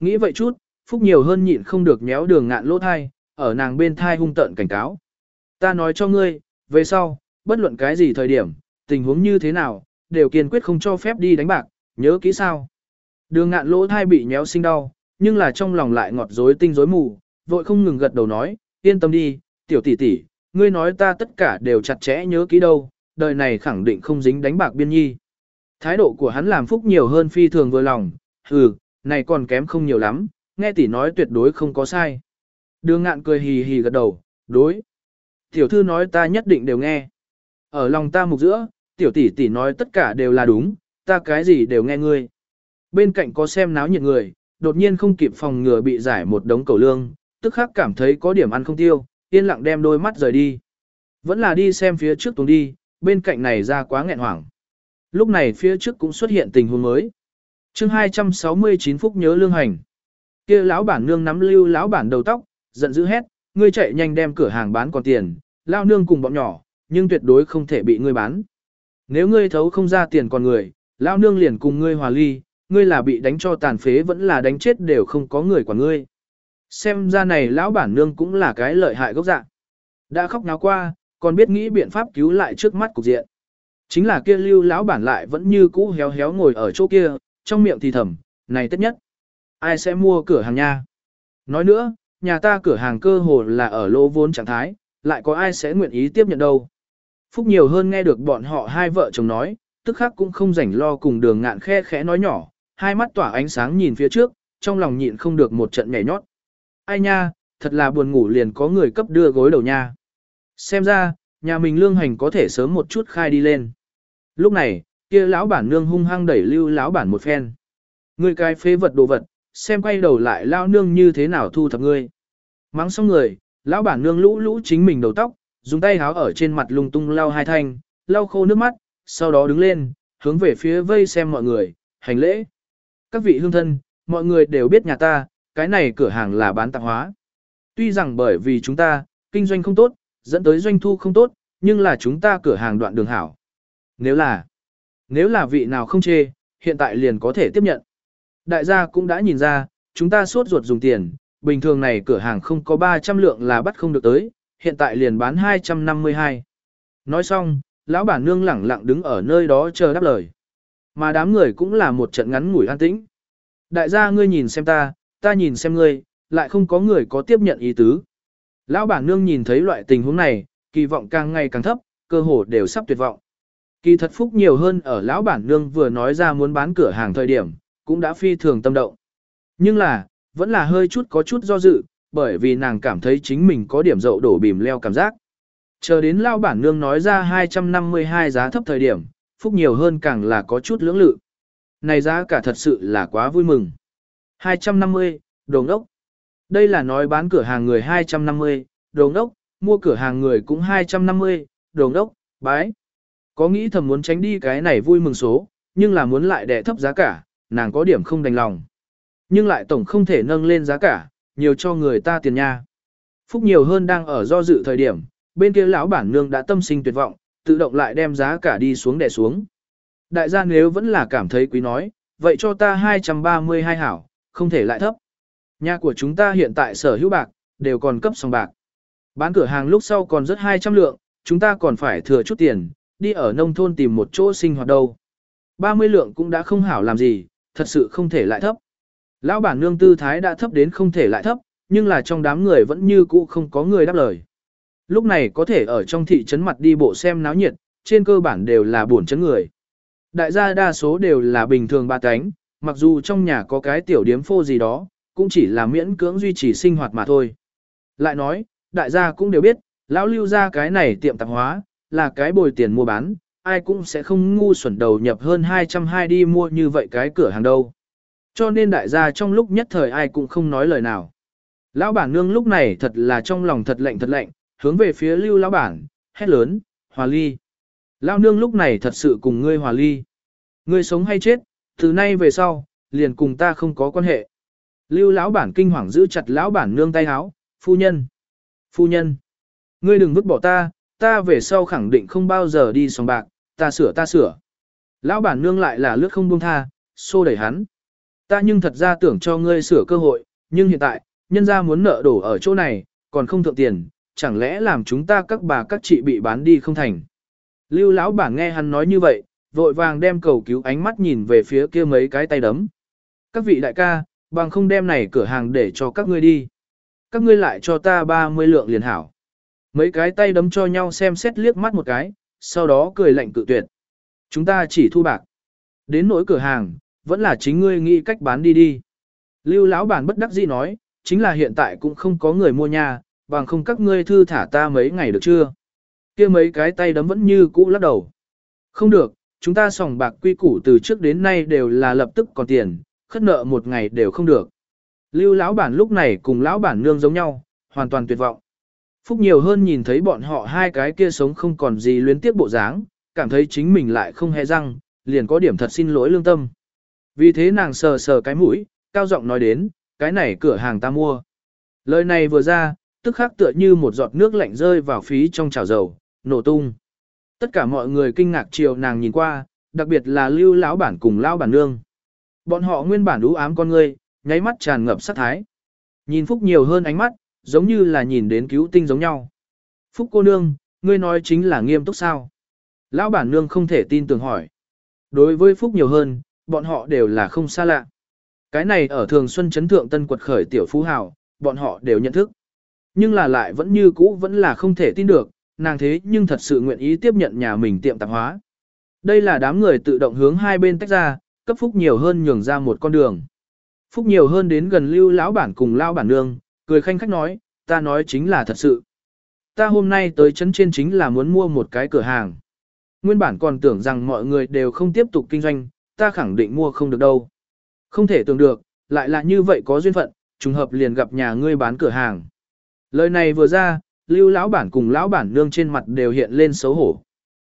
Nghĩ vậy chút, Phúc nhiều hơn nhịn không được méo đường ngạn lỗ thai, ở nàng bên thai hung tợn cảnh cáo. Ta nói cho ngươi, về sau, bất luận cái gì thời điểm, tình huống như thế nào, đều kiên quyết không cho phép đi đánh bạc, nhớ kỹ sao. Đường ngạn lỗ thai bị nhéo sinh đau, nhưng là trong lòng lại ngọt rối tinh rối mù, vội không ngừng gật đầu nói, yên tâm đi, tiểu tỷ tỷ, ngươi nói ta tất cả đều chặt chẽ nhớ kỹ đâu, đời này khẳng định không dính đánh bạc biên nhi. Thái độ của hắn làm phúc nhiều hơn phi thường vừa lòng, hừ, này còn kém không nhiều lắm, nghe tỷ nói tuyệt đối không có sai. Đường ngạn cười hì hì gật đầu, đối. Tiểu thư nói ta nhất định đều nghe. Ở lòng ta mục giữa, tiểu tỷ tỷ nói tất cả đều là đúng, ta cái gì đều nghe ngươi. Bên cạnh có xem náo nhiệt người, đột nhiên không kịp phòng ngừa bị giải một đống cầu lương, tức khắc cảm thấy có điểm ăn không tiêu, yên lặng đem đôi mắt rời đi. Vẫn là đi xem phía trước tuồng đi, bên cạnh này ra quá nghẹn hoảng. Lúc này phía trước cũng xuất hiện tình huống mới chương 269 phúc nhớ lương hành. kia lão bản nương nắm lưu lão bản đầu tóc, giận dữ hét, ngươi chạy nhanh đem cửa hàng bán còn tiền, lao nương cùng bọn nhỏ, nhưng tuyệt đối không thể bị ngươi bán. Nếu ngươi thấu không ra tiền còn người, lao nương liền cùng ngươi hòa ly, ngươi là bị đánh cho tàn phế vẫn là đánh chết đều không có người quản ngươi. Xem ra này lão bản nương cũng là cái lợi hại gốc dạng. Đã khóc náo qua, còn biết nghĩ biện pháp cứu lại trước mắt cục diện. Chính là kia lưu lão bản lại vẫn như cũ héo héo ngồi ở chỗ kia, trong miệng thì thầm, này tất nhất. Ai sẽ mua cửa hàng nha? Nói nữa, nhà ta cửa hàng cơ hồ là ở lỗ vốn trạng thái, lại có ai sẽ nguyện ý tiếp nhận đâu. Phúc nhiều hơn nghe được bọn họ hai vợ chồng nói, tức khắc cũng không rảnh lo cùng đường ngạn khe khẽ nói nhỏ, hai mắt tỏa ánh sáng nhìn phía trước, trong lòng nhịn không được một trận nhảy nhót. Ai nha, thật là buồn ngủ liền có người cấp đưa gối đầu nha. Xem ra, nhà mình lương hành có thể sớm một chút khai đi lên. Lúc này, kia lão bản nương hung hăng đẩy lưu lão bản một phen. Ngươi cái phế vật đồ vật, xem quay đầu lại lao nương như thế nào thu thập ngươi. Mắng xong người, lão bản nương lũ lũ chính mình đầu tóc, dùng tay háo ở trên mặt lung tung lau hai thanh, lau khô nước mắt, sau đó đứng lên, hướng về phía vây xem mọi người, hành lễ. Các vị hương thân, mọi người đều biết nhà ta, cái này cửa hàng là bán tạp hóa. Tuy rằng bởi vì chúng ta, kinh doanh không tốt, dẫn tới doanh thu không tốt, nhưng là chúng ta cửa hàng đoạn đường hảo. Nếu là, nếu là vị nào không chê, hiện tại liền có thể tiếp nhận. Đại gia cũng đã nhìn ra, chúng ta suốt ruột dùng tiền, bình thường này cửa hàng không có 300 lượng là bắt không được tới, hiện tại liền bán 252. Nói xong, lão bản nương lẳng lặng đứng ở nơi đó chờ đáp lời. Mà đám người cũng là một trận ngắn ngủi an tĩnh. Đại gia ngươi nhìn xem ta, ta nhìn xem ngươi, lại không có người có tiếp nhận ý tứ. Lão bản nương nhìn thấy loại tình huống này, kỳ vọng càng ngày càng thấp, cơ hồ đều sắp tuyệt vọng. Kỳ thật phúc nhiều hơn ở lão bản nương vừa nói ra muốn bán cửa hàng thời điểm, cũng đã phi thường tâm động. Nhưng là, vẫn là hơi chút có chút do dự, bởi vì nàng cảm thấy chính mình có điểm dậu đổ bìm leo cảm giác. Chờ đến lao bản nương nói ra 252 giá thấp thời điểm, phúc nhiều hơn càng là có chút lưỡng lự. Này giá cả thật sự là quá vui mừng. 250, đồ đốc. Đây là nói bán cửa hàng người 250, đồ đốc mua cửa hàng người cũng 250, đồ đốc bái. Có nghĩ thầm muốn tránh đi cái này vui mừng số, nhưng là muốn lại đẻ thấp giá cả, nàng có điểm không đành lòng. Nhưng lại tổng không thể nâng lên giá cả, nhiều cho người ta tiền nha. Phúc nhiều hơn đang ở do dự thời điểm, bên kia lão bản nương đã tâm sinh tuyệt vọng, tự động lại đem giá cả đi xuống đè xuống. Đại gia nếu vẫn là cảm thấy quý nói, vậy cho ta 232 hảo, không thể lại thấp. Nhà của chúng ta hiện tại sở hữu bạc, đều còn cấp sòng bạc. Bán cửa hàng lúc sau còn rất 200 lượng, chúng ta còn phải thừa chút tiền, đi ở nông thôn tìm một chỗ sinh hoạt đâu. 30 lượng cũng đã không hảo làm gì, thật sự không thể lại thấp. Lão bản nương tư thái đã thấp đến không thể lại thấp, nhưng là trong đám người vẫn như cũ không có người đáp lời. Lúc này có thể ở trong thị trấn mặt đi bộ xem náo nhiệt, trên cơ bản đều là buồn chấn người. Đại gia đa số đều là bình thường ba cánh, mặc dù trong nhà có cái tiểu điếm phô gì đó, cũng chỉ là miễn cưỡng duy trì sinh hoạt mà thôi. Lại nói, đại gia cũng đều biết, lão lưu ra cái này tiệm tạp hóa, là cái bồi tiền mua bán, ai cũng sẽ không ngu xuẩn đầu nhập hơn 220 đi mua như vậy cái cửa hàng đâu. Cho nên đại gia trong lúc nhất thời ai cũng không nói lời nào. Lão bản nương lúc này thật là trong lòng thật lạnh thật lạnh, hướng về phía lưu lão bản, hét lớn, hòa ly. Lão nương lúc này thật sự cùng ngươi hòa ly. Ngươi sống hay chết, từ nay về sau, liền cùng ta không có quan hệ. Lưu lão bản kinh hoàng giữ chặt lão bản nương tay háo, phu nhân. Phu nhân. Ngươi đừng vứt bỏ ta, ta về sau khẳng định không bao giờ đi sòng bạc, ta sửa ta sửa. Lão bản nương lại là lướt không buông tha, xô đẩy hắn. Ta nhưng thật ra tưởng cho ngươi sửa cơ hội, nhưng hiện tại, nhân ra muốn nợ đổ ở chỗ này, còn không thượng tiền, chẳng lẽ làm chúng ta các bà các chị bị bán đi không thành. Lưu lão bản nghe hắn nói như vậy, vội vàng đem cầu cứu ánh mắt nhìn về phía kia mấy cái tay đấm. Các vị đại ca, bằng không đem này cửa hàng để cho các ngươi đi. Các ngươi lại cho ta 30 lượng liền hảo. Mấy cái tay đấm cho nhau xem xét liếc mắt một cái, sau đó cười lạnh cự tuyệt. Chúng ta chỉ thu bạc. Đến nỗi cửa hàng, vẫn là chính ngươi nghĩ cách bán đi đi. Lưu lão bản bất đắc dĩ nói, chính là hiện tại cũng không có người mua nhà, bằng không các ngươi thư thả ta mấy ngày được chưa? kia mấy cái tay đấm vẫn như cũ lắc đầu. Không được, chúng ta sòng bạc quy củ từ trước đến nay đều là lập tức còn tiền, khất nợ một ngày đều không được. Lưu lão bản lúc này cùng lão bản nương giống nhau, hoàn toàn tuyệt vọng. Phúc nhiều hơn nhìn thấy bọn họ hai cái kia sống không còn gì luyến tiếc bộ dáng, cảm thấy chính mình lại không hề răng, liền có điểm thật xin lỗi lương tâm. Vì thế nàng sờ sờ cái mũi, cao giọng nói đến, cái này cửa hàng ta mua. Lời này vừa ra, tức khắc tựa như một giọt nước lạnh rơi vào phí trong chảo dầu, nổ tung. Tất cả mọi người kinh ngạc chiều nàng nhìn qua, đặc biệt là lưu lão bản cùng lão bản nương. Bọn họ nguyên bản đú ám con ngươi, nháy mắt tràn ngập sát thái. Nhìn Phúc nhiều hơn ánh mắt, giống như là nhìn đến cứu tinh giống nhau. Phúc cô nương, ngươi nói chính là nghiêm túc sao? Lão bản nương không thể tin tưởng hỏi. Đối với Phúc nhiều hơn, bọn họ đều là không xa lạ. Cái này ở thường xuân chấn thượng tân quật khởi tiểu phú hào, bọn họ đều nhận thức. Nhưng là lại vẫn như cũ vẫn là không thể tin được, nàng thế nhưng thật sự nguyện ý tiếp nhận nhà mình tiệm tạp hóa. Đây là đám người tự động hướng hai bên tách ra, cấp phúc nhiều hơn nhường ra một con đường. Phúc nhiều hơn đến gần lưu lão bản cùng lao bản nương, cười khanh khách nói, ta nói chính là thật sự. Ta hôm nay tới chấn trên chính là muốn mua một cái cửa hàng. Nguyên bản còn tưởng rằng mọi người đều không tiếp tục kinh doanh, ta khẳng định mua không được đâu. Không thể tưởng được, lại là như vậy có duyên phận, trùng hợp liền gặp nhà ngươi bán cửa hàng. Lời này vừa ra, lưu lão bản cùng lão bản nương trên mặt đều hiện lên xấu hổ.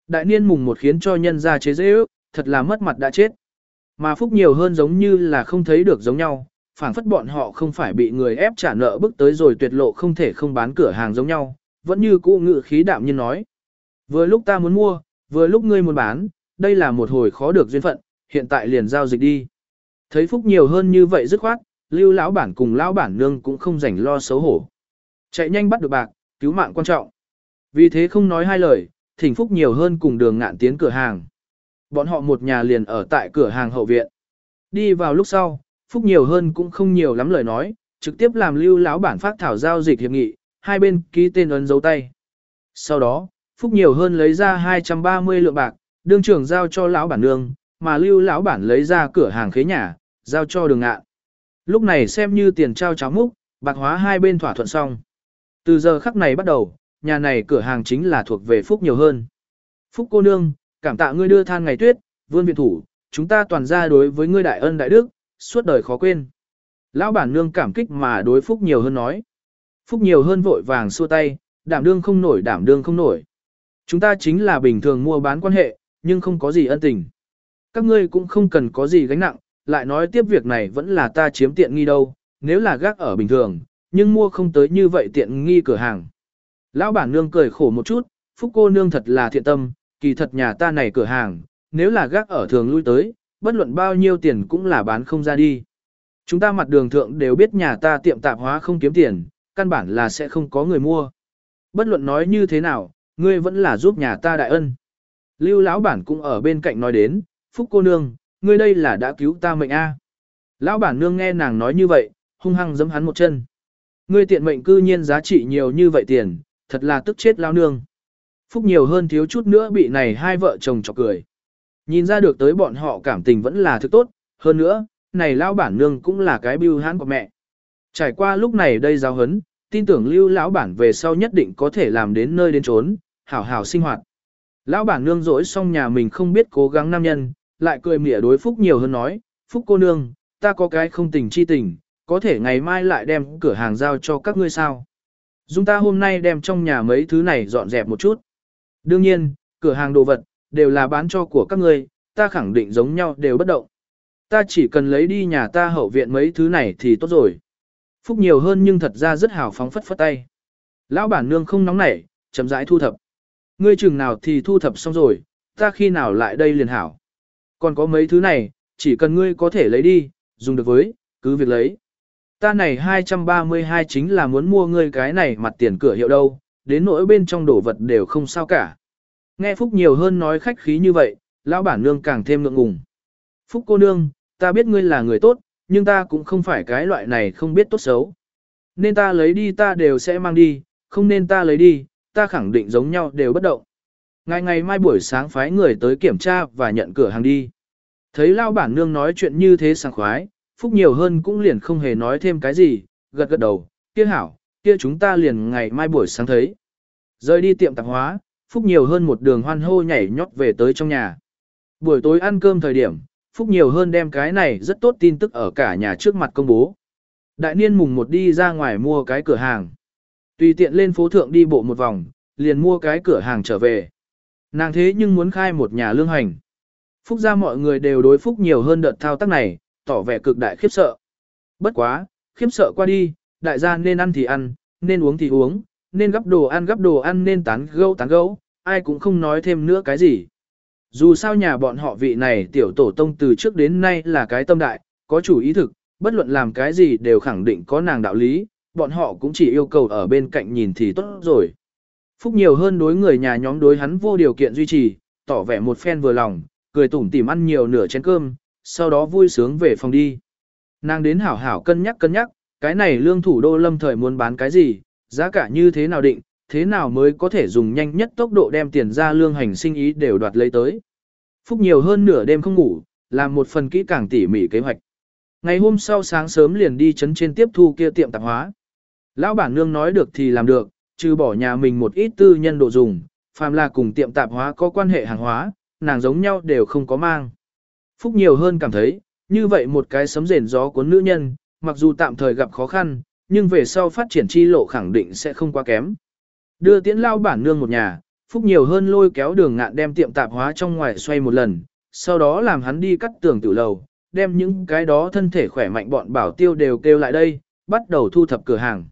Đại niên mùng một khiến cho nhân ra chế dễ ước, thật là mất mặt đã chết. Mà phúc nhiều hơn giống như là không thấy được giống nhau, phảng phất bọn họ không phải bị người ép trả nợ bước tới rồi tuyệt lộ không thể không bán cửa hàng giống nhau, vẫn như cũ ngự khí đạm nhiên nói. Vừa lúc ta muốn mua, vừa lúc ngươi muốn bán, đây là một hồi khó được duyên phận, hiện tại liền giao dịch đi. Thấy phúc nhiều hơn như vậy dứt khoát, lưu lão bản cùng lão bản nương cũng không rảnh lo xấu hổ. Chạy nhanh bắt được bạc, cứu mạng quan trọng. Vì thế không nói hai lời, thỉnh phúc nhiều hơn cùng đường ngạn tiến cửa hàng. Bọn họ một nhà liền ở tại cửa hàng hậu viện. Đi vào lúc sau, phúc nhiều hơn cũng không nhiều lắm lời nói, trực tiếp làm lưu lão bản phát thảo giao dịch hiệp nghị, hai bên ký tên ấn dấu tay. Sau đó, phúc nhiều hơn lấy ra 230 lượng bạc, đương trưởng giao cho lão bản nương, mà lưu lão bản lấy ra cửa hàng khế nhà, giao cho đường ngạn. Lúc này xem như tiền trao cháo múc, bạc hóa hai bên thỏa thuận xong. Từ giờ khắc này bắt đầu, nhà này cửa hàng chính là thuộc về Phúc nhiều hơn. Phúc cô nương, cảm tạ ngươi đưa than ngày tuyết, Vương viện thủ, chúng ta toàn ra đối với ngươi đại ân đại đức, suốt đời khó quên. Lão bản nương cảm kích mà đối Phúc nhiều hơn nói. Phúc nhiều hơn vội vàng xua tay, đảm đương không nổi đảm đương không nổi. Chúng ta chính là bình thường mua bán quan hệ, nhưng không có gì ân tình. Các ngươi cũng không cần có gì gánh nặng, lại nói tiếp việc này vẫn là ta chiếm tiện nghi đâu, nếu là gác ở bình thường, nhưng mua không tới như vậy tiện nghi cửa hàng. Lão bản nương cười khổ một chút, phúc cô nương thật là thiện tâm, kỳ thật nhà ta này cửa hàng, nếu là gác ở thường lui tới, bất luận bao nhiêu tiền cũng là bán không ra đi. Chúng ta mặt đường thượng đều biết nhà ta tiệm tạp hóa không kiếm tiền, căn bản là sẽ không có người mua. Bất luận nói như thế nào, ngươi vẫn là giúp nhà ta đại ân. Lưu lão bản cũng ở bên cạnh nói đến, phúc cô nương, ngươi đây là đã cứu ta mệnh a. Lão bản nương nghe nàng nói như vậy, hung hăng giẫm hắn một chân. Ngươi tiện mệnh cư nhiên giá trị nhiều như vậy tiền, thật là tức chết lao nương. Phúc nhiều hơn thiếu chút nữa bị này hai vợ chồng chọc cười. Nhìn ra được tới bọn họ cảm tình vẫn là thực tốt, hơn nữa, này lão bản nương cũng là cái bưu hãn của mẹ. Trải qua lúc này đây giáo hấn, tin tưởng lưu lão bản về sau nhất định có thể làm đến nơi đến trốn, hảo hảo sinh hoạt. Lão bản nương rỗi xong nhà mình không biết cố gắng nam nhân, lại cười mỉa đối Phúc nhiều hơn nói, Phúc cô nương, ta có cái không tình chi tình, có thể ngày mai lại đem cửa hàng giao cho các ngươi sao. Dung ta hôm nay đem trong nhà mấy thứ này dọn dẹp một chút. Đương nhiên, cửa hàng đồ vật, đều là bán cho của các ngươi, ta khẳng định giống nhau đều bất động. Ta chỉ cần lấy đi nhà ta hậu viện mấy thứ này thì tốt rồi. Phúc nhiều hơn nhưng thật ra rất hào phóng phất phất tay. Lão bản nương không nóng nảy, chậm rãi thu thập. Ngươi chừng nào thì thu thập xong rồi, ta khi nào lại đây liền hảo. Còn có mấy thứ này, chỉ cần ngươi có thể lấy đi, dùng được với, cứ việc lấy. Ta này 232 chính là muốn mua ngươi cái này mặt tiền cửa hiệu đâu, đến nỗi bên trong đồ vật đều không sao cả. Nghe Phúc nhiều hơn nói khách khí như vậy, lão bản nương càng thêm ngượng ngùng. Phúc cô nương, ta biết ngươi là người tốt, nhưng ta cũng không phải cái loại này không biết tốt xấu. Nên ta lấy đi ta đều sẽ mang đi, không nên ta lấy đi, ta khẳng định giống nhau đều bất động. Ngày ngày mai buổi sáng phái người tới kiểm tra và nhận cửa hàng đi. Thấy lao bản nương nói chuyện như thế sảng khoái, Phúc nhiều hơn cũng liền không hề nói thêm cái gì, gật gật đầu, kia hảo, kia chúng ta liền ngày mai buổi sáng thấy. Rời đi tiệm tạp hóa, Phúc nhiều hơn một đường hoan hô nhảy nhót về tới trong nhà. Buổi tối ăn cơm thời điểm, Phúc nhiều hơn đem cái này rất tốt tin tức ở cả nhà trước mặt công bố. Đại niên mùng một đi ra ngoài mua cái cửa hàng. Tùy tiện lên phố thượng đi bộ một vòng, liền mua cái cửa hàng trở về. Nàng thế nhưng muốn khai một nhà lương hành. Phúc ra mọi người đều đối Phúc nhiều hơn đợt thao tác này, tỏ vẻ cực đại khiếp sợ. Bất quá, khiếp sợ qua đi, đại gia nên ăn thì ăn, nên uống thì uống, nên gấp đồ ăn gấp đồ ăn nên tán gẫu tán gẫu, ai cũng không nói thêm nữa cái gì. Dù sao nhà bọn họ vị này tiểu tổ tông từ trước đến nay là cái tâm đại, có chủ ý thực, bất luận làm cái gì đều khẳng định có nàng đạo lý, bọn họ cũng chỉ yêu cầu ở bên cạnh nhìn thì tốt rồi. Phúc nhiều hơn đối người nhà nhóm đối hắn vô điều kiện duy trì, tỏ vẻ một phen vừa lòng, cười tủm tỉm ăn nhiều nửa chén cơm, sau đó vui sướng về phòng đi. Nàng đến hảo hảo cân nhắc cân nhắc, cái này lương thủ đô lâm thời muốn bán cái gì, giá cả như thế nào định, thế nào mới có thể dùng nhanh nhất tốc độ đem tiền ra lương hành sinh ý đều đoạt lấy tới. Phúc nhiều hơn nửa đêm không ngủ, làm một phần kỹ càng tỉ mỉ kế hoạch. Ngày hôm sau sáng sớm liền đi chấn trên tiếp thu kia tiệm tạp hóa. Lão bản nương nói được thì làm được, trừ bỏ nhà mình một ít tư nhân đồ dùng, phàm là cùng tiệm tạp hóa có quan hệ hàng hóa, nàng giống nhau đều không có mang. Phúc nhiều hơn cảm thấy, như vậy một cái sấm rền gió cuốn nữ nhân, mặc dù tạm thời gặp khó khăn, nhưng về sau phát triển chi lộ khẳng định sẽ không quá kém. Đưa tiễn lao bản nương một nhà, Phúc nhiều hơn lôi kéo đường ngạn đem tiệm tạp hóa trong ngoài xoay một lần, sau đó làm hắn đi cắt tường tử lầu, đem những cái đó thân thể khỏe mạnh bọn bảo tiêu đều kêu lại đây, bắt đầu thu thập cửa hàng.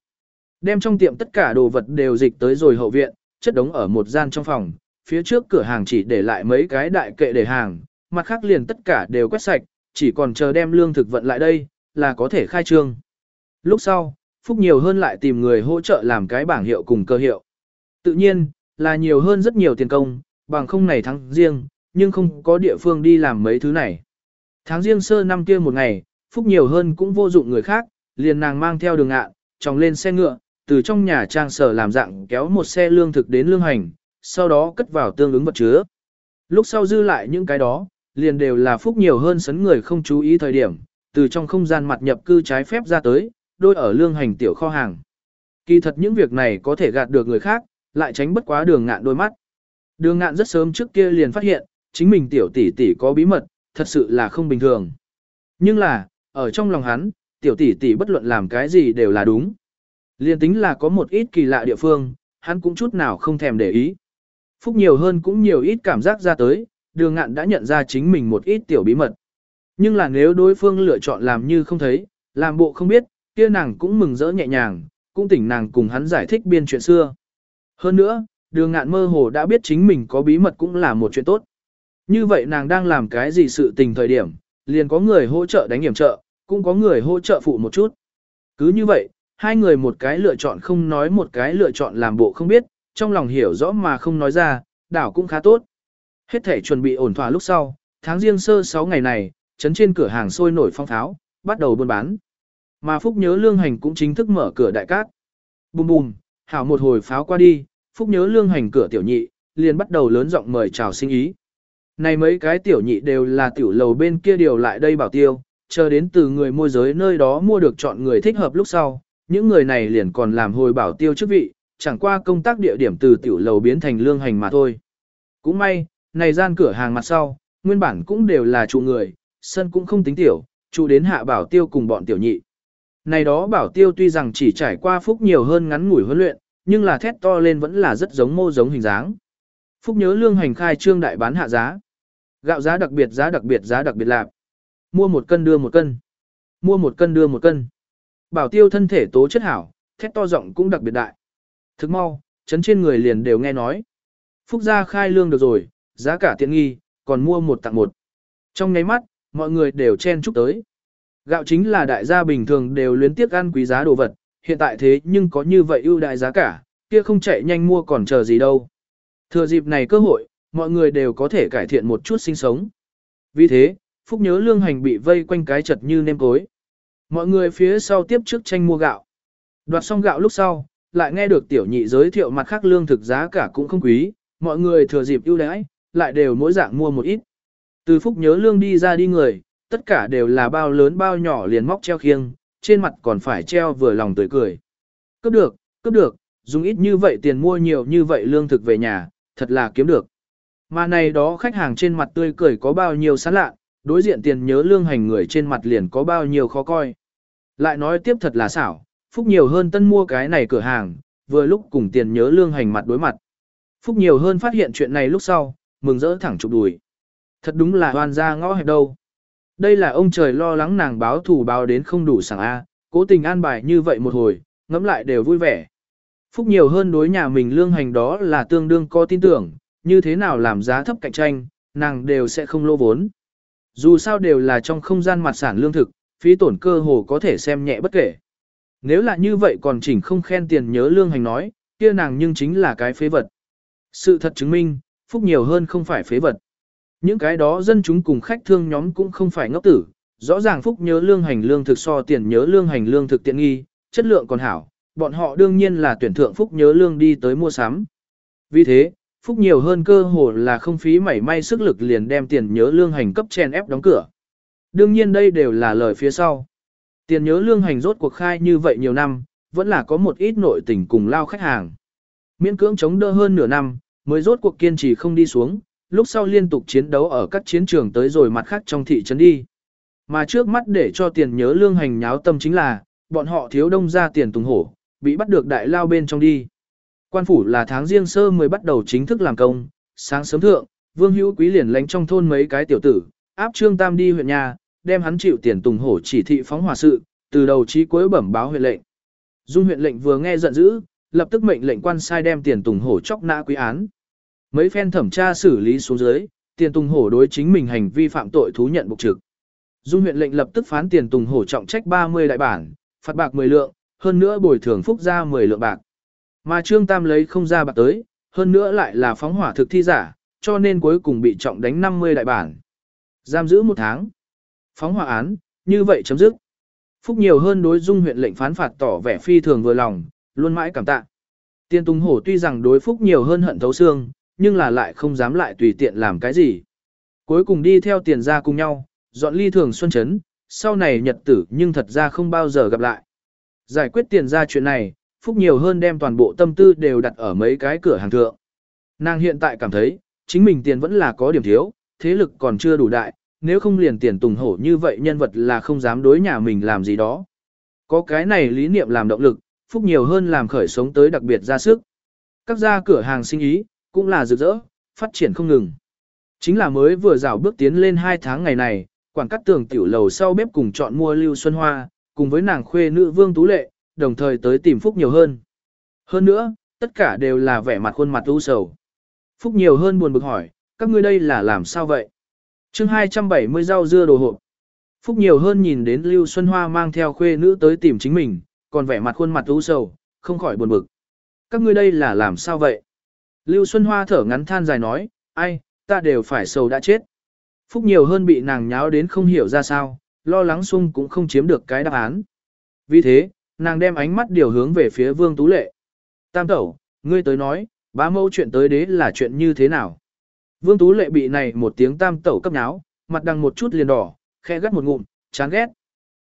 Đem trong tiệm tất cả đồ vật đều dịch tới rồi hậu viện, chất đống ở một gian trong phòng, phía trước cửa hàng chỉ để lại mấy cái đại kệ để hàng, mặt khác liền tất cả đều quét sạch, chỉ còn chờ đem lương thực vận lại đây, là có thể khai trương. Lúc sau, Phúc nhiều hơn lại tìm người hỗ trợ làm cái bảng hiệu cùng cơ hiệu. Tự nhiên, là nhiều hơn rất nhiều tiền công, bằng không này tháng riêng, nhưng không có địa phương đi làm mấy thứ này. Tháng riêng sơ năm kia một ngày, Phúc nhiều hơn cũng vô dụng người khác, liền nàng mang theo đường ạ, tròng lên xe ngựa, từ trong nhà trang sở làm dạng kéo một xe lương thực đến lương hành, sau đó cất vào tương ứng vật chứa. Lúc sau dư lại những cái đó, liền đều là Phúc nhiều hơn sấn người không chú ý thời điểm, từ trong không gian mặt nhập cư trái phép ra tới, đôi ở lương hành tiểu kho hàng. Kỳ thật những việc này có thể gạt được người khác, lại tránh bất quá đường ngạn đôi mắt. Đường ngạn rất sớm trước kia liền phát hiện, chính mình tiểu tỷ tỷ có bí mật, thật sự là không bình thường. Nhưng là, ở trong lòng hắn, tiểu tỷ tỷ bất luận làm cái gì đều là đúng. Liên tính là có một ít kỳ lạ địa phương, hắn cũng chút nào không thèm để ý. Phúc nhiều hơn cũng nhiều ít cảm giác ra tới, đường ngạn đã nhận ra chính mình một ít tiểu bí mật. Nhưng là nếu đối phương lựa chọn làm như không thấy, làm bộ không biết, kia nàng cũng mừng rỡ nhẹ nhàng, cũng tỉnh nàng cùng hắn giải thích biên chuyện xưa. Hơn nữa, đường ngạn mơ hồ đã biết chính mình có bí mật cũng là một chuyện tốt. Như vậy nàng đang làm cái gì sự tình thời điểm, liền có người hỗ trợ đánh hiểm trợ, cũng có người hỗ trợ phụ một chút. Cứ như vậy, hai người một cái lựa chọn không nói một cái lựa chọn làm bộ không biết, trong lòng hiểu rõ mà không nói ra, đảo cũng khá tốt. Hết thể chuẩn bị ổn thỏa lúc sau, tháng riêng sơ 6 ngày này, chấn trên cửa hàng sôi nổi phong tháo, bắt đầu buôn bán. Mà Phúc nhớ lương hành cũng chính thức mở cửa đại cát. Bùm bùm, hảo một hồi pháo qua đi, Phúc nhớ lương hành cửa tiểu nhị, liền bắt đầu lớn giọng mời chào sinh ý. Này mấy cái tiểu nhị đều là tiểu lầu bên kia điều lại đây bảo tiêu, chờ đến từ người môi giới nơi đó mua được chọn người thích hợp lúc sau, những người này liền còn làm hồi bảo tiêu chức vị, chẳng qua công tác địa điểm từ tiểu lầu biến thành lương hành mà thôi. Cũng may, này gian cửa hàng mặt sau, nguyên bản cũng đều là trụ người, sân cũng không tính tiểu, trụ đến hạ bảo tiêu cùng bọn tiểu nhị. Này đó bảo tiêu tuy rằng chỉ trải qua phúc nhiều hơn ngắn ngủi huấn luyện, nhưng là thét to lên vẫn là rất giống mô giống hình dáng. Phúc nhớ lương hành khai trương đại bán hạ giá. Gạo giá đặc biệt giá đặc biệt giá đặc biệt lạc. Mua một cân đưa một cân. Mua một cân đưa một cân. Bảo tiêu thân thể tố chất hảo, thét to giọng cũng đặc biệt đại. Thức mau, chấn trên người liền đều nghe nói. Phúc gia khai lương được rồi, giá cả tiện nghi, còn mua một tặng một. Trong nháy mắt, mọi người đều chen chúc tới. Gạo chính là đại gia bình thường đều luyến tiếc ăn quý giá đồ vật, hiện tại thế nhưng có như vậy ưu đại giá cả, kia không chạy nhanh mua còn chờ gì đâu. Thừa dịp này cơ hội, mọi người đều có thể cải thiện một chút sinh sống. Vì thế, Phúc nhớ lương hành bị vây quanh cái chật như nêm cối. Mọi người phía sau tiếp trước tranh mua gạo. Đoạt xong gạo lúc sau, lại nghe được tiểu nhị giới thiệu mặt khác lương thực giá cả cũng không quý, mọi người thừa dịp ưu đãi, lại đều mỗi dạng mua một ít. Từ Phúc nhớ lương đi ra đi người, tất cả đều là bao lớn bao nhỏ liền móc treo khiêng, trên mặt còn phải treo vừa lòng tươi cười. Cấp được, cấp được, dùng ít như vậy tiền mua nhiều như vậy lương thực về nhà, thật là kiếm được. Mà này đó khách hàng trên mặt tươi cười có bao nhiêu sán lạ, đối diện tiền nhớ lương hành người trên mặt liền có bao nhiêu khó coi. Lại nói tiếp thật là xảo, Phúc nhiều hơn tân mua cái này cửa hàng, vừa lúc cùng tiền nhớ lương hành mặt đối mặt. Phúc nhiều hơn phát hiện chuyện này lúc sau, mừng rỡ thẳng chụp đùi. Thật đúng là hoàn ra ngõ hẹp đâu. Đây là ông trời lo lắng nàng báo thủ báo đến không đủ sảng A, cố tình an bài như vậy một hồi, ngẫm lại đều vui vẻ. Phúc nhiều hơn đối nhà mình lương hành đó là tương đương có tin tưởng, như thế nào làm giá thấp cạnh tranh, nàng đều sẽ không lô vốn. Dù sao đều là trong không gian mặt sản lương thực, phí tổn cơ hồ có thể xem nhẹ bất kể. Nếu là như vậy còn chỉnh không khen tiền nhớ lương hành nói, kia nàng nhưng chính là cái phế vật. Sự thật chứng minh, phúc nhiều hơn không phải phế vật. Những cái đó dân chúng cùng khách thương nhóm cũng không phải ngốc tử, rõ ràng phúc nhớ lương hành lương thực so tiền nhớ lương hành lương thực tiện nghi, chất lượng còn hảo, bọn họ đương nhiên là tuyển thượng phúc nhớ lương đi tới mua sắm. Vì thế, phúc nhiều hơn cơ hồ là không phí mảy may sức lực liền đem tiền nhớ lương hành cấp chen ép đóng cửa. Đương nhiên đây đều là lời phía sau. Tiền nhớ lương hành rốt cuộc khai như vậy nhiều năm, vẫn là có một ít nội tình cùng lao khách hàng. Miễn cưỡng chống đỡ hơn nửa năm, mới rốt cuộc kiên trì không đi xuống, lúc sau liên tục chiến đấu ở các chiến trường tới rồi mặt khác trong thị trấn đi. Mà trước mắt để cho tiền nhớ lương hành nháo tâm chính là, bọn họ thiếu đông ra tiền tùng hổ, bị bắt được đại lao bên trong đi. Quan phủ là tháng riêng sơ mới bắt đầu chính thức làm công, sáng sớm thượng, vương hữu quý liền lánh trong thôn mấy cái tiểu tử, áp trương tam đi huyện nhà, đem hắn chịu tiền tùng hổ chỉ thị phóng hỏa sự, từ đầu chí cuối bẩm báo huyện lệnh. Dung huyện lệnh vừa nghe giận dữ, lập tức mệnh lệnh quan sai đem tiền tùng hổ chóc nã quý án. Mấy phen thẩm tra xử lý xuống dưới, tiền tùng hổ đối chính mình hành vi phạm tội thú nhận bục trực. Dung huyện lệnh lập tức phán tiền tùng hổ trọng trách 30 đại bản, phạt bạc 10 lượng, hơn nữa bồi thường phúc ra 10 lượng bạc. Mà Trương Tam lấy không ra bạc tới, hơn nữa lại là phóng hỏa thực thi giả, cho nên cuối cùng bị trọng đánh 50 đại bản. Giam giữ một tháng. Phóng hỏa án, như vậy chấm dứt. Phúc nhiều hơn đối dung huyện lệnh phán phạt tỏ vẻ phi thường vừa lòng, luôn mãi cảm tạ. Tiên Tùng Hổ tuy rằng đối Phúc nhiều hơn hận thấu xương, nhưng là lại không dám lại tùy tiện làm cái gì. Cuối cùng đi theo tiền ra cùng nhau, dọn ly thường xuân chấn, sau này nhật tử nhưng thật ra không bao giờ gặp lại. Giải quyết tiền ra chuyện này, Phúc nhiều hơn đem toàn bộ tâm tư đều đặt ở mấy cái cửa hàng thượng. Nàng hiện tại cảm thấy, chính mình tiền vẫn là có điểm thiếu, thế lực còn chưa đủ đại, nếu không liền tiền tùng hổ như vậy nhân vật là không dám đối nhà mình làm gì đó. Có cái này lý niệm làm động lực, Phúc nhiều hơn làm khởi sống tới đặc biệt ra sức. Các gia cửa hàng sinh ý, cũng là rực rỡ, phát triển không ngừng. Chính là mới vừa rào bước tiến lên 2 tháng ngày này, quảng cắt tường tiểu lầu sau bếp cùng chọn mua Lưu Xuân Hoa, cùng với nàng khuê nữ Vương Tú Lệ, đồng thời tới tìm Phúc nhiều hơn. Hơn nữa, tất cả đều là vẻ mặt khuôn mặt u sầu. Phúc nhiều hơn buồn bực hỏi, các ngươi đây là làm sao vậy? chương 270 rau dưa đồ hộp. Phúc nhiều hơn nhìn đến Lưu Xuân Hoa mang theo khuê nữ tới tìm chính mình, còn vẻ mặt khuôn mặt u sầu, không khỏi buồn bực. Các ngươi đây là làm sao vậy? Lưu Xuân Hoa thở ngắn than dài nói, ai, ta đều phải sầu đã chết. Phúc nhiều hơn bị nàng nháo đến không hiểu ra sao, lo lắng sung cũng không chiếm được cái đáp án. Vì thế, nàng đem ánh mắt điều hướng về phía Vương Tú Lệ. Tam tẩu, ngươi tới nói, bá mẫu chuyện tới đế là chuyện như thế nào? Vương Tú Lệ bị này một tiếng tam tẩu cấp náo, mặt đằng một chút liền đỏ, khe gắt một ngụm, chán ghét.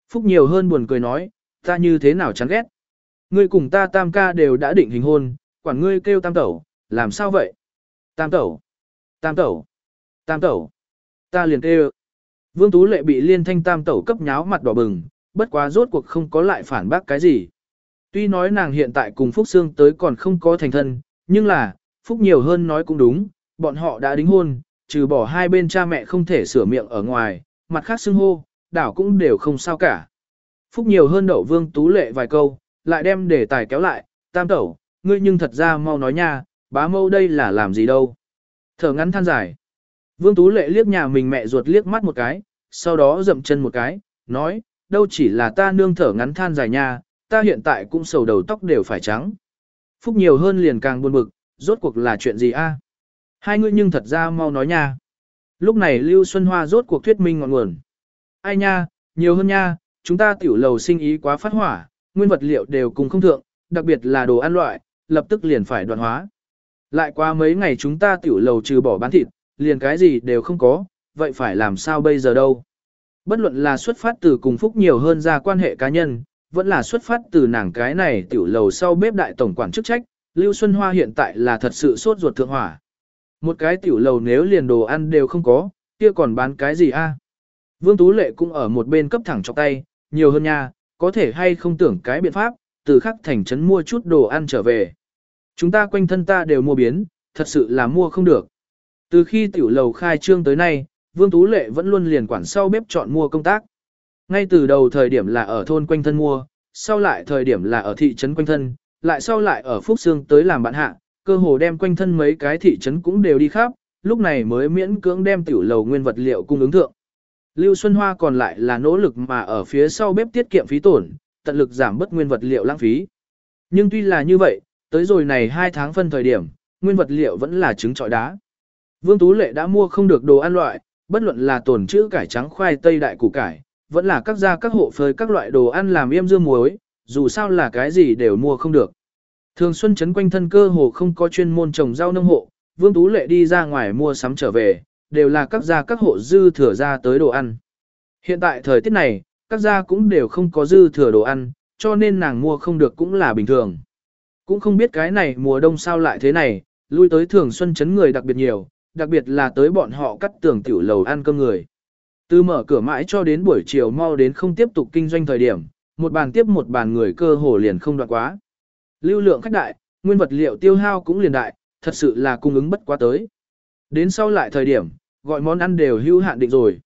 Phúc nhiều hơn buồn cười nói, ta như thế nào chán ghét? Ngươi cùng ta tam ca đều đã định hình hôn, quản ngươi kêu tam tẩu, làm sao vậy? Tam tẩu, tam tẩu, tam tẩu, ta liền kêu. Vương Tú Lệ bị liên thanh tam tẩu cấp nháo mặt đỏ bừng, bất quá rốt cuộc không có lại phản bác cái gì. Tuy nói nàng hiện tại cùng Phúc Sương tới còn không có thành thân, nhưng là, Phúc nhiều hơn nói cũng đúng, bọn họ đã đính hôn, trừ bỏ hai bên cha mẹ không thể sửa miệng ở ngoài, mặt khác xưng hô, đảo cũng đều không sao cả. Phúc nhiều hơn đậu Vương Tú Lệ vài câu, lại đem đề tài kéo lại, tam tẩu, ngươi nhưng thật ra mau nói nha, bá mâu đây là làm gì đâu. Thở ngắn than dài. Vương Tú Lệ liếc nhà mình mẹ ruột liếc mắt một cái, sau đó dậm chân một cái, nói, đâu chỉ là ta nương thở ngắn than dài nha, ta hiện tại cũng sầu đầu tóc đều phải trắng. Phúc nhiều hơn liền càng buồn bực, rốt cuộc là chuyện gì a? Hai người nhưng thật ra mau nói nha. Lúc này Lưu Xuân Hoa rốt cuộc thuyết minh ngọn nguồn. Ai nha, nhiều hơn nha, chúng ta tiểu lầu sinh ý quá phát hỏa, nguyên vật liệu đều cùng không thượng, đặc biệt là đồ ăn loại, lập tức liền phải đoạn hóa. Lại qua mấy ngày chúng ta tiểu lầu trừ bỏ bán thịt, liền cái gì đều không có, vậy phải làm sao bây giờ đâu? Bất luận là xuất phát từ cùng phúc nhiều hơn ra quan hệ cá nhân, vẫn là xuất phát từ nàng cái này tiểu lầu sau bếp đại tổng quản chức trách, Lưu Xuân Hoa hiện tại là thật sự sốt ruột thượng hỏa. Một cái tiểu lầu nếu liền đồ ăn đều không có, kia còn bán cái gì a? Vương Tú Lệ cũng ở một bên cấp thẳng trong tay, nhiều hơn nha, có thể hay không tưởng cái biện pháp, từ khắc thành trấn mua chút đồ ăn trở về. Chúng ta quanh thân ta đều mua biến, thật sự là mua không được. Từ khi tiểu lầu khai trương tới nay, Vương Tú Lệ vẫn luôn liền quản sau bếp chọn mua công tác. Ngay từ đầu thời điểm là ở thôn quanh thân mua, sau lại thời điểm là ở thị trấn quanh thân, lại sau lại ở Phúc Sương tới làm bạn hạ, cơ hồ đem quanh thân mấy cái thị trấn cũng đều đi khắp, lúc này mới miễn cưỡng đem tiểu lầu nguyên vật liệu cung ứng thượng. Lưu Xuân Hoa còn lại là nỗ lực mà ở phía sau bếp tiết kiệm phí tổn, tận lực giảm bớt nguyên vật liệu lãng phí. Nhưng tuy là như vậy, tới rồi này 2 tháng phân thời điểm, nguyên vật liệu vẫn là trứng trọi đá. Vương Tú Lệ đã mua không được đồ ăn loại, bất luận là tổn trữ cải trắng khoai tây đại củ cải, vẫn là các gia các hộ phơi các loại đồ ăn làm yêm dưa muối, dù sao là cái gì đều mua không được. Thường xuân chấn quanh thân cơ hồ không có chuyên môn trồng rau nông hộ, Vương Tú Lệ đi ra ngoài mua sắm trở về, đều là các gia các hộ dư thừa ra tới đồ ăn. Hiện tại thời tiết này, các gia cũng đều không có dư thừa đồ ăn, cho nên nàng mua không được cũng là bình thường. Cũng không biết cái này mùa đông sao lại thế này, lui tới thường xuân chấn người đặc biệt nhiều, đặc biệt là tới bọn họ cắt tường tiểu lầu ăn cơm người. Từ mở cửa mãi cho đến buổi chiều mau đến không tiếp tục kinh doanh thời điểm, một bàn tiếp một bàn người cơ hồ liền không đoạn quá. Lưu lượng khách đại, nguyên vật liệu tiêu hao cũng liền đại, thật sự là cung ứng bất quá tới. Đến sau lại thời điểm, gọi món ăn đều hữu hạn định rồi.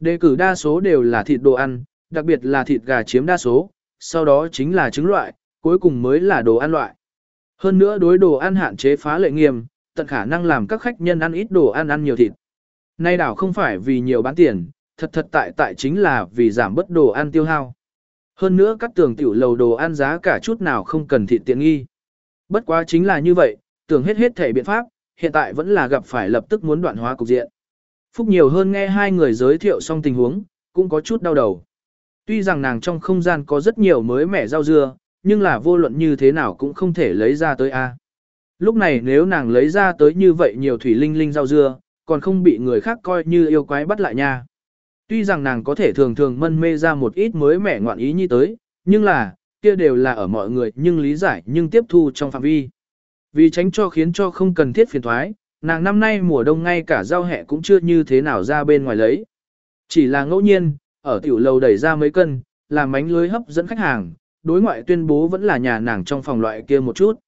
Đề cử đa số đều là thịt đồ ăn, đặc biệt là thịt gà chiếm đa số, sau đó chính là trứng loại, cuối cùng mới là đồ ăn loại. Hơn nữa đối đồ ăn hạn chế phá lệ nghiêm, tận khả năng làm các khách nhân ăn ít đồ ăn ăn nhiều thịt. Nay đảo không phải vì nhiều bán tiền, thật thật tại tại chính là vì giảm bớt đồ ăn tiêu hao. Hơn nữa các tường tiểu lầu đồ ăn giá cả chút nào không cần thịt tiện nghi. Bất quá chính là như vậy, tưởng hết hết thể biện pháp, hiện tại vẫn là gặp phải lập tức muốn đoạn hóa cục diện. Phúc nhiều hơn nghe hai người giới thiệu xong tình huống, cũng có chút đau đầu. Tuy rằng nàng trong không gian có rất nhiều mới mẻ rau dưa, nhưng là vô luận như thế nào cũng không thể lấy ra tới A. Lúc này nếu nàng lấy ra tới như vậy nhiều thủy linh linh rau dưa, còn không bị người khác coi như yêu quái bắt lại nha. Tuy rằng nàng có thể thường thường mân mê ra một ít mới mẻ ngoạn ý như tới, nhưng là, kia đều là ở mọi người nhưng lý giải nhưng tiếp thu trong phạm vi. Vì tránh cho khiến cho không cần thiết phiền thoái, nàng năm nay mùa đông ngay cả rau hẹ cũng chưa như thế nào ra bên ngoài lấy. Chỉ là ngẫu nhiên, ở tiểu lầu đẩy ra mấy cân, làm mánh lưới hấp dẫn khách hàng, đối ngoại tuyên bố vẫn là nhà nàng trong phòng loại kia một chút.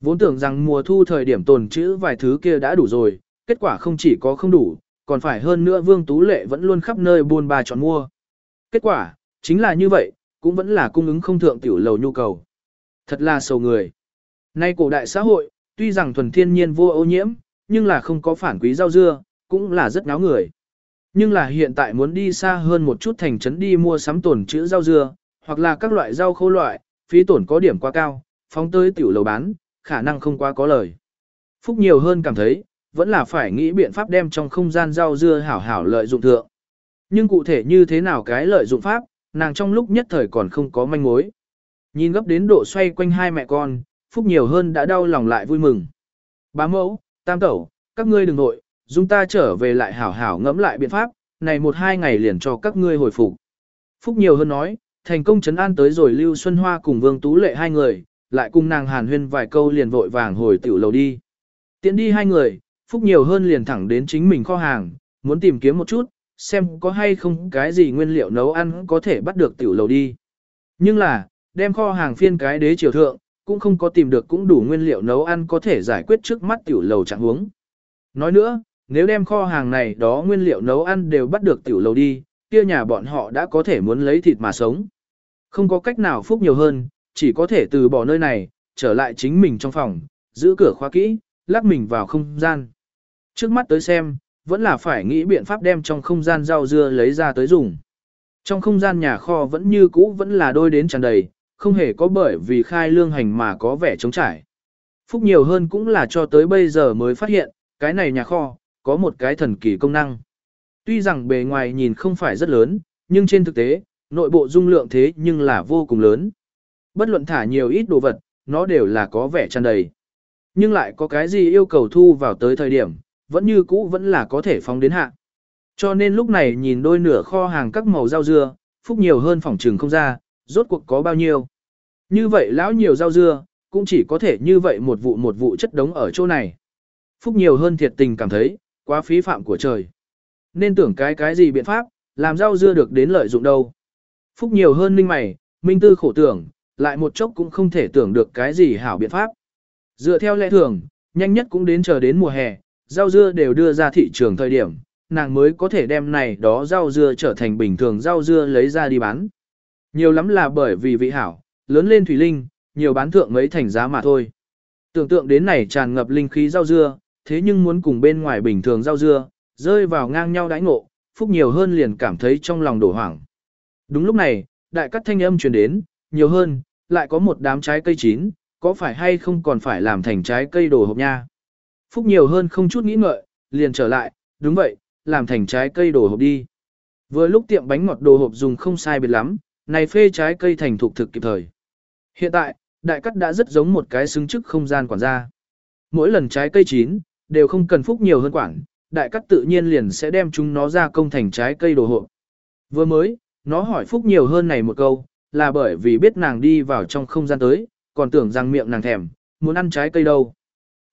Vốn tưởng rằng mùa thu thời điểm tồn trữ vài thứ kia đã đủ rồi, kết quả không chỉ có không đủ, còn phải hơn nữa Vương Tú Lệ vẫn luôn khắp nơi buôn bà chọn mua. Kết quả, chính là như vậy, cũng vẫn là cung ứng không thượng tiểu lầu nhu cầu. Thật là sầu người. Nay cổ đại xã hội, tuy rằng thuần thiên nhiên vô ô nhiễm, nhưng là không có phản quý rau dưa, cũng là rất náo người. Nhưng là hiện tại muốn đi xa hơn một chút thành trấn đi mua sắm tồn chữ rau dưa, hoặc là các loại rau khô loại, phí tổn có điểm quá cao, phóng tới tiểu lầu bán, khả năng không quá có lời. Phúc nhiều hơn cảm thấy, vẫn là phải nghĩ biện pháp đem trong không gian rau dưa hảo hảo lợi dụng thượng. Nhưng cụ thể như thế nào cái lợi dụng pháp, nàng trong lúc nhất thời còn không có manh mối. Nhìn gấp đến độ xoay quanh hai mẹ con, Phúc nhiều hơn đã đau lòng lại vui mừng. Bá mẫu, tam tẩu, các ngươi đừng nội, chúng ta trở về lại hảo hảo ngẫm lại biện pháp, này một hai ngày liền cho các ngươi hồi phục. Phúc nhiều hơn nói, thành công chấn an tới rồi Lưu Xuân Hoa cùng Vương Tú Lệ hai người, lại cùng nàng hàn huyên vài câu liền vội vàng hồi tiểu lầu đi. Tiến đi hai người, Phúc nhiều hơn liền thẳng đến chính mình kho hàng, muốn tìm kiếm một chút, xem có hay không cái gì nguyên liệu nấu ăn có thể bắt được tiểu lầu đi. Nhưng là, đem kho hàng phiên cái đế triều thượng, cũng không có tìm được cũng đủ nguyên liệu nấu ăn có thể giải quyết trước mắt tiểu lầu trạng huống. Nói nữa, nếu đem kho hàng này đó nguyên liệu nấu ăn đều bắt được tiểu lầu đi, kia nhà bọn họ đã có thể muốn lấy thịt mà sống. Không có cách nào phúc nhiều hơn, chỉ có thể từ bỏ nơi này, trở lại chính mình trong phòng, giữ cửa khóa kỹ, lắc mình vào không gian. Trước mắt tới xem, vẫn là phải nghĩ biện pháp đem trong không gian rau dưa lấy ra tới dùng. Trong không gian nhà kho vẫn như cũ vẫn là đôi đến tràn đầy, không hề có bởi vì khai lương hành mà có vẻ trống trải. Phúc nhiều hơn cũng là cho tới bây giờ mới phát hiện, cái này nhà kho, có một cái thần kỳ công năng. Tuy rằng bề ngoài nhìn không phải rất lớn, nhưng trên thực tế, nội bộ dung lượng thế nhưng là vô cùng lớn. Bất luận thả nhiều ít đồ vật, nó đều là có vẻ tràn đầy. Nhưng lại có cái gì yêu cầu thu vào tới thời điểm, vẫn như cũ vẫn là có thể phóng đến hạ. Cho nên lúc này nhìn đôi nửa kho hàng các màu rau dưa, phúc nhiều hơn phòng trừng không ra, rốt cuộc có bao nhiêu. Như vậy lão nhiều rau dưa, cũng chỉ có thể như vậy một vụ một vụ chất đống ở chỗ này. Phúc nhiều hơn thiệt tình cảm thấy, quá phí phạm của trời. Nên tưởng cái cái gì biện pháp, làm rau dưa được đến lợi dụng đâu. Phúc nhiều hơn minh mày, minh tư khổ tưởng, lại một chốc cũng không thể tưởng được cái gì hảo biện pháp. Dựa theo lẽ thường, nhanh nhất cũng đến chờ đến mùa hè, rau dưa đều đưa ra thị trường thời điểm, nàng mới có thể đem này đó rau dưa trở thành bình thường rau dưa lấy ra đi bán. Nhiều lắm là bởi vì vị hảo, lớn lên thủy linh, nhiều bán thượng mấy thành giá mà thôi. Tưởng tượng đến này tràn ngập linh khí rau dưa, thế nhưng muốn cùng bên ngoài bình thường rau dưa, rơi vào ngang nhau đãi ngộ, phúc nhiều hơn liền cảm thấy trong lòng đổ hoảng. Đúng lúc này, đại cắt thanh âm truyền đến, nhiều hơn, lại có một đám trái cây chín, có phải hay không còn phải làm thành trái cây đồ hộp nha. Phúc nhiều hơn không chút nghĩ ngợi, liền trở lại, đúng vậy, làm thành trái cây đồ hộp đi. Vừa lúc tiệm bánh ngọt đồ hộp dùng không sai biệt lắm, này phê trái cây thành thục thực kịp thời. Hiện tại, đại cắt đã rất giống một cái xứng chức không gian quản gia. Mỗi lần trái cây chín, đều không cần phúc nhiều hơn quản, đại cắt tự nhiên liền sẽ đem chúng nó ra công thành trái cây đồ hộp. Vừa mới, nó hỏi phúc nhiều hơn này một câu, là bởi vì biết nàng đi vào trong không gian tới, còn tưởng rằng miệng nàng thèm, muốn ăn trái cây đâu.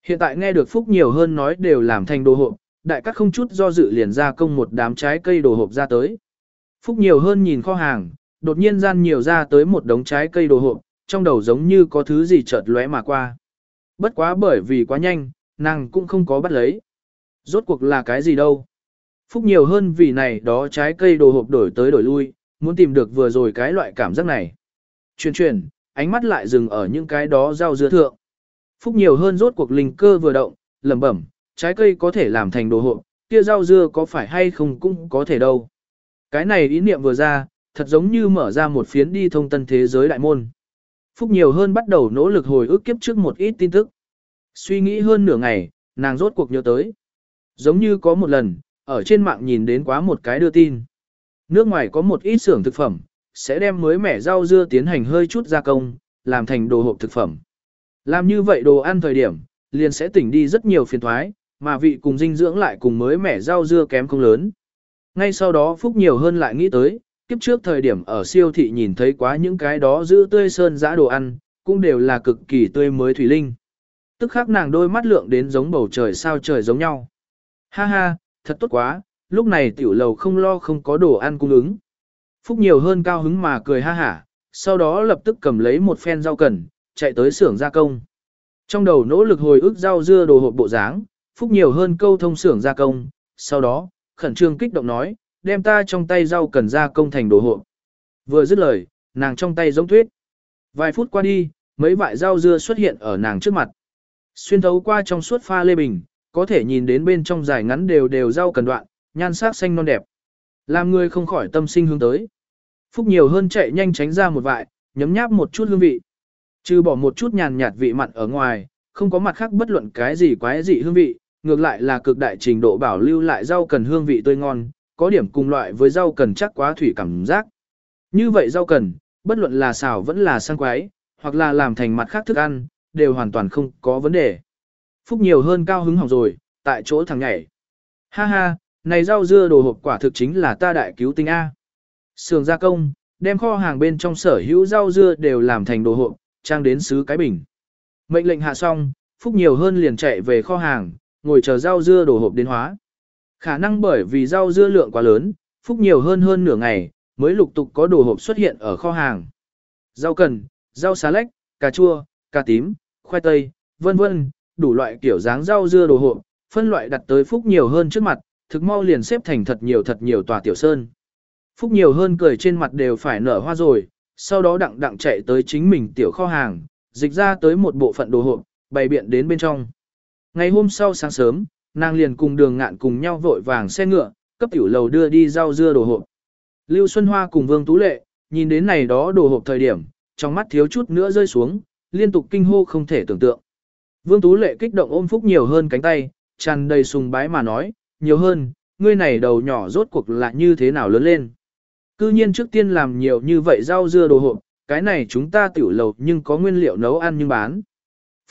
Hiện tại nghe được phúc nhiều hơn nói đều làm thành đồ hộp, đại các không chút do dự liền ra công một đám trái cây đồ hộp ra tới. Phúc nhiều hơn nhìn kho hàng, đột nhiên gian nhiều ra tới một đống trái cây đồ hộp, trong đầu giống như có thứ gì chợt lóe mà qua. Bất quá bởi vì quá nhanh, nàng cũng không có bắt lấy. Rốt cuộc là cái gì đâu. Phúc nhiều hơn vì này đó trái cây đồ hộp đổi tới đổi lui, muốn tìm được vừa rồi cái loại cảm giác này. Chuyển chuyển, ánh mắt lại dừng ở những cái đó rau dưa thượng. Phúc nhiều hơn rốt cuộc linh cơ vừa động, lẩm bẩm, trái cây có thể làm thành đồ hộp, kia rau dưa có phải hay không cũng có thể đâu. Cái này ý niệm vừa ra, thật giống như mở ra một phiến đi thông tân thế giới đại môn. Phúc nhiều hơn bắt đầu nỗ lực hồi ức kiếp trước một ít tin tức. Suy nghĩ hơn nửa ngày, nàng rốt cuộc nhớ tới. Giống như có một lần, ở trên mạng nhìn đến quá một cái đưa tin. Nước ngoài có một ít xưởng thực phẩm, sẽ đem mới mẻ rau dưa tiến hành hơi chút gia công, làm thành đồ hộp thực phẩm. Làm như vậy đồ ăn thời điểm, liền sẽ tỉnh đi rất nhiều phiền thoái, mà vị cùng dinh dưỡng lại cùng mới mẻ rau dưa kém không lớn. Ngay sau đó Phúc nhiều hơn lại nghĩ tới, kiếp trước thời điểm ở siêu thị nhìn thấy quá những cái đó giữ tươi sơn giã đồ ăn, cũng đều là cực kỳ tươi mới thủy linh. Tức khắc nàng đôi mắt lượng đến giống bầu trời sao trời giống nhau. Ha ha, thật tốt quá, lúc này tiểu lầu không lo không có đồ ăn cung ứng. Phúc nhiều hơn cao hứng mà cười ha hả, sau đó lập tức cầm lấy một phen rau cần, chạy tới xưởng gia công. Trong đầu nỗ lực hồi ức rau dưa đồ hộp bộ dáng, Phúc nhiều hơn câu thông xưởng gia công, sau đó, khẩn trương kích động nói, đem ta trong tay rau cần gia công thành đồ hộp. Vừa dứt lời, nàng trong tay giống tuyết. Vài phút qua đi, mấy vại rau dưa xuất hiện ở nàng trước mặt. Xuyên thấu qua trong suốt pha lê bình, có thể nhìn đến bên trong dài ngắn đều đều rau cần đoạn, nhan sắc xanh non đẹp. Làm người không khỏi tâm sinh hướng tới. Phúc nhiều hơn chạy nhanh tránh ra một vại, nhấm nháp một chút hương vị. Trừ bỏ một chút nhàn nhạt vị mặn ở ngoài, không có mặt khác bất luận cái gì quái dị hương vị, ngược lại là cực đại trình độ bảo lưu lại rau cần hương vị tươi ngon, có điểm cùng loại với rau cần chắc quá thủy cảm giác. Như vậy rau cần, bất luận là xào vẫn là sang quái, hoặc là làm thành mặt khác thức ăn, đều hoàn toàn không có vấn đề. Phúc nhiều hơn cao hứng hỏng rồi, tại chỗ thằng nhảy. Ha ha, này rau dưa đồ hộp quả thực chính là ta đại cứu tinh A. Sường gia công, đem kho hàng bên trong sở hữu rau dưa đều làm thành đồ hộp, trang đến xứ cái bình. Mệnh lệnh hạ xong, Phúc nhiều hơn liền chạy về kho hàng, ngồi chờ rau dưa đồ hộp đến hóa. Khả năng bởi vì rau dưa lượng quá lớn, Phúc nhiều hơn hơn nửa ngày, mới lục tục có đồ hộp xuất hiện ở kho hàng. Rau cần, rau xà lách, cà chua, cà tím, khoai tây, vân vân, đủ loại kiểu dáng rau dưa đồ hộp, phân loại đặt tới Phúc nhiều hơn trước mặt, thực mau liền xếp thành thật nhiều thật nhiều tòa tiểu sơn. Phúc nhiều hơn cười trên mặt đều phải nở hoa rồi, sau đó đặng đặng chạy tới chính mình tiểu kho hàng, dịch ra tới một bộ phận đồ hộp, bày biện đến bên trong. Ngày hôm sau sáng sớm, nàng liền cùng đường ngạn cùng nhau vội vàng xe ngựa, cấp tiểu lầu đưa đi rau dưa đồ hộp. Lưu Xuân Hoa cùng Vương Tú Lệ, nhìn đến này đó đồ hộp thời điểm, trong mắt thiếu chút nữa rơi xuống, liên tục kinh hô không thể tưởng tượng. Vương Tú Lệ kích động ôm Phúc nhiều hơn cánh tay, tràn đầy sùng bái mà nói, nhiều hơn, ngươi này đầu nhỏ rốt cuộc là như thế nào lớn lên. Cư nhiên trước tiên làm nhiều như vậy rau dưa đồ hộp, cái này chúng ta tiểu lầu nhưng có nguyên liệu nấu ăn nhưng bán.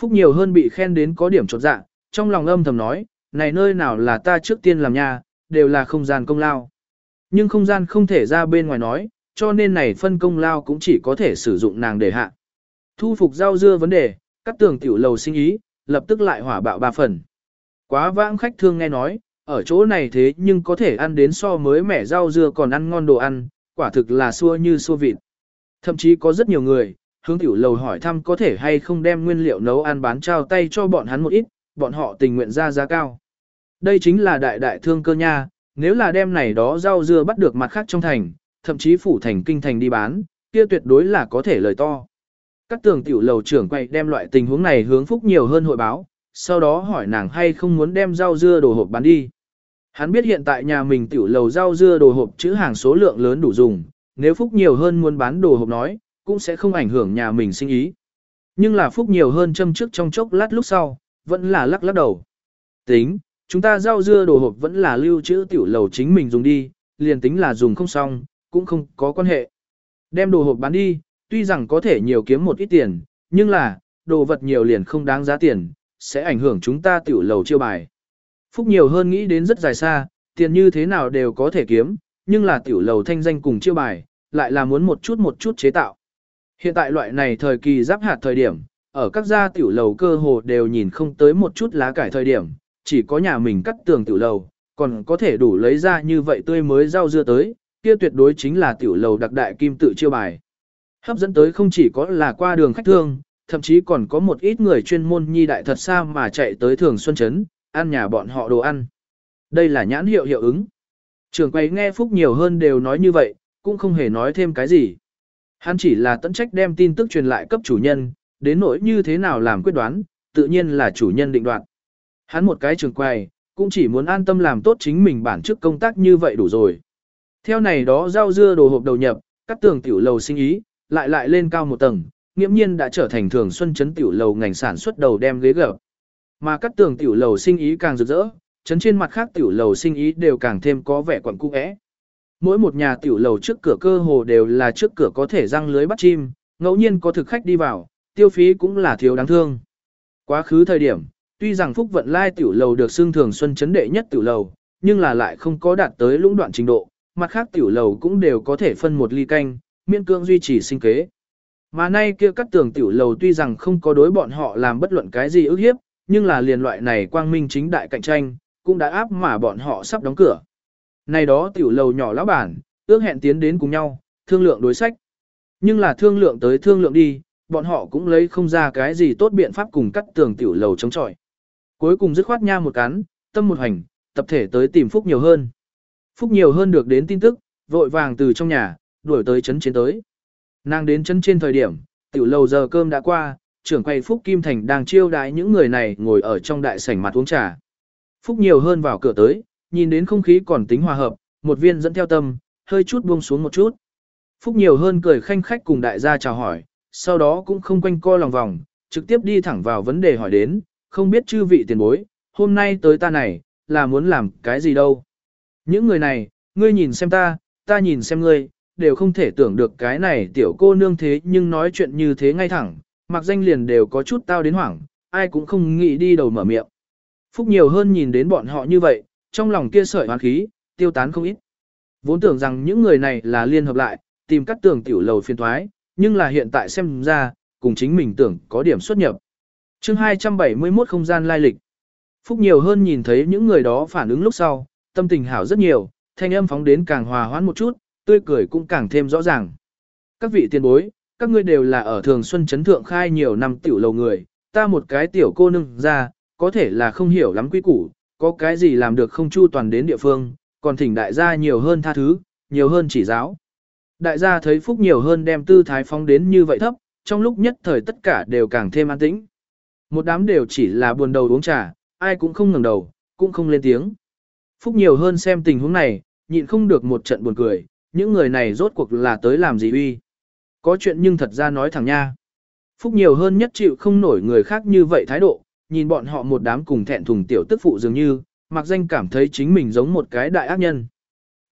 Phúc nhiều hơn bị khen đến có điểm chột dạ, trong lòng âm thầm nói, này nơi nào là ta trước tiên làm nha, đều là không gian công lao. Nhưng không gian không thể ra bên ngoài nói, cho nên này phân công lao cũng chỉ có thể sử dụng nàng để hạ. Thu phục rau dưa vấn đề, cắt tường tiểu lầu sinh ý, lập tức lại hỏa bạo ba phần. Quá vãng khách thương nghe nói, ở chỗ này thế nhưng có thể ăn đến so mới mẻ rau dưa còn ăn ngon đồ ăn, quả thực là xua như xua vịt. Thậm chí có rất nhiều người, hướng tiểu lầu hỏi thăm có thể hay không đem nguyên liệu nấu ăn bán trao tay cho bọn hắn một ít, bọn họ tình nguyện ra giá cao. Đây chính là đại đại thương cơ nha, nếu là đem này đó rau dưa bắt được mặt khác trong thành, thậm chí phủ thành kinh thành đi bán, kia tuyệt đối là có thể lời to. Các tường tiểu lầu trưởng quay đem loại tình huống này hướng phúc nhiều hơn hội báo, sau đó hỏi nàng hay không muốn đem rau dưa đồ hộp bán đi. Hắn biết hiện tại nhà mình tiểu lầu rau dưa đồ hộp chữ hàng số lượng lớn đủ dùng, nếu phúc nhiều hơn muốn bán đồ hộp nói, cũng sẽ không ảnh hưởng nhà mình sinh ý. Nhưng là phúc nhiều hơn châm trước trong chốc lát lúc sau, vẫn là lắc lắc đầu. Tính, chúng ta rau dưa đồ hộp vẫn là lưu trữ tiểu lầu chính mình dùng đi, liền tính là dùng không xong, cũng không có quan hệ. Đem đồ hộp bán đi, tuy rằng có thể nhiều kiếm một ít tiền, nhưng là, đồ vật nhiều liền không đáng giá tiền, sẽ ảnh hưởng chúng ta tiểu lầu chiêu bài. Phúc nhiều hơn nghĩ đến rất dài xa, tiền như thế nào đều có thể kiếm, nhưng là tiểu lầu thanh danh cùng chiêu bài, lại là muốn một chút một chút chế tạo. Hiện tại loại này thời kỳ giáp hạt thời điểm, ở các gia tiểu lầu cơ hồ đều nhìn không tới một chút lá cải thời điểm, chỉ có nhà mình cắt tường tiểu lầu, còn có thể đủ lấy ra như vậy tươi mới rau dưa tới, kia tuyệt đối chính là tiểu lầu đặc đại kim tự chiêu bài. Hấp dẫn tới không chỉ có là qua đường khách thương, thậm chí còn có một ít người chuyên môn nhi đại thật xa mà chạy tới thường xuân chấn, ăn nhà bọn họ đồ ăn. Đây là nhãn hiệu hiệu ứng. Trường quay nghe Phúc nhiều hơn đều nói như vậy, cũng không hề nói thêm cái gì. Hắn chỉ là tận trách đem tin tức truyền lại cấp chủ nhân, đến nỗi như thế nào làm quyết đoán, tự nhiên là chủ nhân định đoạt. Hắn một cái trường quay, cũng chỉ muốn an tâm làm tốt chính mình bản chức công tác như vậy đủ rồi. Theo này đó rau dưa đồ hộp đầu nhập, các tường tiểu lầu sinh ý, lại lại lên cao một tầng, nghiễm nhiên đã trở thành thường xuân chấn tiểu lầu ngành sản xuất đầu đem ghế gập. Mà các tường tiểu lầu sinh ý càng rực rỡ, chấn trên mặt khác tiểu lầu sinh ý đều càng thêm có vẻ quẩn cung ẽ. Mỗi một nhà tiểu lầu trước cửa cơ hồ đều là trước cửa có thể răng lưới bắt chim, ngẫu nhiên có thực khách đi vào, tiêu phí cũng là thiếu đáng thương. Quá khứ thời điểm, tuy rằng Phúc Vận Lai tiểu lầu được xưng thường xuân chấn đệ nhất tiểu lầu, nhưng là lại không có đạt tới lũng đoạn trình độ, mặt khác tiểu lầu cũng đều có thể phân một ly canh, miễn cương duy trì sinh kế. Mà nay kia các tường tiểu lầu tuy rằng không có đối bọn họ làm bất luận cái gì ức hiếp, nhưng là liền loại này quang minh chính đại cạnh tranh, cũng đã áp mà bọn họ sắp đóng cửa. Này đó tiểu lầu nhỏ lão bản, ước hẹn tiến đến cùng nhau, thương lượng đối sách. Nhưng là thương lượng tới thương lượng đi, bọn họ cũng lấy không ra cái gì tốt biện pháp cùng cắt tường tiểu lầu chống chọi. Cuối cùng dứt khoát nha một cắn, tâm một hành, tập thể tới tìm Phúc nhiều hơn. Phúc nhiều hơn được đến tin tức, vội vàng từ trong nhà, đuổi tới chấn chiến tới. Nàng đến chấn trên thời điểm, tiểu lầu giờ cơm đã qua, trưởng quay Phúc Kim Thành đang chiêu đãi những người này ngồi ở trong đại sảnh mặt uống trà. Phúc nhiều hơn vào cửa tới, nhìn đến không khí còn tính hòa hợp, một viên dẫn theo tâm, hơi chút buông xuống một chút. Phúc nhiều hơn cười khanh khách cùng đại gia chào hỏi, sau đó cũng không quanh co lòng vòng, trực tiếp đi thẳng vào vấn đề hỏi đến, không biết chư vị tiền bối, hôm nay tới ta này, là muốn làm cái gì đâu. Những người này, ngươi nhìn xem ta, ta nhìn xem ngươi, đều không thể tưởng được cái này tiểu cô nương thế nhưng nói chuyện như thế ngay thẳng, mặc danh liền đều có chút tao đến hoảng, ai cũng không nghĩ đi đầu mở miệng. Phúc nhiều hơn nhìn đến bọn họ như vậy, trong lòng kia sợi hoán khí, tiêu tán không ít. Vốn tưởng rằng những người này là liên hợp lại, tìm các tường tiểu lầu phiên thoái, nhưng là hiện tại xem ra, cùng chính mình tưởng có điểm xuất nhập. chương 271 không gian lai lịch. Phúc nhiều hơn nhìn thấy những người đó phản ứng lúc sau, tâm tình hảo rất nhiều, thanh âm phóng đến càng hòa hoãn một chút, tươi cười cũng càng thêm rõ ràng. Các vị tiền bối, các ngươi đều là ở thường xuân chấn thượng khai nhiều năm tiểu lầu người, ta một cái tiểu cô nương ra, có thể là không hiểu lắm quy củ, có cái gì làm được không chu toàn đến địa phương, còn thỉnh đại gia nhiều hơn tha thứ, nhiều hơn chỉ giáo. Đại gia thấy phúc nhiều hơn đem tư thái phóng đến như vậy thấp, trong lúc nhất thời tất cả đều càng thêm an tĩnh. Một đám đều chỉ là buồn đầu uống trà, ai cũng không ngẩng đầu, cũng không lên tiếng. Phúc nhiều hơn xem tình huống này, nhịn không được một trận buồn cười, những người này rốt cuộc là tới làm gì uy. Có chuyện nhưng thật ra nói thẳng nha. Phúc nhiều hơn nhất chịu không nổi người khác như vậy thái độ, nhìn bọn họ một đám cùng thẹn thùng tiểu tức phụ dường như, mặc danh cảm thấy chính mình giống một cái đại ác nhân.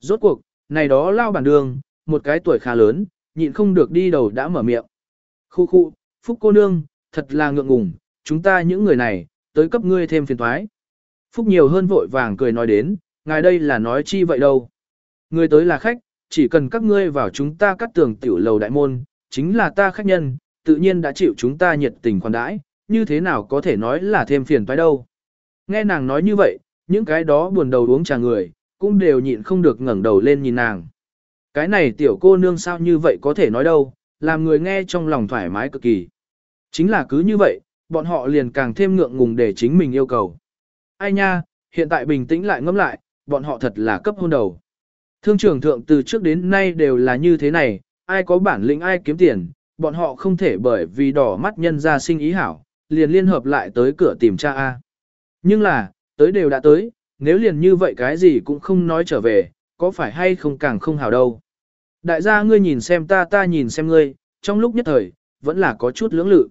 Rốt cuộc, này đó lao bản đường, một cái tuổi khá lớn, nhịn không được đi đầu đã mở miệng. Khu khu, Phúc cô nương, thật là ngượng ngùng, chúng ta những người này, tới cấp ngươi thêm phiền thoái. Phúc nhiều hơn vội vàng cười nói đến, ngài đây là nói chi vậy đâu. Người tới là khách, chỉ cần các ngươi vào chúng ta cắt tường tiểu lầu đại môn, chính là ta khách nhân, tự nhiên đã chịu chúng ta nhiệt tình khoản đãi, như thế nào có thể nói là thêm phiền toái đâu. Nghe nàng nói như vậy, những cái đó buồn đầu uống trà người, cũng đều nhịn không được ngẩng đầu lên nhìn nàng. Cái này tiểu cô nương sao như vậy có thể nói đâu, làm người nghe trong lòng thoải mái cực kỳ. Chính là cứ như vậy, bọn họ liền càng thêm ngượng ngùng để chính mình yêu cầu. Ai nha, hiện tại bình tĩnh lại ngẫm lại, bọn họ thật là cấp hôn đầu. Thương trưởng thượng từ trước đến nay đều là như thế này, ai có bản lĩnh ai kiếm tiền, bọn họ không thể bởi vì đỏ mắt nhân ra sinh ý hảo, liền liên hợp lại tới cửa tìm cha A. Nhưng là, tới đều đã tới, nếu liền như vậy cái gì cũng không nói trở về, có phải hay không càng không hảo đâu. Đại gia ngươi nhìn xem ta ta nhìn xem ngươi, trong lúc nhất thời, vẫn là có chút lưỡng lự.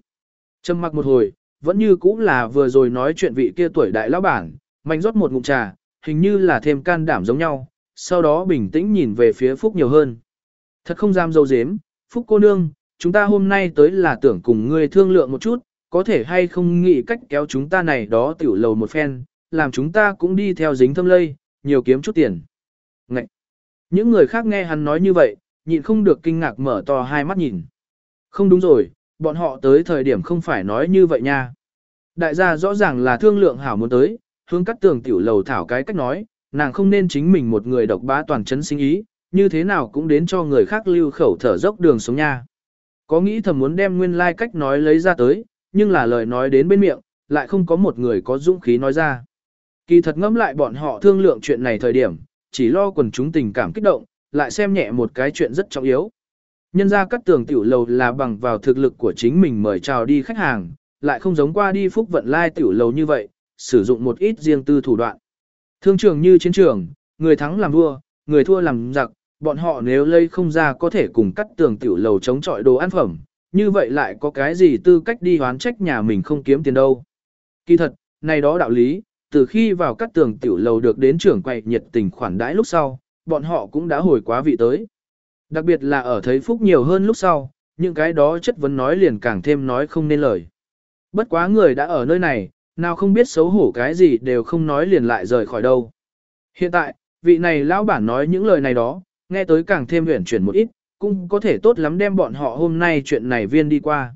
Trầm mặc một hồi, vẫn như cũng là vừa rồi nói chuyện vị kia tuổi đại lão bản, mạnh rót một ngụm trà, hình như là thêm can đảm giống nhau, sau đó bình tĩnh nhìn về phía Phúc nhiều hơn. Thật không dám dâu dếm, Phúc cô nương, chúng ta hôm nay tới là tưởng cùng ngươi thương lượng một chút, có thể hay không nghĩ cách kéo chúng ta này đó tiểu lầu một phen, làm chúng ta cũng đi theo dính thâm lây, nhiều kiếm chút tiền. Ngậy! Những người khác nghe hắn nói như vậy, nhịn không được kinh ngạc mở to hai mắt nhìn. Không đúng rồi, bọn họ tới thời điểm không phải nói như vậy nha. Đại gia rõ ràng là thương lượng hảo muốn tới, hướng cắt tường tiểu lầu thảo cái cách nói, nàng không nên chính mình một người độc bá toàn chấn sinh ý, như thế nào cũng đến cho người khác lưu khẩu thở dốc đường sống nha. Có nghĩ thầm muốn đem nguyên lai like cách nói lấy ra tới, nhưng là lời nói đến bên miệng, lại không có một người có dũng khí nói ra. Kỳ thật ngẫm lại bọn họ thương lượng chuyện này thời điểm, chỉ lo quần chúng tình cảm kích động, lại xem nhẹ một cái chuyện rất trọng yếu. Nhân ra cắt tường tiểu lầu là bằng vào thực lực của chính mình mời chào đi khách hàng, lại không giống qua đi phúc vận lai tiểu lầu như vậy, sử dụng một ít riêng tư thủ đoạn. Thương trường như chiến trường, người thắng làm vua, người thua làm giặc, bọn họ nếu lây không ra có thể cùng cắt tường tiểu lầu chống chọi đồ ăn phẩm, như vậy lại có cái gì tư cách đi hoán trách nhà mình không kiếm tiền đâu. Kỳ thật, này đó đạo lý, từ khi vào cắt tường tiểu lầu được đến trưởng quầy nhiệt tình khoản đãi lúc sau, bọn họ cũng đã hồi quá vị tới. Đặc biệt là ở thấy phúc nhiều hơn lúc sau, những cái đó chất vấn nói liền càng thêm nói không nên lời. Bất quá người đã ở nơi này, nào không biết xấu hổ cái gì đều không nói liền lại rời khỏi đâu. Hiện tại, vị này lão bản nói những lời này đó, nghe tới càng thêm huyền chuyển một ít, cũng có thể tốt lắm đem bọn họ hôm nay chuyện này viên đi qua.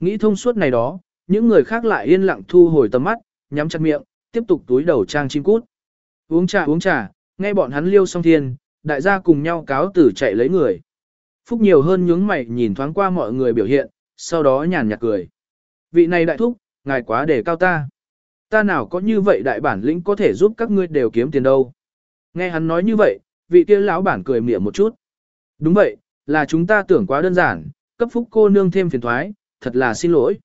Nghĩ thông suốt này đó, những người khác lại yên lặng thu hồi tầm mắt, nhắm chặt miệng, tiếp tục túi đầu trang chim cút. Uống trà uống trà, nghe bọn hắn liêu song thiên, đại gia cùng nhau cáo tử chạy lấy người. Phúc nhiều hơn nhướng mày nhìn thoáng qua mọi người biểu hiện, sau đó nhàn nhạt cười. Vị này đại thúc, ngài quá để cao ta. Ta nào có như vậy đại bản lĩnh có thể giúp các ngươi đều kiếm tiền đâu. Nghe hắn nói như vậy, vị kia lão bản cười mỉa một chút. Đúng vậy, là chúng ta tưởng quá đơn giản, cấp phúc cô nương thêm phiền thoái, thật là xin lỗi.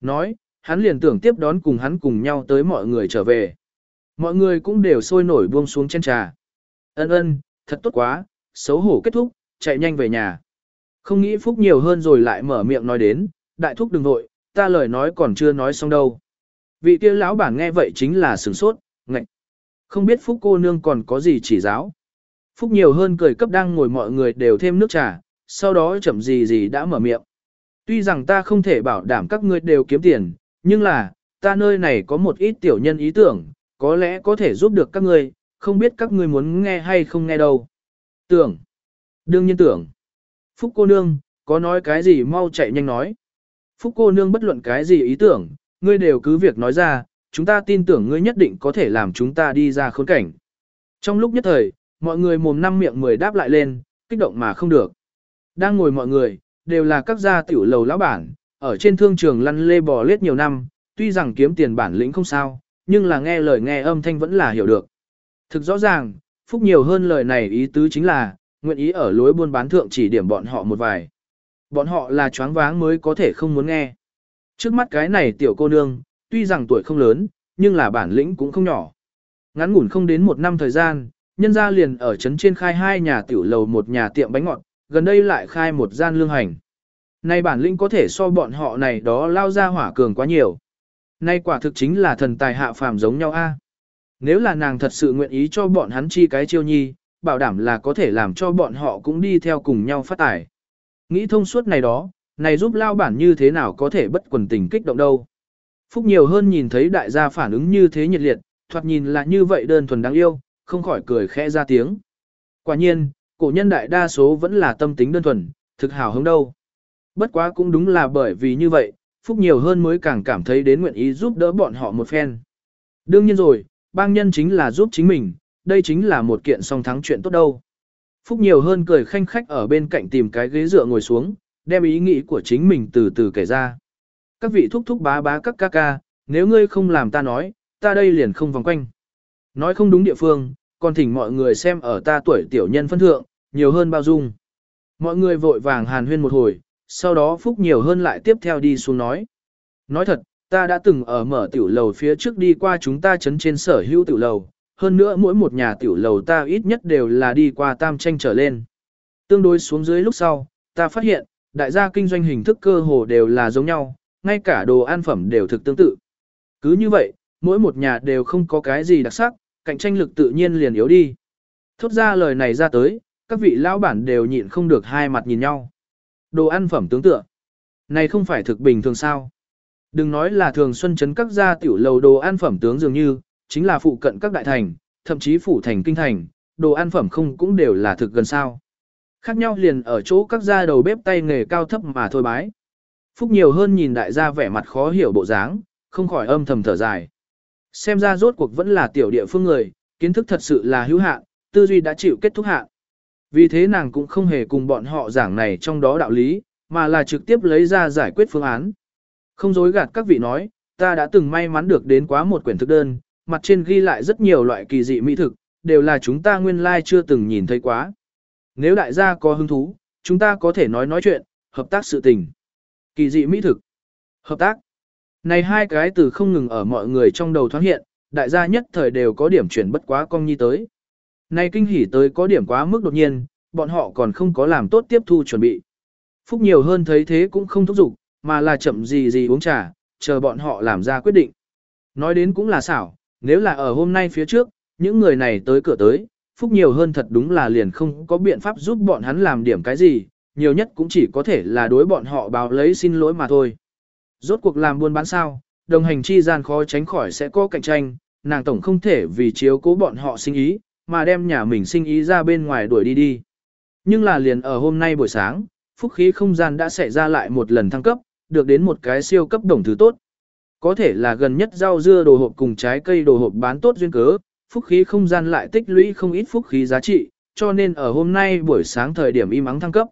Nói, hắn liền tưởng tiếp đón cùng hắn cùng nhau tới mọi người trở về. Mọi người cũng đều sôi nổi buông xuống trên trà. Ân ân, thật tốt quá, xấu hổ kết thúc, chạy nhanh về nhà. Không nghĩ phúc nhiều hơn rồi lại mở miệng nói đến, đại thúc đừng vội, ta lời nói còn chưa nói xong đâu. Vị kia lão bản nghe vậy chính là sửng sốt, ngạch. Không biết phúc cô nương còn có gì chỉ giáo. Phúc nhiều hơn cười cấp đang ngồi mọi người đều thêm nước trà, sau đó chậm gì gì đã mở miệng. Tuy rằng ta không thể bảo đảm các ngươi đều kiếm tiền, nhưng là, ta nơi này có một ít tiểu nhân ý tưởng, có lẽ có thể giúp được các ngươi, không biết các ngươi muốn nghe hay không nghe đâu. Tưởng. Đương nhiên tưởng. Phúc cô nương, có nói cái gì mau chạy nhanh nói. Phúc cô nương bất luận cái gì ý tưởng, ngươi đều cứ việc nói ra, chúng ta tin tưởng ngươi nhất định có thể làm chúng ta đi ra khốn cảnh. Trong lúc nhất thời, mọi người mồm năm miệng mười đáp lại lên, kích động mà không được. Đang ngồi mọi người, đều là các gia tiểu lầu lão bản, ở trên thương trường lăn lê bò lết nhiều năm, tuy rằng kiếm tiền bản lĩnh không sao, nhưng là nghe lời nghe âm thanh vẫn là hiểu được. Thực rõ ràng, phúc nhiều hơn lời này ý tứ chính là, nguyện ý ở lối buôn bán thượng chỉ điểm bọn họ một vài. Bọn họ là choáng váng mới có thể không muốn nghe. Trước mắt cái này tiểu cô nương, tuy rằng tuổi không lớn, nhưng là bản lĩnh cũng không nhỏ. Ngắn ngủn không đến một năm thời gian, nhân gia liền ở trấn trên khai hai nhà tiểu lầu một nhà tiệm bánh ngọt, gần đây lại khai một gian lương hành. Này bản lĩnh có thể so bọn họ này đó lao ra hỏa cường quá nhiều. Nay quả thực chính là thần tài hạ phàm giống nhau a. Nếu là nàng thật sự nguyện ý cho bọn hắn chi cái chiêu nhi, bảo đảm là có thể làm cho bọn họ cũng đi theo cùng nhau phát tài. Nghĩ thông suốt này đó, này giúp lao bản như thế nào có thể bất quần tình kích động đâu. Phúc nhiều hơn nhìn thấy đại gia phản ứng như thế nhiệt liệt, thoạt nhìn là như vậy đơn thuần đáng yêu, không khỏi cười khẽ ra tiếng. Quả nhiên, cổ nhân đại đa số vẫn là tâm tính đơn thuần, thực hào hứng đâu. Bất quá cũng đúng là bởi vì như vậy, Phúc nhiều hơn mới càng cảm thấy đến nguyện ý giúp đỡ bọn họ một phen. Đương nhiên rồi, bang nhân chính là giúp chính mình, đây chính là một kiện song thắng chuyện tốt đâu. Phúc nhiều hơn cười khanh khách ở bên cạnh tìm cái ghế dựa ngồi xuống, đem ý nghĩ của chính mình từ từ kể ra. Các vị thúc thúc bá bá các ca ca, nếu ngươi không làm ta nói, ta đây liền không vòng quanh. Nói không đúng địa phương, còn thỉnh mọi người xem ở ta tuổi tiểu nhân phân thượng, nhiều hơn bao dung. Mọi người vội vàng hàn huyên một hồi, sau đó Phúc nhiều hơn lại tiếp theo đi xuống nói. Nói thật, ta đã từng ở mở tiểu lầu phía trước đi qua chúng ta chấn trên sở hữu tiểu lầu, hơn nữa mỗi một nhà tiểu lầu ta ít nhất đều là đi qua tam tranh trở lên. Tương đối xuống dưới lúc sau, ta phát hiện, đại gia kinh doanh hình thức cơ hồ đều là giống nhau, ngay cả đồ ăn phẩm đều thực tương tự. Cứ như vậy, mỗi một nhà đều không có cái gì đặc sắc, cạnh tranh lực tự nhiên liền yếu đi. Thốt ra lời này ra tới, các vị lão bản đều nhịn không được hai mặt nhìn nhau. Đồ ăn phẩm tướng tựa. Này không phải thực bình thường sao. Đừng nói là thường xuân chấn các gia tiểu lầu đồ ăn phẩm tướng dường như, chính là phụ cận các đại thành, thậm chí phủ thành kinh thành, đồ ăn phẩm không cũng đều là thực gần sao. Khác nhau liền ở chỗ các gia đầu bếp tay nghề cao thấp mà thôi bái. Phúc nhiều hơn nhìn đại gia vẻ mặt khó hiểu bộ dáng, không khỏi âm thầm thở dài. Xem ra rốt cuộc vẫn là tiểu địa phương người, kiến thức thật sự là hữu hạn, tư duy đã chịu kết thúc hạn. Vì thế nàng cũng không hề cùng bọn họ giảng này trong đó đạo lý, mà là trực tiếp lấy ra giải quyết phương án. Không dối gạt các vị nói, ta đã từng may mắn được đến quá một quyển thực đơn, mặt trên ghi lại rất nhiều loại kỳ dị mỹ thực, đều là chúng ta nguyên lai chưa từng nhìn thấy quá. Nếu đại gia có hứng thú, chúng ta có thể nói nói chuyện, hợp tác sự tình. Kỳ dị mỹ thực. Hợp tác. Này hai cái từ không ngừng ở mọi người trong đầu thoáng hiện, đại gia nhất thời đều có điểm chuyển bất quá công nhi tới. Này kinh hỉ tới có điểm quá mức đột nhiên, bọn họ còn không có làm tốt tiếp thu chuẩn bị. Phúc nhiều hơn thấy thế cũng không thúc giục, mà là chậm gì gì uống trà, chờ bọn họ làm ra quyết định. Nói đến cũng là xảo, nếu là ở hôm nay phía trước, những người này tới cửa tới, Phúc nhiều hơn thật đúng là liền không có biện pháp giúp bọn hắn làm điểm cái gì, nhiều nhất cũng chỉ có thể là đối bọn họ báo lấy xin lỗi mà thôi. Rốt cuộc làm buôn bán sao, đồng hành chi gian khó tránh khỏi sẽ có cạnh tranh, nàng tổng không thể vì chiếu cố bọn họ sinh ý, mà đem nhà mình sinh ý ra bên ngoài đuổi đi đi. Nhưng là liền ở hôm nay buổi sáng, phúc khí không gian đã xảy ra lại một lần thăng cấp, được đến một cái siêu cấp đồng thứ tốt. Có thể là gần nhất rau dưa đồ hộp cùng trái cây đồ hộp bán tốt duyên cớ, phúc khí không gian lại tích lũy không ít phúc khí giá trị, cho nên ở hôm nay buổi sáng thời điểm im ắng thăng cấp.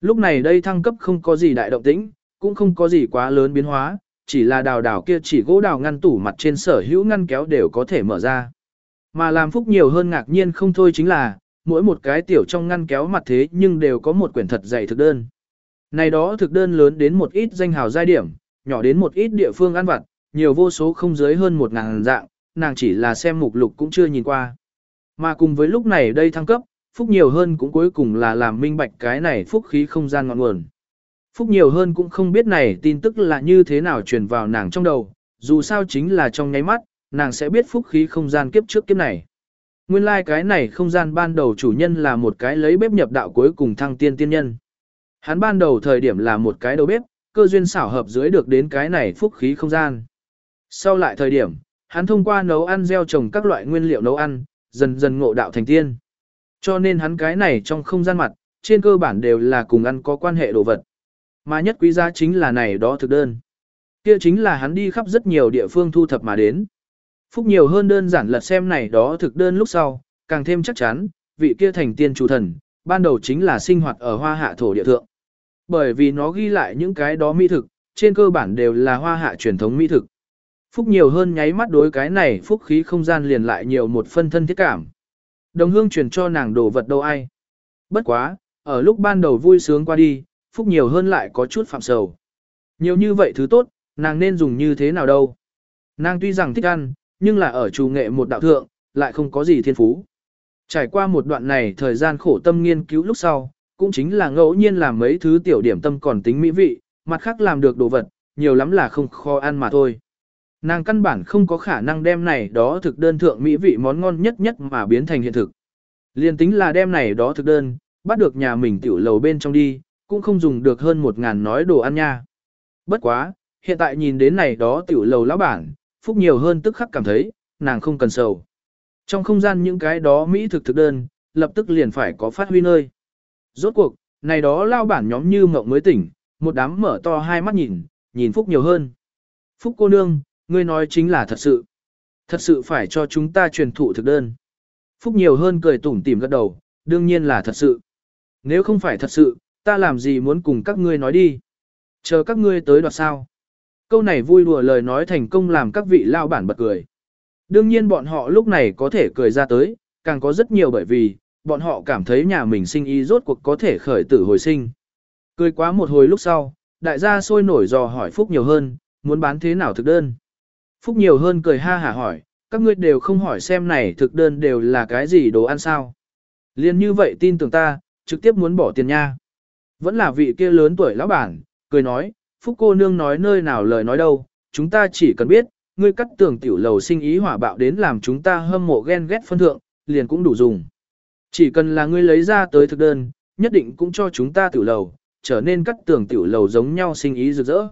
Lúc này đây thăng cấp không có gì đại động tĩnh, cũng không có gì quá lớn biến hóa, chỉ là đào đào kia chỉ gỗ đào ngăn tủ mặt trên sở hữu ngăn kéo đều có thể mở ra. Mà làm phúc nhiều hơn ngạc nhiên không thôi chính là, mỗi một cái tiểu trong ngăn kéo mặt thế nhưng đều có một quyển thật dày thực đơn. Này đó thực đơn lớn đến một ít danh hào giai điểm, nhỏ đến một ít địa phương ăn vặt, nhiều vô số không dưới hơn một ngàn dạng, nàng chỉ là xem mục lục cũng chưa nhìn qua. Mà cùng với lúc này đây thăng cấp, phúc nhiều hơn cũng cuối cùng là làm minh bạch cái này phúc khí không gian ngọn nguồn. Phúc nhiều hơn cũng không biết này tin tức là như thế nào truyền vào nàng trong đầu, dù sao chính là trong nháy mắt, nàng sẽ biết phúc khí không gian kiếp trước kiếp này. Nguyên lai like cái này không gian ban đầu chủ nhân là một cái lấy bếp nhập đạo cuối cùng thăng tiên tiên nhân. Hắn ban đầu thời điểm là một cái đầu bếp, cơ duyên xảo hợp dưới được đến cái này phúc khí không gian. Sau lại thời điểm, hắn thông qua nấu ăn gieo trồng các loại nguyên liệu nấu ăn, dần dần ngộ đạo thành tiên. Cho nên hắn cái này trong không gian mặt, trên cơ bản đều là cùng ăn có quan hệ đồ vật. Mà nhất quý giá chính là này đó thực đơn. Kia chính là hắn đi khắp rất nhiều địa phương thu thập mà đến. Phúc nhiều hơn đơn giản lật xem này đó thực đơn lúc sau, càng thêm chắc chắn, vị kia thành tiên chủ thần, ban đầu chính là sinh hoạt ở hoa hạ thổ địa thượng. Bởi vì nó ghi lại những cái đó mỹ thực, trên cơ bản đều là hoa hạ truyền thống mỹ thực. Phúc nhiều hơn nháy mắt đối cái này phúc khí không gian liền lại nhiều một phân thân thiết cảm. Đồng hương truyền cho nàng đồ vật đâu ai. Bất quá, ở lúc ban đầu vui sướng qua đi, Phúc nhiều hơn lại có chút phạm sầu. Nhiều như vậy thứ tốt, nàng nên dùng như thế nào đâu. Nàng tuy rằng thích ăn, nhưng là ở chủ nghệ một đạo thượng, lại không có gì thiên phú. Trải qua một đoạn này thời gian khổ tâm nghiên cứu lúc sau, cũng chính là ngẫu nhiên làm mấy thứ tiểu điểm tâm còn tính mỹ vị, mặt khác làm được đồ vật, nhiều lắm là không khó ăn mà thôi. Nàng căn bản không có khả năng đem này đó thực đơn thượng mỹ vị món ngon nhất nhất mà biến thành hiện thực. Liên tính là đem này đó thực đơn, bắt được nhà mình tiểu lầu bên trong đi, cũng không dùng được hơn một ngàn nói đồ ăn nha. Bất quá, hiện tại nhìn đến này đó tiểu lầu lão bản, phúc nhiều hơn tức khắc cảm thấy, nàng không cần sầu. Trong không gian những cái đó Mỹ thực thực đơn, lập tức liền phải có phát huy nơi. Rốt cuộc, này đó lao bản nhóm như mộng mới tỉnh, một đám mở to hai mắt nhìn, nhìn Phúc nhiều hơn. Phúc cô nương, ngươi nói chính là thật sự. Thật sự phải cho chúng ta truyền thụ thực đơn. Phúc nhiều hơn cười tủm tỉm gật đầu, đương nhiên là thật sự. Nếu không phải thật sự, ta làm gì muốn cùng các ngươi nói đi. Chờ các ngươi tới đoạt sao. Câu này vui đùa lời nói thành công làm các vị lao bản bật cười. Đương nhiên bọn họ lúc này có thể cười ra tới, càng có rất nhiều bởi vì, bọn họ cảm thấy nhà mình sinh y rốt cuộc có thể khởi tử hồi sinh. Cười quá một hồi lúc sau, đại gia sôi nổi dò hỏi Phúc nhiều hơn, muốn bán thế nào thực đơn. Phúc nhiều hơn cười ha hả hỏi, các ngươi đều không hỏi xem này thực đơn đều là cái gì đồ ăn sao. Liên như vậy tin tưởng ta, trực tiếp muốn bỏ tiền nha. Vẫn là vị kia lớn tuổi lão bản, cười nói, Phúc cô nương nói nơi nào lời nói đâu, chúng ta chỉ cần biết, ngươi cắt tường tiểu lầu sinh ý hỏa bạo đến làm chúng ta hâm mộ ghen ghét phân thượng, liền cũng đủ dùng. Chỉ cần là ngươi lấy ra tới thực đơn, nhất định cũng cho chúng ta tiểu lầu, trở nên cắt tường tiểu lầu giống nhau sinh ý rực rỡ.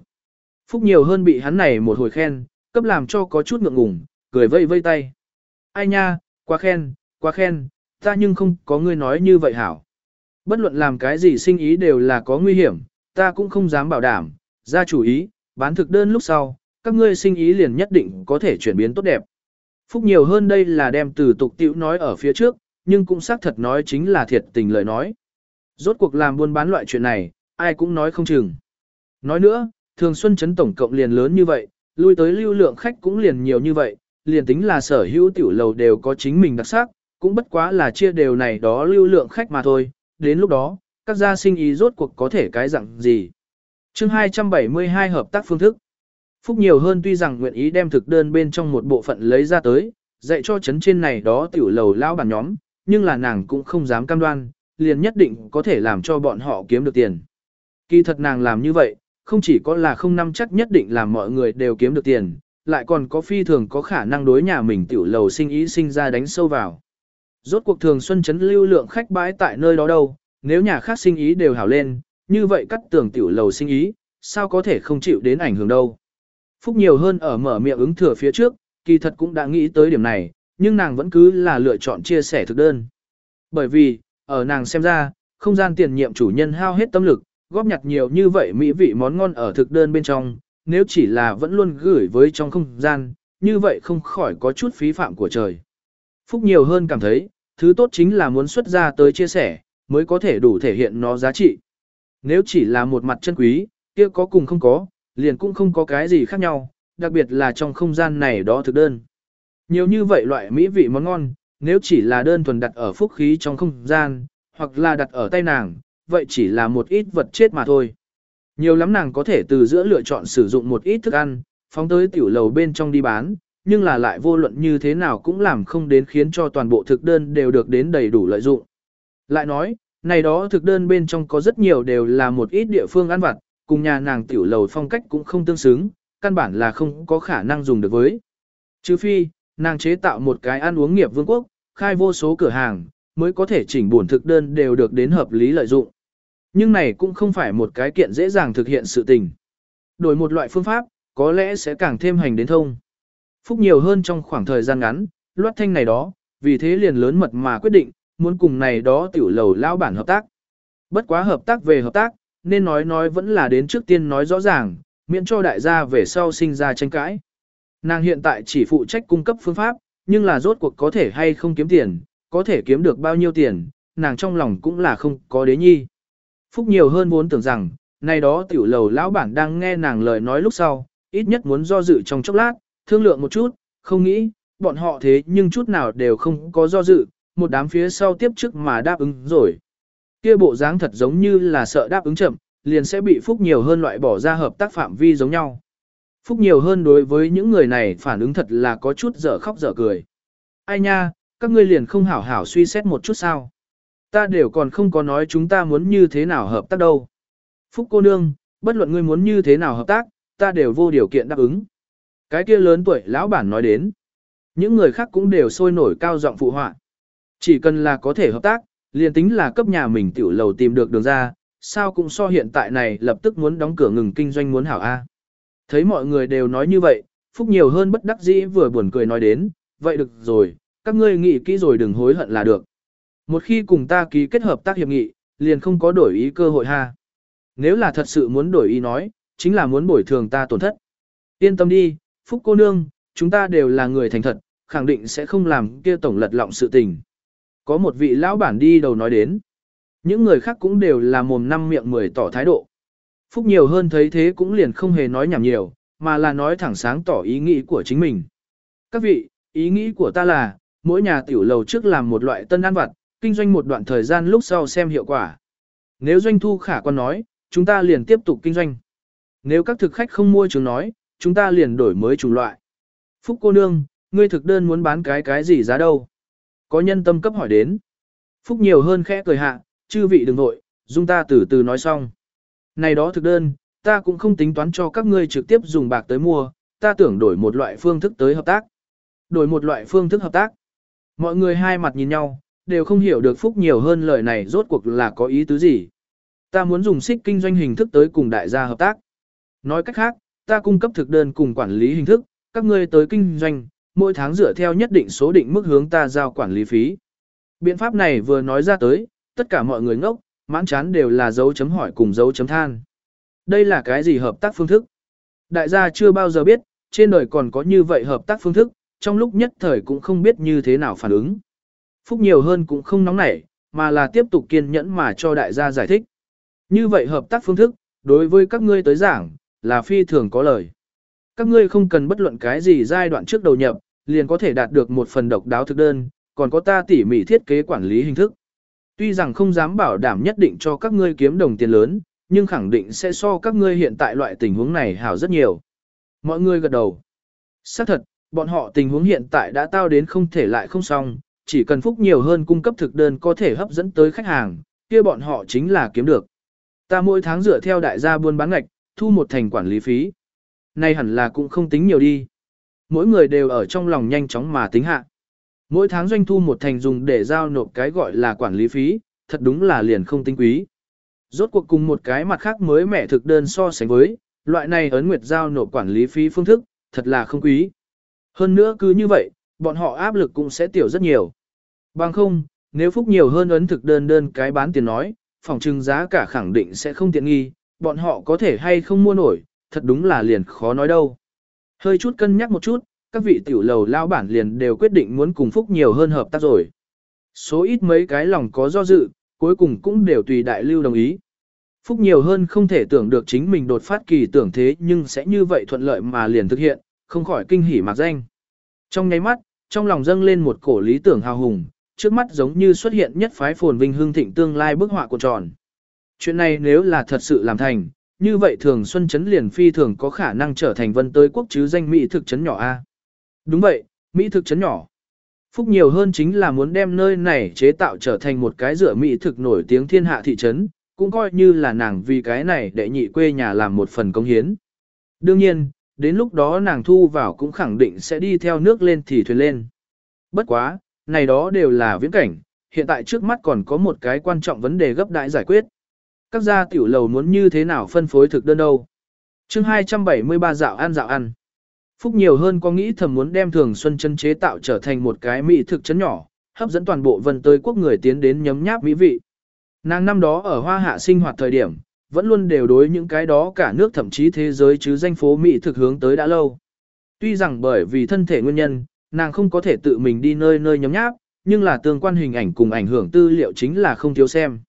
Phúc nhiều hơn bị hắn này một hồi khen, cấp làm cho có chút ngượng ngùng, cười vây vây tay. Ai nha, quá khen, quá khen, ta nhưng không có ngươi nói như vậy hảo. Bất luận làm cái gì sinh ý đều là có nguy hiểm, ta cũng không dám bảo đảm, ra chủ ý, bán thực đơn lúc sau, các ngươi sinh ý liền nhất định có thể chuyển biến tốt đẹp. Phúc nhiều hơn đây là đem từ tục tiểu nói ở phía trước, nhưng cũng xác thật nói chính là thiệt tình lời nói. Rốt cuộc làm buôn bán loại chuyện này, ai cũng nói không chừng. Nói nữa, thường xuân chấn tổng cộng liền lớn như vậy, lui tới lưu lượng khách cũng liền nhiều như vậy, liền tính là sở hữu tiểu lầu đều có chính mình đặc sắc, cũng bất quá là chia đều này đó lưu lượng khách mà thôi, đến lúc đó, các gia sinh ý rốt cuộc có thể cái dạng gì. chương 272 hợp tác phương thức. Phúc nhiều hơn tuy rằng nguyện ý đem thực đơn bên trong một bộ phận lấy ra tới, dạy cho chấn trên này đó tiểu lầu lao bản nhóm, nhưng là nàng cũng không dám cam đoan, liền nhất định có thể làm cho bọn họ kiếm được tiền. Kỳ thật nàng làm như vậy, không chỉ có là không năm chắc nhất định là mọi người đều kiếm được tiền, lại còn có phi thường có khả năng đối nhà mình tiểu lầu sinh ý sinh ra đánh sâu vào. Rốt cuộc thường xuân chấn lưu lượng khách bãi tại nơi đó đâu, nếu nhà khác sinh ý đều hảo lên, như vậy cắt tường tiểu lầu sinh ý, sao có thể không chịu đến ảnh hưởng đâu. Phúc nhiều hơn ở mở miệng ứng thừa phía trước, kỳ thật cũng đã nghĩ tới điểm này, nhưng nàng vẫn cứ là lựa chọn chia sẻ thực đơn. Bởi vì, ở nàng xem ra, không gian tiền nhiệm chủ nhân hao hết tâm lực, góp nhặt nhiều như vậy mỹ vị món ngon ở thực đơn bên trong, nếu chỉ là vẫn luôn gửi với trong không gian, như vậy không khỏi có chút phí phạm của trời. Phúc nhiều hơn cảm thấy, thứ tốt chính là muốn xuất ra tới chia sẻ, mới có thể đủ thể hiện nó giá trị. Nếu chỉ là một mặt chân quý, kia có cùng không có, liền cũng không có cái gì khác nhau, đặc biệt là trong không gian này đó thực đơn. Nhiều như vậy loại mỹ vị món ngon, nếu chỉ là đơn thuần đặt ở phúc khí trong không gian, hoặc là đặt ở tay nàng, vậy chỉ là một ít vật chết mà thôi. Nhiều lắm nàng có thể từ giữa lựa chọn sử dụng một ít thức ăn, phóng tới tiểu lầu bên trong đi bán, nhưng là lại vô luận như thế nào cũng làm không đến khiến cho toàn bộ thực đơn đều được đến đầy đủ lợi dụng. Lại nói, này đó thực đơn bên trong có rất nhiều đều là một ít địa phương ăn vặt, cùng nhà nàng tiểu lầu phong cách cũng không tương xứng, căn bản là không có khả năng dùng được với. Trừ phi, nàng chế tạo một cái ăn uống nghiệp vương quốc, khai vô số cửa hàng, mới có thể chỉnh buồn thực đơn đều được đến hợp lý lợi dụng. Nhưng này cũng không phải một cái kiện dễ dàng thực hiện sự tình. Đổi một loại phương pháp, có lẽ sẽ càng thêm hành đến thông. Phúc nhiều hơn trong khoảng thời gian ngắn, loát thanh này đó, vì thế liền lớn mật mà quyết định, muốn cùng này đó tiểu lầu lao bản hợp tác. Bất quá hợp tác về hợp tác, nên nói nói vẫn là đến trước tiên nói rõ ràng, miễn cho đại gia về sau sinh ra tranh cãi. Nàng hiện tại chỉ phụ trách cung cấp phương pháp, nhưng là rốt cuộc có thể hay không kiếm tiền, có thể kiếm được bao nhiêu tiền, nàng trong lòng cũng là không có đế nhi. Phúc nhiều hơn vốn tưởng rằng, nay đó tiểu lầu lão bản đang nghe nàng lời nói lúc sau, ít nhất muốn do dự trong chốc lát, thương lượng một chút, không nghĩ, bọn họ thế nhưng chút nào đều không có do dự, một đám phía sau tiếp trước mà đáp ứng rồi. Kia bộ dáng thật giống như là sợ đáp ứng chậm, liền sẽ bị Phúc nhiều hơn loại bỏ ra hợp tác phạm vi giống nhau. Phúc nhiều hơn đối với những người này phản ứng thật là có chút dở khóc dở cười. Ai nha, các ngươi liền không hảo hảo suy xét một chút sao. Ta đều còn không có nói chúng ta muốn như thế nào hợp tác đâu. Phúc cô nương, bất luận ngươi muốn như thế nào hợp tác, ta đều vô điều kiện đáp ứng. Cái kia lớn tuổi lão bản nói đến. Những người khác cũng đều sôi nổi cao giọng phụ họa. Chỉ cần là có thể hợp tác, liền tính là cấp nhà mình tiểu lầu tìm được đường ra, sao cũng so hiện tại này lập tức muốn đóng cửa ngừng kinh doanh muốn hảo A. Thấy mọi người đều nói như vậy, Phúc nhiều hơn bất đắc dĩ vừa buồn cười nói đến, vậy được rồi, các ngươi nghĩ kỹ rồi đừng hối hận là được. Một khi cùng ta ký kết hợp tác hiệp nghị, liền không có đổi ý cơ hội ha. Nếu là thật sự muốn đổi ý nói, chính là muốn bồi thường ta tổn thất. Yên tâm đi, Phúc cô nương, chúng ta đều là người thành thật, khẳng định sẽ không làm kia tổng lật lọng sự tình. Có một vị lão bản đi đầu nói đến. Những người khác cũng đều là mồm năm miệng mười tỏ thái độ. Phúc nhiều hơn thấy thế cũng liền không hề nói nhảm nhiều, mà là nói thẳng sáng tỏ ý nghĩ của chính mình. Các vị, ý nghĩ của ta là, mỗi nhà tiểu lầu trước làm một loại tân ăn vặt, kinh doanh một đoạn thời gian lúc sau xem hiệu quả. Nếu doanh thu khả quan nói, chúng ta liền tiếp tục kinh doanh. Nếu các thực khách không mua chúng nói, chúng ta liền đổi mới chủng loại. Phúc cô nương, ngươi thực đơn muốn bán cái cái gì giá đâu? Có nhân tâm cấp hỏi đến. Phúc nhiều hơn khẽ cười hạ, chư vị đừng nội, dung ta từ từ nói xong. Này đó thực đơn, ta cũng không tính toán cho các ngươi trực tiếp dùng bạc tới mua, ta tưởng đổi một loại phương thức tới hợp tác. Đổi một loại phương thức hợp tác. Mọi người hai mặt nhìn nhau, đều không hiểu được Phúc nhiều hơn lời này rốt cuộc là có ý tứ gì. Ta muốn dùng xích kinh doanh hình thức tới cùng đại gia hợp tác. Nói cách khác, ta cung cấp thực đơn cùng quản lý hình thức, các ngươi tới kinh doanh, mỗi tháng dựa theo nhất định số định mức hướng ta giao quản lý phí. Biện pháp này vừa nói ra tới, tất cả mọi người ngốc, mãn chán đều là dấu chấm hỏi cùng dấu chấm than. Đây là cái gì hợp tác phương thức? Đại gia chưa bao giờ biết, trên đời còn có như vậy hợp tác phương thức, trong lúc nhất thời cũng không biết như thế nào phản ứng. Phúc nhiều hơn cũng không nóng nảy, mà là tiếp tục kiên nhẫn mà cho đại gia giải thích. Như vậy hợp tác phương thức, đối với các ngươi tới giảng, là phi thường có lời. Các ngươi không cần bất luận cái gì giai đoạn trước đầu nhập, liền có thể đạt được một phần độc đáo thực đơn, còn có ta tỉ mỉ thiết kế quản lý hình thức. Tuy rằng không dám bảo đảm nhất định cho các ngươi kiếm đồng tiền lớn, nhưng khẳng định sẽ so các ngươi hiện tại loại tình huống này hảo rất nhiều. Mọi người gật đầu. Xác thật, bọn họ tình huống hiện tại đã tao đến không thể lại không xong, chỉ cần phúc nhiều hơn cung cấp thực đơn có thể hấp dẫn tới khách hàng, kia bọn họ chính là kiếm được. Ta mỗi tháng dựa theo đại gia buôn bán ngạch, thu một thành quản lý phí. Nay hẳn là cũng không tính nhiều đi. Mỗi người đều ở trong lòng nhanh chóng mà tính hạ. Mỗi tháng doanh thu một thành dùng để giao nộp cái gọi là quản lý phí, thật đúng là liền không tính quý. Rốt cuộc cùng một cái mặt khác mới mẻ thực đơn so sánh với, loại này ấn nguyệt giao nộp quản lý phí phương thức, thật là không quý. Hơn nữa cứ như vậy, bọn họ áp lực cũng sẽ tiểu rất nhiều. Bằng không, nếu phúc nhiều hơn ấn thực đơn đơn cái bán tiền nói, phòng trưng giá cả khẳng định sẽ không tiện nghi, bọn họ có thể hay không mua nổi, thật đúng là liền khó nói đâu. Hơi chút cân nhắc một chút, các vị tiểu lầu lao bản liền đều quyết định muốn cùng Phúc nhiều hơn hợp tác rồi. Số ít mấy cái lòng có do dự, cuối cùng cũng đều tùy đại lưu đồng ý. Phúc nhiều hơn không thể tưởng được chính mình đột phát kỳ tưởng thế nhưng sẽ như vậy thuận lợi mà liền thực hiện, không khỏi kinh hỉ mạc danh. Trong nháy mắt, trong lòng dâng lên một cổ lý tưởng hào hùng, trước mắt giống như xuất hiện nhất phái phồn vinh hương thịnh tương lai bức họa của tròn. Chuyện này nếu là thật sự làm thành, như vậy thường xuân chấn liền phi thường có khả năng trở thành vân tới quốc chứ danh mỹ thực chấn nhỏ A. Đúng vậy, mỹ thực chấn nhỏ. Phúc nhiều hơn chính là muốn đem nơi này chế tạo trở thành một cái rửa mỹ thực nổi tiếng thiên hạ thị trấn, cũng coi như là nàng vì cái này để nhị quê nhà làm một phần công hiến. Đương nhiên, đến lúc đó nàng thu vào cũng khẳng định sẽ đi theo nước lên thì thuyền lên. Bất quá, này đó đều là viễn cảnh, hiện tại trước mắt còn có một cái quan trọng vấn đề gấp đại giải quyết. Các gia tiểu lầu muốn như thế nào phân phối thực đơn đâu. chương 273 dạo ăn dạo ăn. Phúc nhiều hơn có nghĩ thầm muốn đem thường xuân chân chế tạo trở thành một cái mỹ thực chấn nhỏ, hấp dẫn toàn bộ vân tới quốc người tiến đến nhấm nháp mỹ vị. Nàng năm đó ở hoa hạ sinh hoạt thời điểm, vẫn luôn đều đối những cái đó cả nước thậm chí thế giới chứ danh phố mỹ thực hướng tới đã lâu. Tuy rằng bởi vì thân thể nguyên nhân, nàng không có thể tự mình đi nơi nơi nhấm nháp, nhưng là tương quan hình ảnh cùng ảnh hưởng tư liệu chính là không thiếu xem.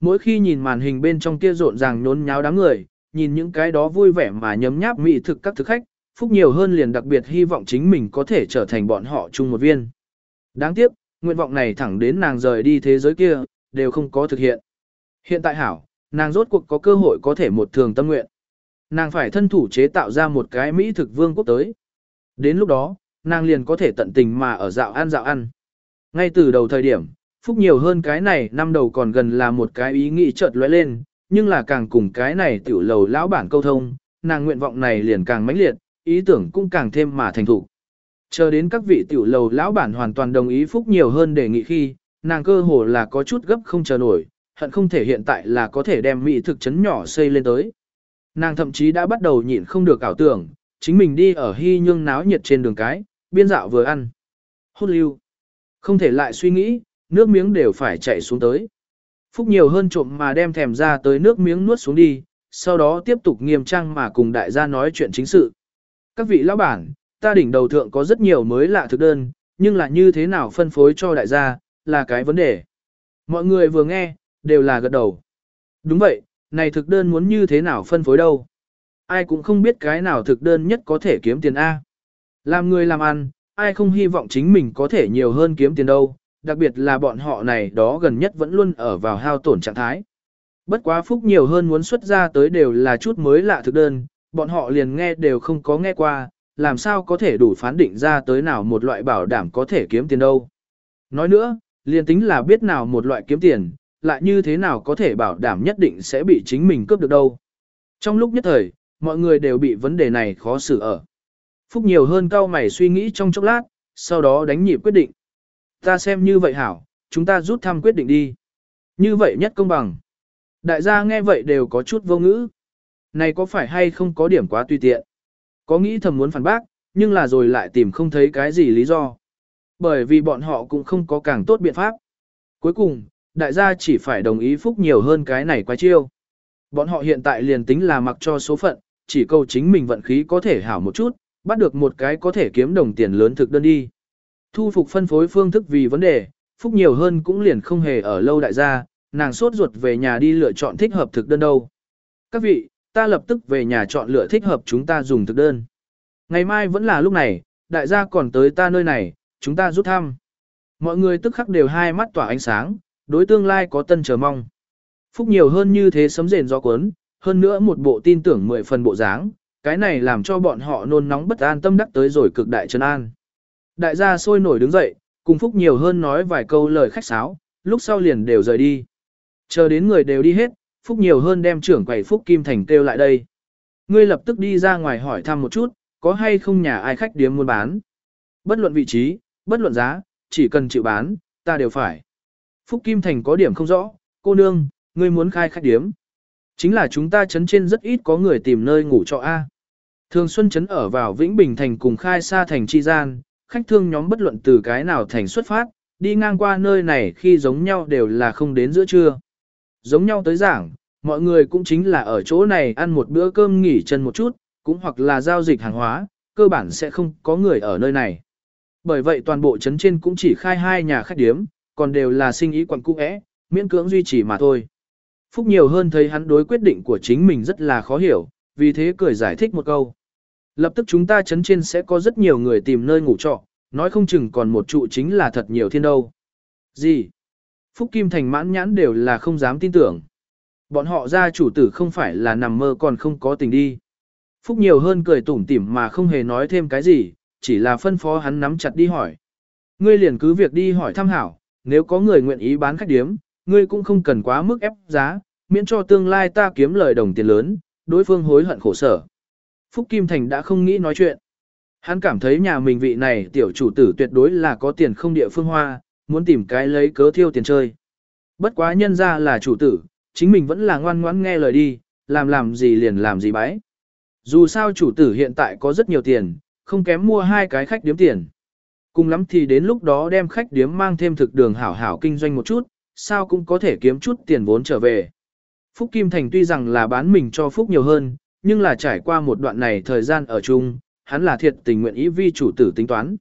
Mỗi khi nhìn màn hình bên trong kia rộn ràng nhốn nháo đám người, nhìn những cái đó vui vẻ mà nhấm nháp mỹ thực các thực khách, Phúc nhiều hơn liền đặc biệt hy vọng chính mình có thể trở thành bọn họ chung một viên. Đáng tiếc, nguyện vọng này thẳng đến nàng rời đi thế giới kia, đều không có thực hiện. Hiện tại hảo, nàng rốt cuộc có cơ hội có thể một thường tâm nguyện. Nàng phải thân thủ chế tạo ra một cái Mỹ thực vương quốc tới. Đến lúc đó, nàng liền có thể tận tình mà ở dạo ăn dạo ăn. Ngay từ đầu thời điểm, phúc nhiều hơn cái này năm đầu còn gần là một cái ý nghĩ chợt lóe lên, nhưng là càng cùng cái này tiểu lầu lão bản câu thông, nàng nguyện vọng này liền càng mãnh liệt, ý tưởng cũng càng thêm mà thành thủ. Chờ đến các vị tiểu lầu lão bản hoàn toàn đồng ý phúc nhiều hơn đề nghị khi, nàng cơ hồ là có chút gấp không chờ nổi, hận không thể hiện tại là có thể đem mỹ thực chấn nhỏ xây lên tới. Nàng thậm chí đã bắt đầu nhịn không được ảo tưởng, chính mình đi ở hy nhương náo nhiệt trên đường cái, biên dạo vừa ăn. Hút lưu. Không thể lại suy nghĩ, nước miếng đều phải chảy xuống tới. Phúc nhiều hơn trộm mà đem thèm ra tới nước miếng nuốt xuống đi, sau đó tiếp tục nghiêm trang mà cùng đại gia nói chuyện chính sự. Các vị lão bản, ta đỉnh đầu thượng có rất nhiều mới lạ thực đơn, nhưng là như thế nào phân phối cho đại gia, là cái vấn đề. Mọi người vừa nghe, đều là gật đầu. Đúng vậy, này thực đơn muốn như thế nào phân phối đâu. Ai cũng không biết cái nào thực đơn nhất có thể kiếm tiền A. Làm người làm ăn, ai không hy vọng chính mình có thể nhiều hơn kiếm tiền đâu, đặc biệt là bọn họ này đó gần nhất vẫn luôn ở vào hao tổn trạng thái. Bất quá phúc nhiều hơn muốn xuất ra tới đều là chút mới lạ thực đơn, bọn họ liền nghe đều không có nghe qua, làm sao có thể đủ phán định ra tới nào một loại bảo đảm có thể kiếm tiền đâu. Nói nữa, liền tính là biết nào một loại kiếm tiền, lại như thế nào có thể bảo đảm nhất định sẽ bị chính mình cướp được đâu. Trong lúc nhất thời, mọi người đều bị vấn đề này khó xử ở. Phúc nhiều hơn cao mày suy nghĩ trong chốc lát, sau đó đánh nhịp quyết định. Ta xem như vậy hảo, chúng ta rút thăm quyết định đi. Như vậy nhất công bằng. Đại gia nghe vậy đều có chút vô ngữ. Này có phải hay không có điểm quá tùy tiện? Có nghĩ thầm muốn phản bác, nhưng là rồi lại tìm không thấy cái gì lý do. Bởi vì bọn họ cũng không có càng tốt biện pháp. Cuối cùng, đại gia chỉ phải đồng ý phúc nhiều hơn cái này quá chiêu. Bọn họ hiện tại liền tính là mặc cho số phận, chỉ câu chính mình vận khí có thể hảo một chút, bắt được một cái có thể kiếm đồng tiền lớn thực đơn đi. Thu phục phân phối phương thức vì vấn đề, phúc nhiều hơn cũng liền không hề ở lâu đại gia, nàng sốt ruột về nhà đi lựa chọn thích hợp thực đơn đâu. Các vị, ta lập tức về nhà chọn lựa thích hợp chúng ta dùng thực đơn. Ngày mai vẫn là lúc này, đại gia còn tới ta nơi này, chúng ta rút thăm. Mọi người tức khắc đều hai mắt tỏa ánh sáng, đối tương lai có tân chờ mong. Phúc nhiều hơn như thế sấm rền gió cuốn, hơn nữa một bộ tin tưởng mười phần bộ dáng, cái này làm cho bọn họ nôn nóng bất an tâm đắc tới rồi cực đại trấn an. Đại gia sôi nổi đứng dậy, cùng Phúc nhiều hơn nói vài câu lời khách sáo, lúc sau liền đều rời đi. Chờ đến người đều đi hết, Phúc nhiều hơn đem trưởng quầy Phúc Kim Thành kêu lại đây. Ngươi lập tức đi ra ngoài hỏi thăm một chút, có hay không nhà ai khách điếm muốn bán. Bất luận vị trí, bất luận giá, chỉ cần chịu bán, ta đều phải. Phúc Kim Thành có điểm không rõ, cô nương, ngươi muốn khai khách điếm. Chính là chúng ta chấn trên rất ít có người tìm nơi ngủ cho A. Thường Xuân chấn ở vào Vĩnh Bình Thành cùng khai xa thành chi gian, khách thương nhóm bất luận từ cái nào thành xuất phát, đi ngang qua nơi này khi giống nhau đều là không đến giữa trưa. Giống nhau tới giảng, mọi người cũng chính là ở chỗ này ăn một bữa cơm nghỉ chân một chút, cũng hoặc là giao dịch hàng hóa, cơ bản sẽ không có người ở nơi này. Bởi vậy toàn bộ trấn trên cũng chỉ khai hai nhà khách điếm, còn đều là sinh ý quần cũ miễn cưỡng duy trì mà thôi. Phúc nhiều hơn thấy hắn đối quyết định của chính mình rất là khó hiểu, vì thế cười giải thích một câu. Lập tức chúng ta chấn trên sẽ có rất nhiều người tìm nơi ngủ trọ, nói không chừng còn một trụ chính là thật nhiều thiên đâu. Gì? Phúc Kim Thành mãn nhãn đều là không dám tin tưởng. Bọn họ ra chủ tử không phải là nằm mơ còn không có tình đi. Phúc nhiều hơn cười tủm tỉm mà không hề nói thêm cái gì, chỉ là phân phó hắn nắm chặt đi hỏi. Ngươi liền cứ việc đi hỏi thăm hảo, nếu có người nguyện ý bán khách điếm, ngươi cũng không cần quá mức ép giá, miễn cho tương lai ta kiếm lời đồng tiền lớn, đối phương hối hận khổ sở. Phúc Kim Thành đã không nghĩ nói chuyện. Hắn cảm thấy nhà mình vị này tiểu chủ tử tuyệt đối là có tiền không địa phương hoa, muốn tìm cái lấy cớ thiêu tiền chơi. Bất quá nhân ra là chủ tử, chính mình vẫn là ngoan ngoãn nghe lời đi, làm làm gì liền làm gì bái. Dù sao chủ tử hiện tại có rất nhiều tiền, không kém mua hai cái khách điếm tiền. Cùng lắm thì đến lúc đó đem khách điếm mang thêm thực đường hảo hảo kinh doanh một chút, sao cũng có thể kiếm chút tiền vốn trở về. Phúc Kim Thành tuy rằng là bán mình cho Phúc nhiều hơn, nhưng là trải qua một đoạn này thời gian ở chung, hắn là thiệt tình nguyện ý vi chủ tử tính toán.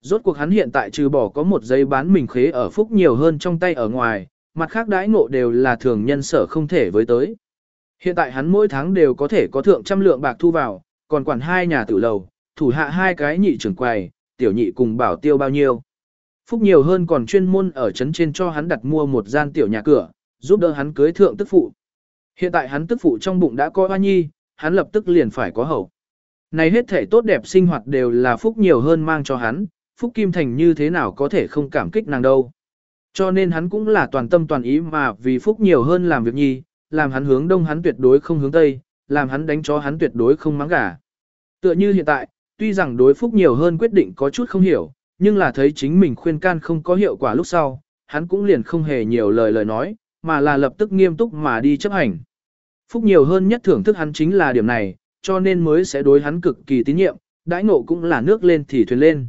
Rốt cuộc hắn hiện tại trừ bỏ có một giấy bán mình khế ở Phúc nhiều hơn trong tay ở ngoài, mặt khác đãi ngộ đều là thường nhân sở không thể với tới. Hiện tại hắn mỗi tháng đều có thể có thượng trăm lượng bạc thu vào, còn quản hai nhà tử lầu, thủ hạ hai cái nhị trưởng quầy, tiểu nhị cùng bảo tiêu bao nhiêu. Phúc nhiều hơn còn chuyên môn ở trấn trên cho hắn đặt mua một gian tiểu nhà cửa, giúp đỡ hắn cưới thượng tức phụ. Hiện tại hắn tức phụ trong bụng đã có hoa nhi, hắn lập tức liền phải có hậu. Này hết thể tốt đẹp sinh hoạt đều là Phúc nhiều hơn mang cho hắn, Phúc Kim Thành như thế nào có thể không cảm kích nàng đâu. Cho nên hắn cũng là toàn tâm toàn ý mà vì Phúc nhiều hơn làm việc nhi, làm hắn hướng đông hắn tuyệt đối không hướng tây, làm hắn đánh chó hắn tuyệt đối không mắng gà. Tựa như hiện tại, tuy rằng đối Phúc nhiều hơn quyết định có chút không hiểu, nhưng là thấy chính mình khuyên can không có hiệu quả lúc sau, hắn cũng liền không hề nhiều lời lời nói, mà là lập tức nghiêm túc mà đi chấp hành. Phúc nhiều hơn nhất thưởng thức hắn chính là điểm này, cho nên mới sẽ đối hắn cực kỳ tín nhiệm, đãi ngộ cũng là nước lên thì thuyền lên.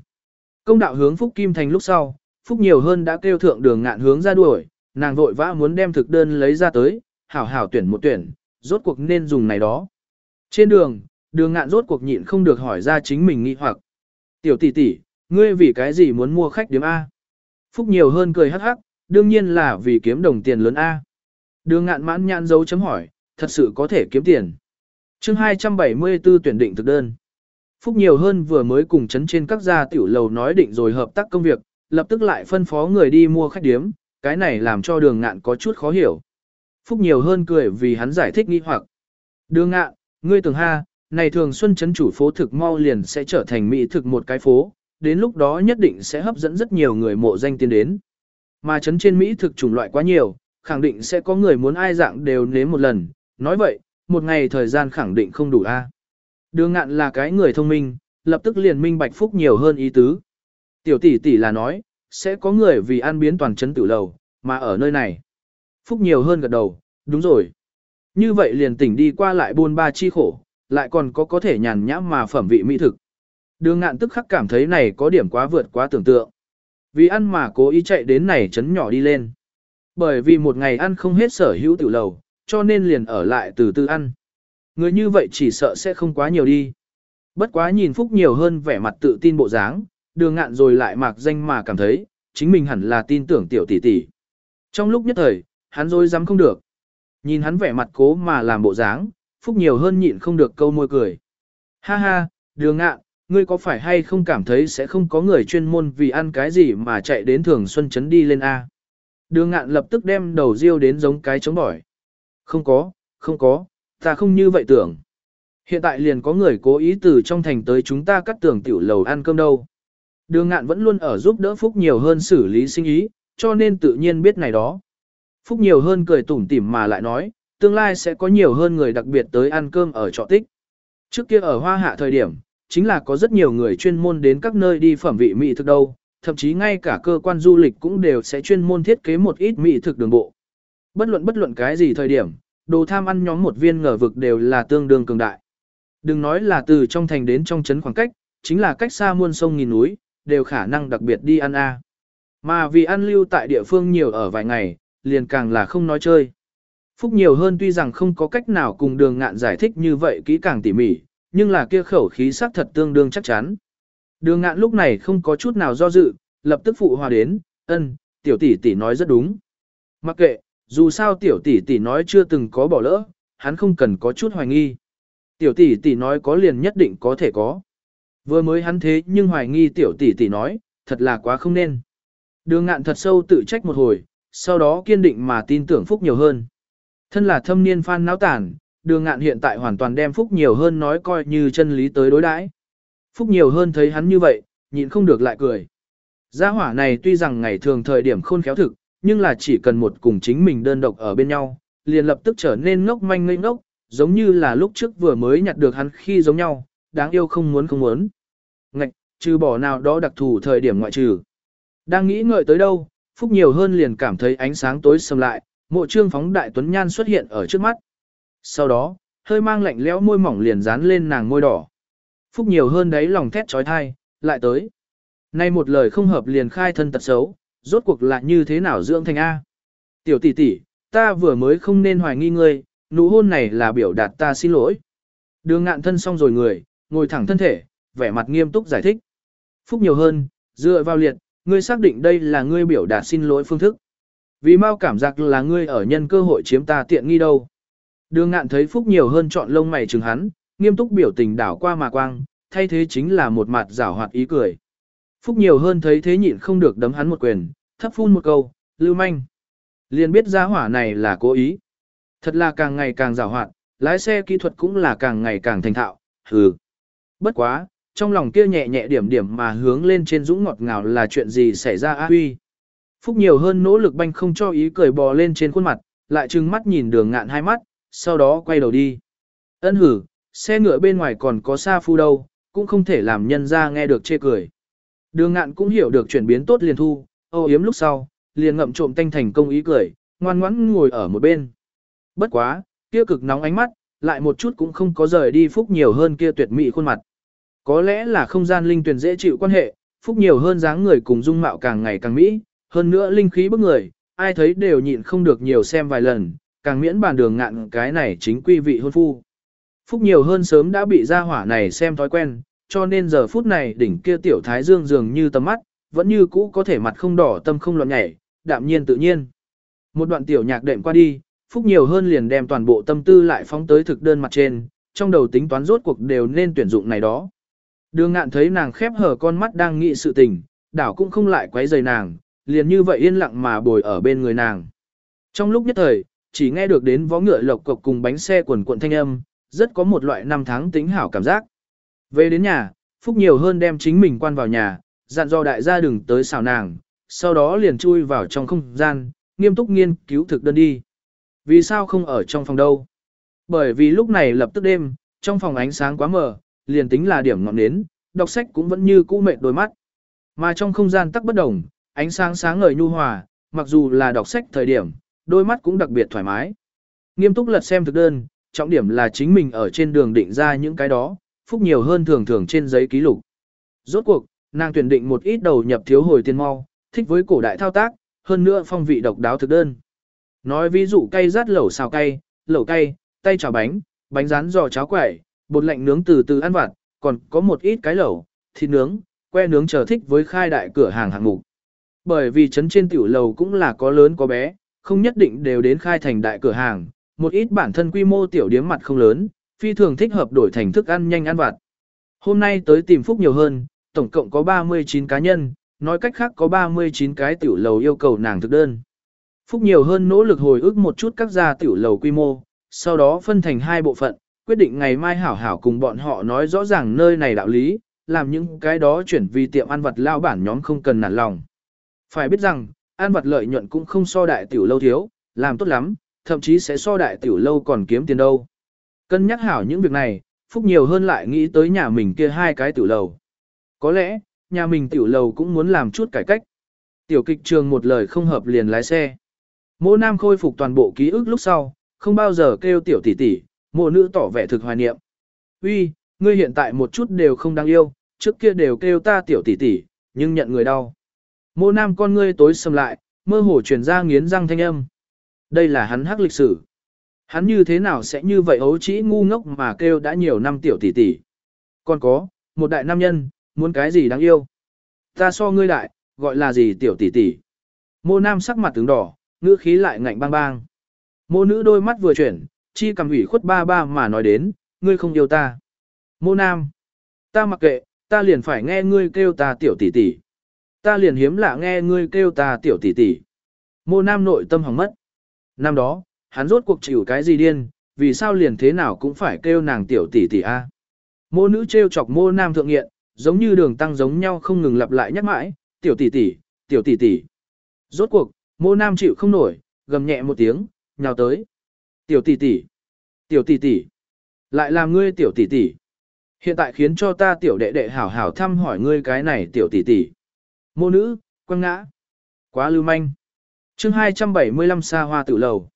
Công đạo hướng Phúc Kim Thành lúc sau, Phúc nhiều hơn đã kêu thượng đường ngạn hướng ra đuổi, nàng vội vã muốn đem thực đơn lấy ra tới, hảo hảo tuyển một tuyển, rốt cuộc nên dùng này đó. Trên đường, đường ngạn rốt cuộc nhịn không được hỏi ra chính mình nghi hoặc. Tiểu tỷ tỷ, ngươi vì cái gì muốn mua khách điểm A? Phúc nhiều hơn cười hắc hắc, đương nhiên là vì kiếm đồng tiền lớn A. Đường ngạn mãn nhãn dấu chấm hỏi, thật sự có thể kiếm tiền. chương 274 tuyển định thực đơn. Phúc nhiều hơn vừa mới cùng chấn trên các gia tiểu lầu nói định rồi hợp tác công việc, lập tức lại phân phó người đi mua khách điếm, cái này làm cho đường ngạn có chút khó hiểu. Phúc nhiều hơn cười vì hắn giải thích nghi hoặc. Đường ngạn, ngươi tưởng ha, này thường xuân chấn chủ phố thực mau liền sẽ trở thành mỹ thực một cái phố, đến lúc đó nhất định sẽ hấp dẫn rất nhiều người mộ danh tiến đến. Mà chấn trên mỹ thực chủng loại quá nhiều, khẳng định sẽ có người muốn ai dạng đều nếm một lần, nói vậy, một ngày thời gian khẳng định không đủ a. Đường ngạn là cái người thông minh, lập tức liền minh bạch phúc nhiều hơn ý tứ. Tiểu tỷ tỷ là nói, sẽ có người vì ăn biến toàn chấn tử lầu, mà ở nơi này. Phúc nhiều hơn gật đầu, đúng rồi. Như vậy liền tỉnh đi qua lại buôn ba chi khổ, lại còn có có thể nhàn nhãm mà phẩm vị mỹ thực. Đường ngạn tức khắc cảm thấy này có điểm quá vượt quá tưởng tượng. Vì ăn mà cố ý chạy đến này chấn nhỏ đi lên. Bởi vì một ngày ăn không hết sở hữu tiểu lầu, cho nên liền ở lại từ từ ăn. Người như vậy chỉ sợ sẽ không quá nhiều đi. Bất quá nhìn Phúc nhiều hơn vẻ mặt tự tin bộ dáng, đường ngạn rồi lại mạc danh mà cảm thấy, chính mình hẳn là tin tưởng tiểu tỷ tỷ. Trong lúc nhất thời, hắn rồi dám không được. Nhìn hắn vẻ mặt cố mà làm bộ dáng, Phúc nhiều hơn nhịn không được câu môi cười. Ha ha, đường ngạn, ngươi có phải hay không cảm thấy sẽ không có người chuyên môn vì ăn cái gì mà chạy đến thường xuân chấn đi lên A. Đường ngạn lập tức đem đầu riêu đến giống cái chống bỏi. Không có, không có, ta không như vậy tưởng. Hiện tại liền có người cố ý từ trong thành tới chúng ta cắt tường tiểu lầu ăn cơm đâu. Đường ngạn vẫn luôn ở giúp đỡ Phúc nhiều hơn xử lý sinh ý, cho nên tự nhiên biết này đó. Phúc nhiều hơn cười tủm tỉm mà lại nói, tương lai sẽ có nhiều hơn người đặc biệt tới ăn cơm ở trọ tích. Trước kia ở hoa hạ thời điểm, chính là có rất nhiều người chuyên môn đến các nơi đi phẩm vị mỹ thực đâu, thậm chí ngay cả cơ quan du lịch cũng đều sẽ chuyên môn thiết kế một ít mỹ thực đường bộ. Bất luận bất luận cái gì thời điểm, đồ tham ăn nhóm một viên ngờ vực đều là tương đương cường đại. Đừng nói là từ trong thành đến trong trấn khoảng cách, chính là cách xa muôn sông nghìn núi, đều khả năng đặc biệt đi ăn a. Mà vì ăn lưu tại địa phương nhiều ở vài ngày, liền càng là không nói chơi. Phúc nhiều hơn tuy rằng không có cách nào cùng đường ngạn giải thích như vậy kỹ càng tỉ mỉ, nhưng là kia khẩu khí sắc thật tương đương chắc chắn. Đường ngạn lúc này không có chút nào do dự, lập tức phụ hòa đến, ân, tiểu tỷ tỷ nói rất đúng. Mặc kệ, dù sao tiểu tỷ tỷ nói chưa từng có bỏ lỡ, hắn không cần có chút hoài nghi. Tiểu tỷ tỷ nói có liền nhất định có thể có. Vừa mới hắn thế nhưng hoài nghi tiểu tỷ tỷ nói, thật là quá không nên. Đường ngạn thật sâu tự trách một hồi, sau đó kiên định mà tin tưởng Phúc nhiều hơn. Thân là thâm niên phan náo tản, đường ngạn hiện tại hoàn toàn đem Phúc nhiều hơn nói coi như chân lý tới đối đãi. Phúc nhiều hơn thấy hắn như vậy, nhịn không được lại cười. Gia hỏa này tuy rằng ngày thường thời điểm khôn khéo thực, nhưng là chỉ cần một cùng chính mình đơn độc ở bên nhau, liền lập tức trở nên ngốc manh ngây ngốc, giống như là lúc trước vừa mới nhặt được hắn khi giống nhau, đáng yêu không muốn không muốn. Ngạch, trừ bỏ nào đó đặc thù thời điểm ngoại trừ. Đang nghĩ ngợi tới đâu, Phúc nhiều hơn liền cảm thấy ánh sáng tối sầm lại, mộ trương phóng đại tuấn nhan xuất hiện ở trước mắt. Sau đó, hơi mang lạnh lẽo môi mỏng liền dán lên nàng môi đỏ. Phúc nhiều hơn đấy lòng thét trói thai, lại tới. Nay một lời không hợp liền khai thân tật xấu, rốt cuộc là như thế nào dưỡng thành A. Tiểu tỷ tỷ, ta vừa mới không nên hoài nghi ngươi, nụ hôn này là biểu đạt ta xin lỗi. Đường ngạn thân xong rồi người, ngồi thẳng thân thể, vẻ mặt nghiêm túc giải thích. Phúc nhiều hơn, dựa vào liệt, ngươi xác định đây là ngươi biểu đạt xin lỗi phương thức. Vì mau cảm giác là ngươi ở nhân cơ hội chiếm ta tiện nghi đâu. Đường ngạn thấy Phúc nhiều hơn chọn lông mày chừng hắn, nghiêm túc biểu tình đảo qua mà quang, thay thế chính là một mặt rảo hoạt ý cười. Phúc nhiều hơn thấy thế nhịn không được đấm hắn một quyền, thấp phun một câu, lưu manh. Liền biết giá hỏa này là cố ý. Thật là càng ngày càng rào hoạt, lái xe kỹ thuật cũng là càng ngày càng thành thạo, hừ. Bất quá, trong lòng kia nhẹ nhẹ điểm điểm mà hướng lên trên dũng ngọt ngào là chuyện gì xảy ra a huy. Phúc nhiều hơn nỗ lực banh không cho ý cười bò lên trên khuôn mặt, lại trừng mắt nhìn đường ngạn hai mắt, sau đó quay đầu đi. Ân hử, xe ngựa bên ngoài còn có xa phu đâu, cũng không thể làm nhân ra nghe được chê cười. Đường ngạn cũng hiểu được chuyển biến tốt liền thu, âu yếm lúc sau, liền ngậm trộm tanh thành công ý cười, ngoan ngoãn ngồi ở một bên. Bất quá, kia cực nóng ánh mắt, lại một chút cũng không có rời đi phúc nhiều hơn kia tuyệt mỹ khuôn mặt. Có lẽ là không gian linh tuyển dễ chịu quan hệ, phúc nhiều hơn dáng người cùng dung mạo càng ngày càng mỹ, hơn nữa linh khí bức người, ai thấy đều nhịn không được nhiều xem vài lần, càng miễn bàn đường ngạn cái này chính quy vị hôn phu. Phúc nhiều hơn sớm đã bị gia hỏa này xem thói quen, cho nên giờ phút này đỉnh kia tiểu thái dương dường như tầm mắt, vẫn như cũ có thể mặt không đỏ tâm không loạn nhảy, đạm nhiên tự nhiên. Một đoạn tiểu nhạc đệm qua đi, Phúc nhiều hơn liền đem toàn bộ tâm tư lại phóng tới thực đơn mặt trên, trong đầu tính toán rốt cuộc đều nên tuyển dụng này đó. Đường ngạn thấy nàng khép hở con mắt đang nghĩ sự tình, đảo cũng không lại quấy rầy nàng, liền như vậy yên lặng mà bồi ở bên người nàng. Trong lúc nhất thời, chỉ nghe được đến vó ngựa lộc cộc cùng bánh xe quần cuộn thanh âm, rất có một loại năm tháng tính hảo cảm giác. Về đến nhà, Phúc nhiều hơn đem chính mình quan vào nhà, dặn do đại gia đừng tới xào nàng, sau đó liền chui vào trong không gian, nghiêm túc nghiên cứu thực đơn đi. Vì sao không ở trong phòng đâu? Bởi vì lúc này lập tức đêm, trong phòng ánh sáng quá mờ, liền tính là điểm ngọn nến, đọc sách cũng vẫn như cũ mệt đôi mắt. Mà trong không gian tắc bất đồng, ánh sáng sáng ngời nhu hòa, mặc dù là đọc sách thời điểm, đôi mắt cũng đặc biệt thoải mái. Nghiêm túc lật xem thực đơn, trọng điểm là chính mình ở trên đường định ra những cái đó, phúc nhiều hơn thường thường trên giấy ký lục. Rốt cuộc, nàng tuyển định một ít đầu nhập thiếu hồi tiền mau, thích với cổ đại thao tác, hơn nữa phong vị độc đáo thực đơn. Nói ví dụ cay rát lẩu xào cay, lẩu cay, tay chảo bánh, bánh rán giò cháo quẩy, bột lạnh nướng từ từ ăn vặt, còn có một ít cái lẩu, thịt nướng, que nướng chờ thích với khai đại cửa hàng hạng mục. Bởi vì trấn trên tiểu lầu cũng là có lớn có bé, không nhất định đều đến khai thành đại cửa hàng, một ít bản thân quy mô tiểu điếm mặt không lớn, phi thường thích hợp đổi thành thức ăn nhanh ăn vặt. Hôm nay tới tìm Phúc nhiều hơn, tổng cộng có 39 cá nhân, nói cách khác có 39 cái tiểu lầu yêu cầu nàng thực đơn. Phúc nhiều hơn nỗ lực hồi ức một chút các gia tiểu lầu quy mô, sau đó phân thành hai bộ phận, quyết định ngày mai hảo hảo cùng bọn họ nói rõ ràng nơi này đạo lý, làm những cái đó chuyển vì tiệm ăn vật lao bản nhóm không cần nản lòng. Phải biết rằng, ăn vật lợi nhuận cũng không so đại tiểu lâu thiếu, làm tốt lắm, thậm chí sẽ so đại tiểu lâu còn kiếm tiền đâu. Cân nhắc hảo những việc này, Phúc nhiều hơn lại nghĩ tới nhà mình kia hai cái tiểu lầu. Có lẽ, nhà mình tiểu lầu cũng muốn làm chút cải cách. Tiểu kịch trường một lời không hợp liền lái xe. Mộ nam khôi phục toàn bộ ký ức lúc sau, không bao giờ kêu tiểu tỷ tỷ, mộ nữ tỏ vẻ thực hoài niệm. Uy, ngươi hiện tại một chút đều không đáng yêu, trước kia đều kêu ta tiểu tỷ tỷ, nhưng nhận người đau. Mô nam con ngươi tối sầm lại, mơ hồ truyền ra nghiến răng thanh âm. Đây là hắn hắc lịch sử. Hắn như thế nào sẽ như vậy ấu trĩ ngu ngốc mà kêu đã nhiều năm tiểu tỷ tỷ. Còn có, một đại nam nhân, muốn cái gì đáng yêu. Ta so ngươi đại, gọi là gì tiểu tỷ tỷ. Mô nam sắc mặt tướng đỏ, ngữ khí lại ngạnh bang bang. Mô nữ đôi mắt vừa chuyển, chi cầm ủy khuất ba ba mà nói đến, ngươi không yêu ta. Mô nam, ta mặc kệ, ta liền phải nghe ngươi kêu ta tiểu tỷ tỷ. Ta liền hiếm lạ nghe ngươi kêu ta tiểu tỷ tỷ. Mô nam nội tâm hỏng mất. Năm đó, hắn rốt cuộc chịu cái gì điên, vì sao liền thế nào cũng phải kêu nàng tiểu tỷ tỷ a. Mô nữ trêu chọc mô nam thượng nghiện, giống như đường tăng giống nhau không ngừng lặp lại nhắc mãi, tiểu tỷ tỷ, tiểu tỷ tỷ. Rốt cuộc, mô nam chịu không nổi, gầm nhẹ một tiếng, nhào tới. Tiểu tỷ tỷ, tiểu tỷ tỷ, lại làm ngươi tiểu tỷ tỷ. Hiện tại khiến cho ta tiểu đệ đệ hảo hảo thăm hỏi ngươi cái này tiểu tỷ tỷ. Mô nữ, quăng ngã. Quá lưu manh. chương 275 xa hoa tiểu lầu.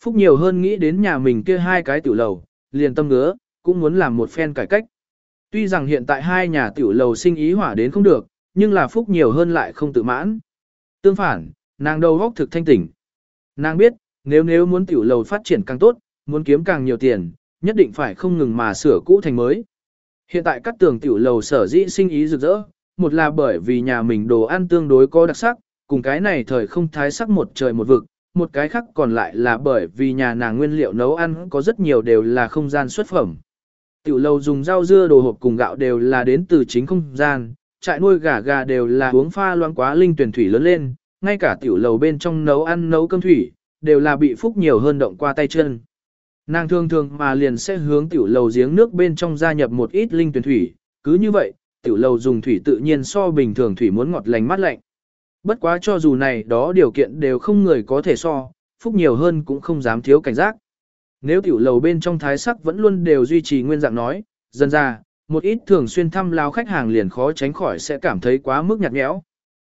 Phúc nhiều hơn nghĩ đến nhà mình kia hai cái tiểu lầu, liền tâm ngứa, cũng muốn làm một phen cải cách. Tuy rằng hiện tại hai nhà tiểu lầu sinh ý hỏa đến không được, nhưng là Phúc nhiều hơn lại không tự mãn. Tương phản, nàng đầu góc thực thanh tỉnh. Nàng biết, nếu nếu muốn tiểu lầu phát triển càng tốt, muốn kiếm càng nhiều tiền, nhất định phải không ngừng mà sửa cũ thành mới. Hiện tại các tường tiểu lầu sở dĩ sinh ý rực rỡ, một là bởi vì nhà mình đồ ăn tương đối có đặc sắc, cùng cái này thời không thái sắc một trời một vực, một cái khác còn lại là bởi vì nhà nàng nguyên liệu nấu ăn có rất nhiều đều là không gian xuất phẩm. Tiểu lâu dùng rau dưa đồ hộp cùng gạo đều là đến từ chính không gian, trại nuôi gà gà đều là uống pha loãng quá linh tuyển thủy lớn lên, ngay cả tiểu lầu bên trong nấu ăn nấu cơm thủy, đều là bị phúc nhiều hơn động qua tay chân. Nàng thường thường mà liền sẽ hướng tiểu lầu giếng nước bên trong gia nhập một ít linh tuyển thủy, cứ như vậy, tiểu lầu dùng thủy tự nhiên so bình thường thủy muốn ngọt lành mát lạnh. Bất quá cho dù này đó điều kiện đều không người có thể so, phúc nhiều hơn cũng không dám thiếu cảnh giác. Nếu tiểu lầu bên trong thái sắc vẫn luôn đều duy trì nguyên dạng nói, dần ra, một ít thường xuyên thăm lao khách hàng liền khó tránh khỏi sẽ cảm thấy quá mức nhạt nhẽo.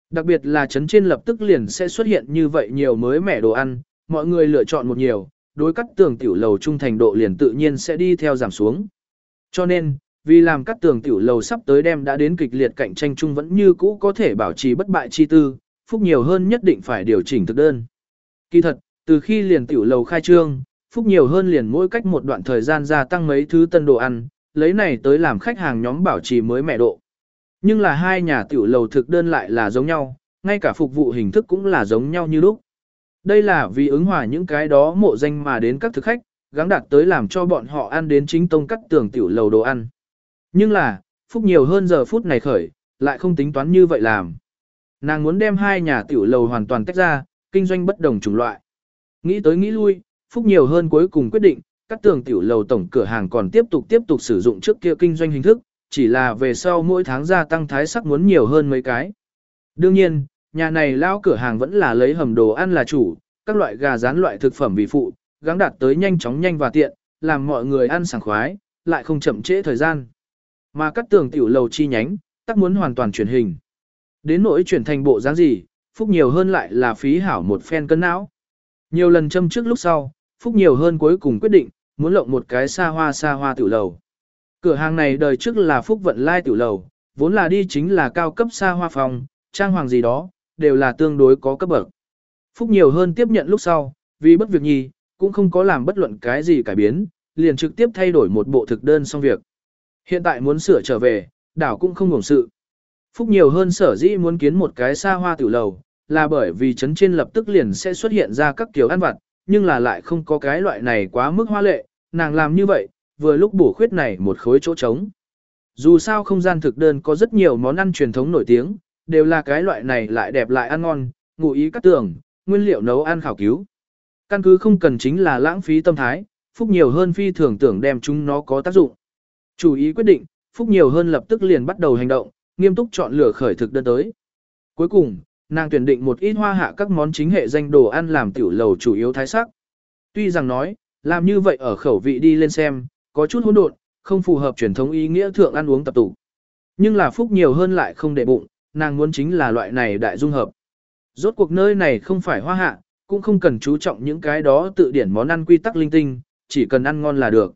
Đặc biệt là chấn trên lập tức liền sẽ xuất hiện như vậy nhiều mới mẻ đồ ăn, mọi người lựa chọn một nhiều, đối cắt tường tiểu lầu trung thành độ liền tự nhiên sẽ đi theo giảm xuống. Cho nên, vì làm cắt tường tiểu lầu sắp tới đem đã đến kịch liệt cạnh tranh chung vẫn như cũ có thể bảo trì bất bại chi tư, phúc nhiều hơn nhất định phải điều chỉnh thực đơn. Kỳ thật, từ khi liền tiểu lầu khai trương, phúc nhiều hơn liền mỗi cách một đoạn thời gian gia tăng mấy thứ tân đồ ăn, lấy này tới làm khách hàng nhóm bảo trì mới mẻ độ. Nhưng là hai nhà tiểu lầu thực đơn lại là giống nhau, ngay cả phục vụ hình thức cũng là giống nhau như lúc. Đây là vì ứng hòa những cái đó mộ danh mà đến các thực khách, gắng đạt tới làm cho bọn họ ăn đến chính tông cắt tường tiểu lầu đồ ăn. Nhưng là, phúc nhiều hơn giờ phút này khởi, lại không tính toán như vậy làm. Nàng muốn đem hai nhà tiểu lầu hoàn toàn tách ra, kinh doanh bất đồng chủng loại. Nghĩ tới nghĩ lui, phúc nhiều hơn cuối cùng quyết định, các tường tiểu lầu tổng cửa hàng còn tiếp tục tiếp tục sử dụng trước kia kinh doanh hình thức, chỉ là về sau mỗi tháng gia tăng thái sắc muốn nhiều hơn mấy cái. Đương nhiên, nhà này lao cửa hàng vẫn là lấy hầm đồ ăn là chủ, các loại gà rán loại thực phẩm vì phụ, gắng đạt tới nhanh chóng nhanh và tiện, làm mọi người ăn sảng khoái, lại không chậm trễ thời gian. Mà các tường tiểu lầu chi nhánh, tắc muốn hoàn toàn chuyển hình. Đến nỗi chuyển thành bộ dáng gì, phúc nhiều hơn lại là phí hảo một phen cân não. Nhiều lần châm trước lúc sau, phúc nhiều hơn cuối cùng quyết định, muốn lộng một cái xa hoa xa hoa tiểu lầu. Cửa hàng này đời trước là phúc vận lai tiểu lầu, vốn là đi chính là cao cấp xa hoa phòng, trang hoàng gì đó, đều là tương đối có cấp bậc. Phúc nhiều hơn tiếp nhận lúc sau, vì bất việc nhi, cũng không có làm bất luận cái gì cải biến, liền trực tiếp thay đổi một bộ thực đơn xong việc. Hiện tại muốn sửa trở về, đảo cũng không ngủng sự. Phúc nhiều hơn sở dĩ muốn kiến một cái xa hoa tiểu lầu, là bởi vì chấn trên lập tức liền sẽ xuất hiện ra các kiểu ăn vặt, nhưng là lại không có cái loại này quá mức hoa lệ, nàng làm như vậy, vừa lúc bổ khuyết này một khối chỗ trống. Dù sao không gian thực đơn có rất nhiều món ăn truyền thống nổi tiếng, đều là cái loại này lại đẹp lại ăn ngon, ngụ ý các tưởng, nguyên liệu nấu ăn khảo cứu. Căn cứ không cần chính là lãng phí tâm thái, phúc nhiều hơn phi thường tưởng đem chúng nó có tác dụng. Chủ ý quyết định, phúc nhiều hơn lập tức liền bắt đầu hành động, nghiêm túc chọn lựa khởi thực đơn tới. Cuối cùng, nàng tuyển định một ít hoa hạ các món chính hệ danh đồ ăn làm tiểu lầu chủ yếu thái sắc. Tuy rằng nói, làm như vậy ở khẩu vị đi lên xem, có chút hỗn độn, không phù hợp truyền thống ý nghĩa thượng ăn uống tập tụ. Nhưng là phúc nhiều hơn lại không để bụng, nàng muốn chính là loại này đại dung hợp. Rốt cuộc nơi này không phải hoa hạ, cũng không cần chú trọng những cái đó tự điển món ăn quy tắc linh tinh, chỉ cần ăn ngon là được.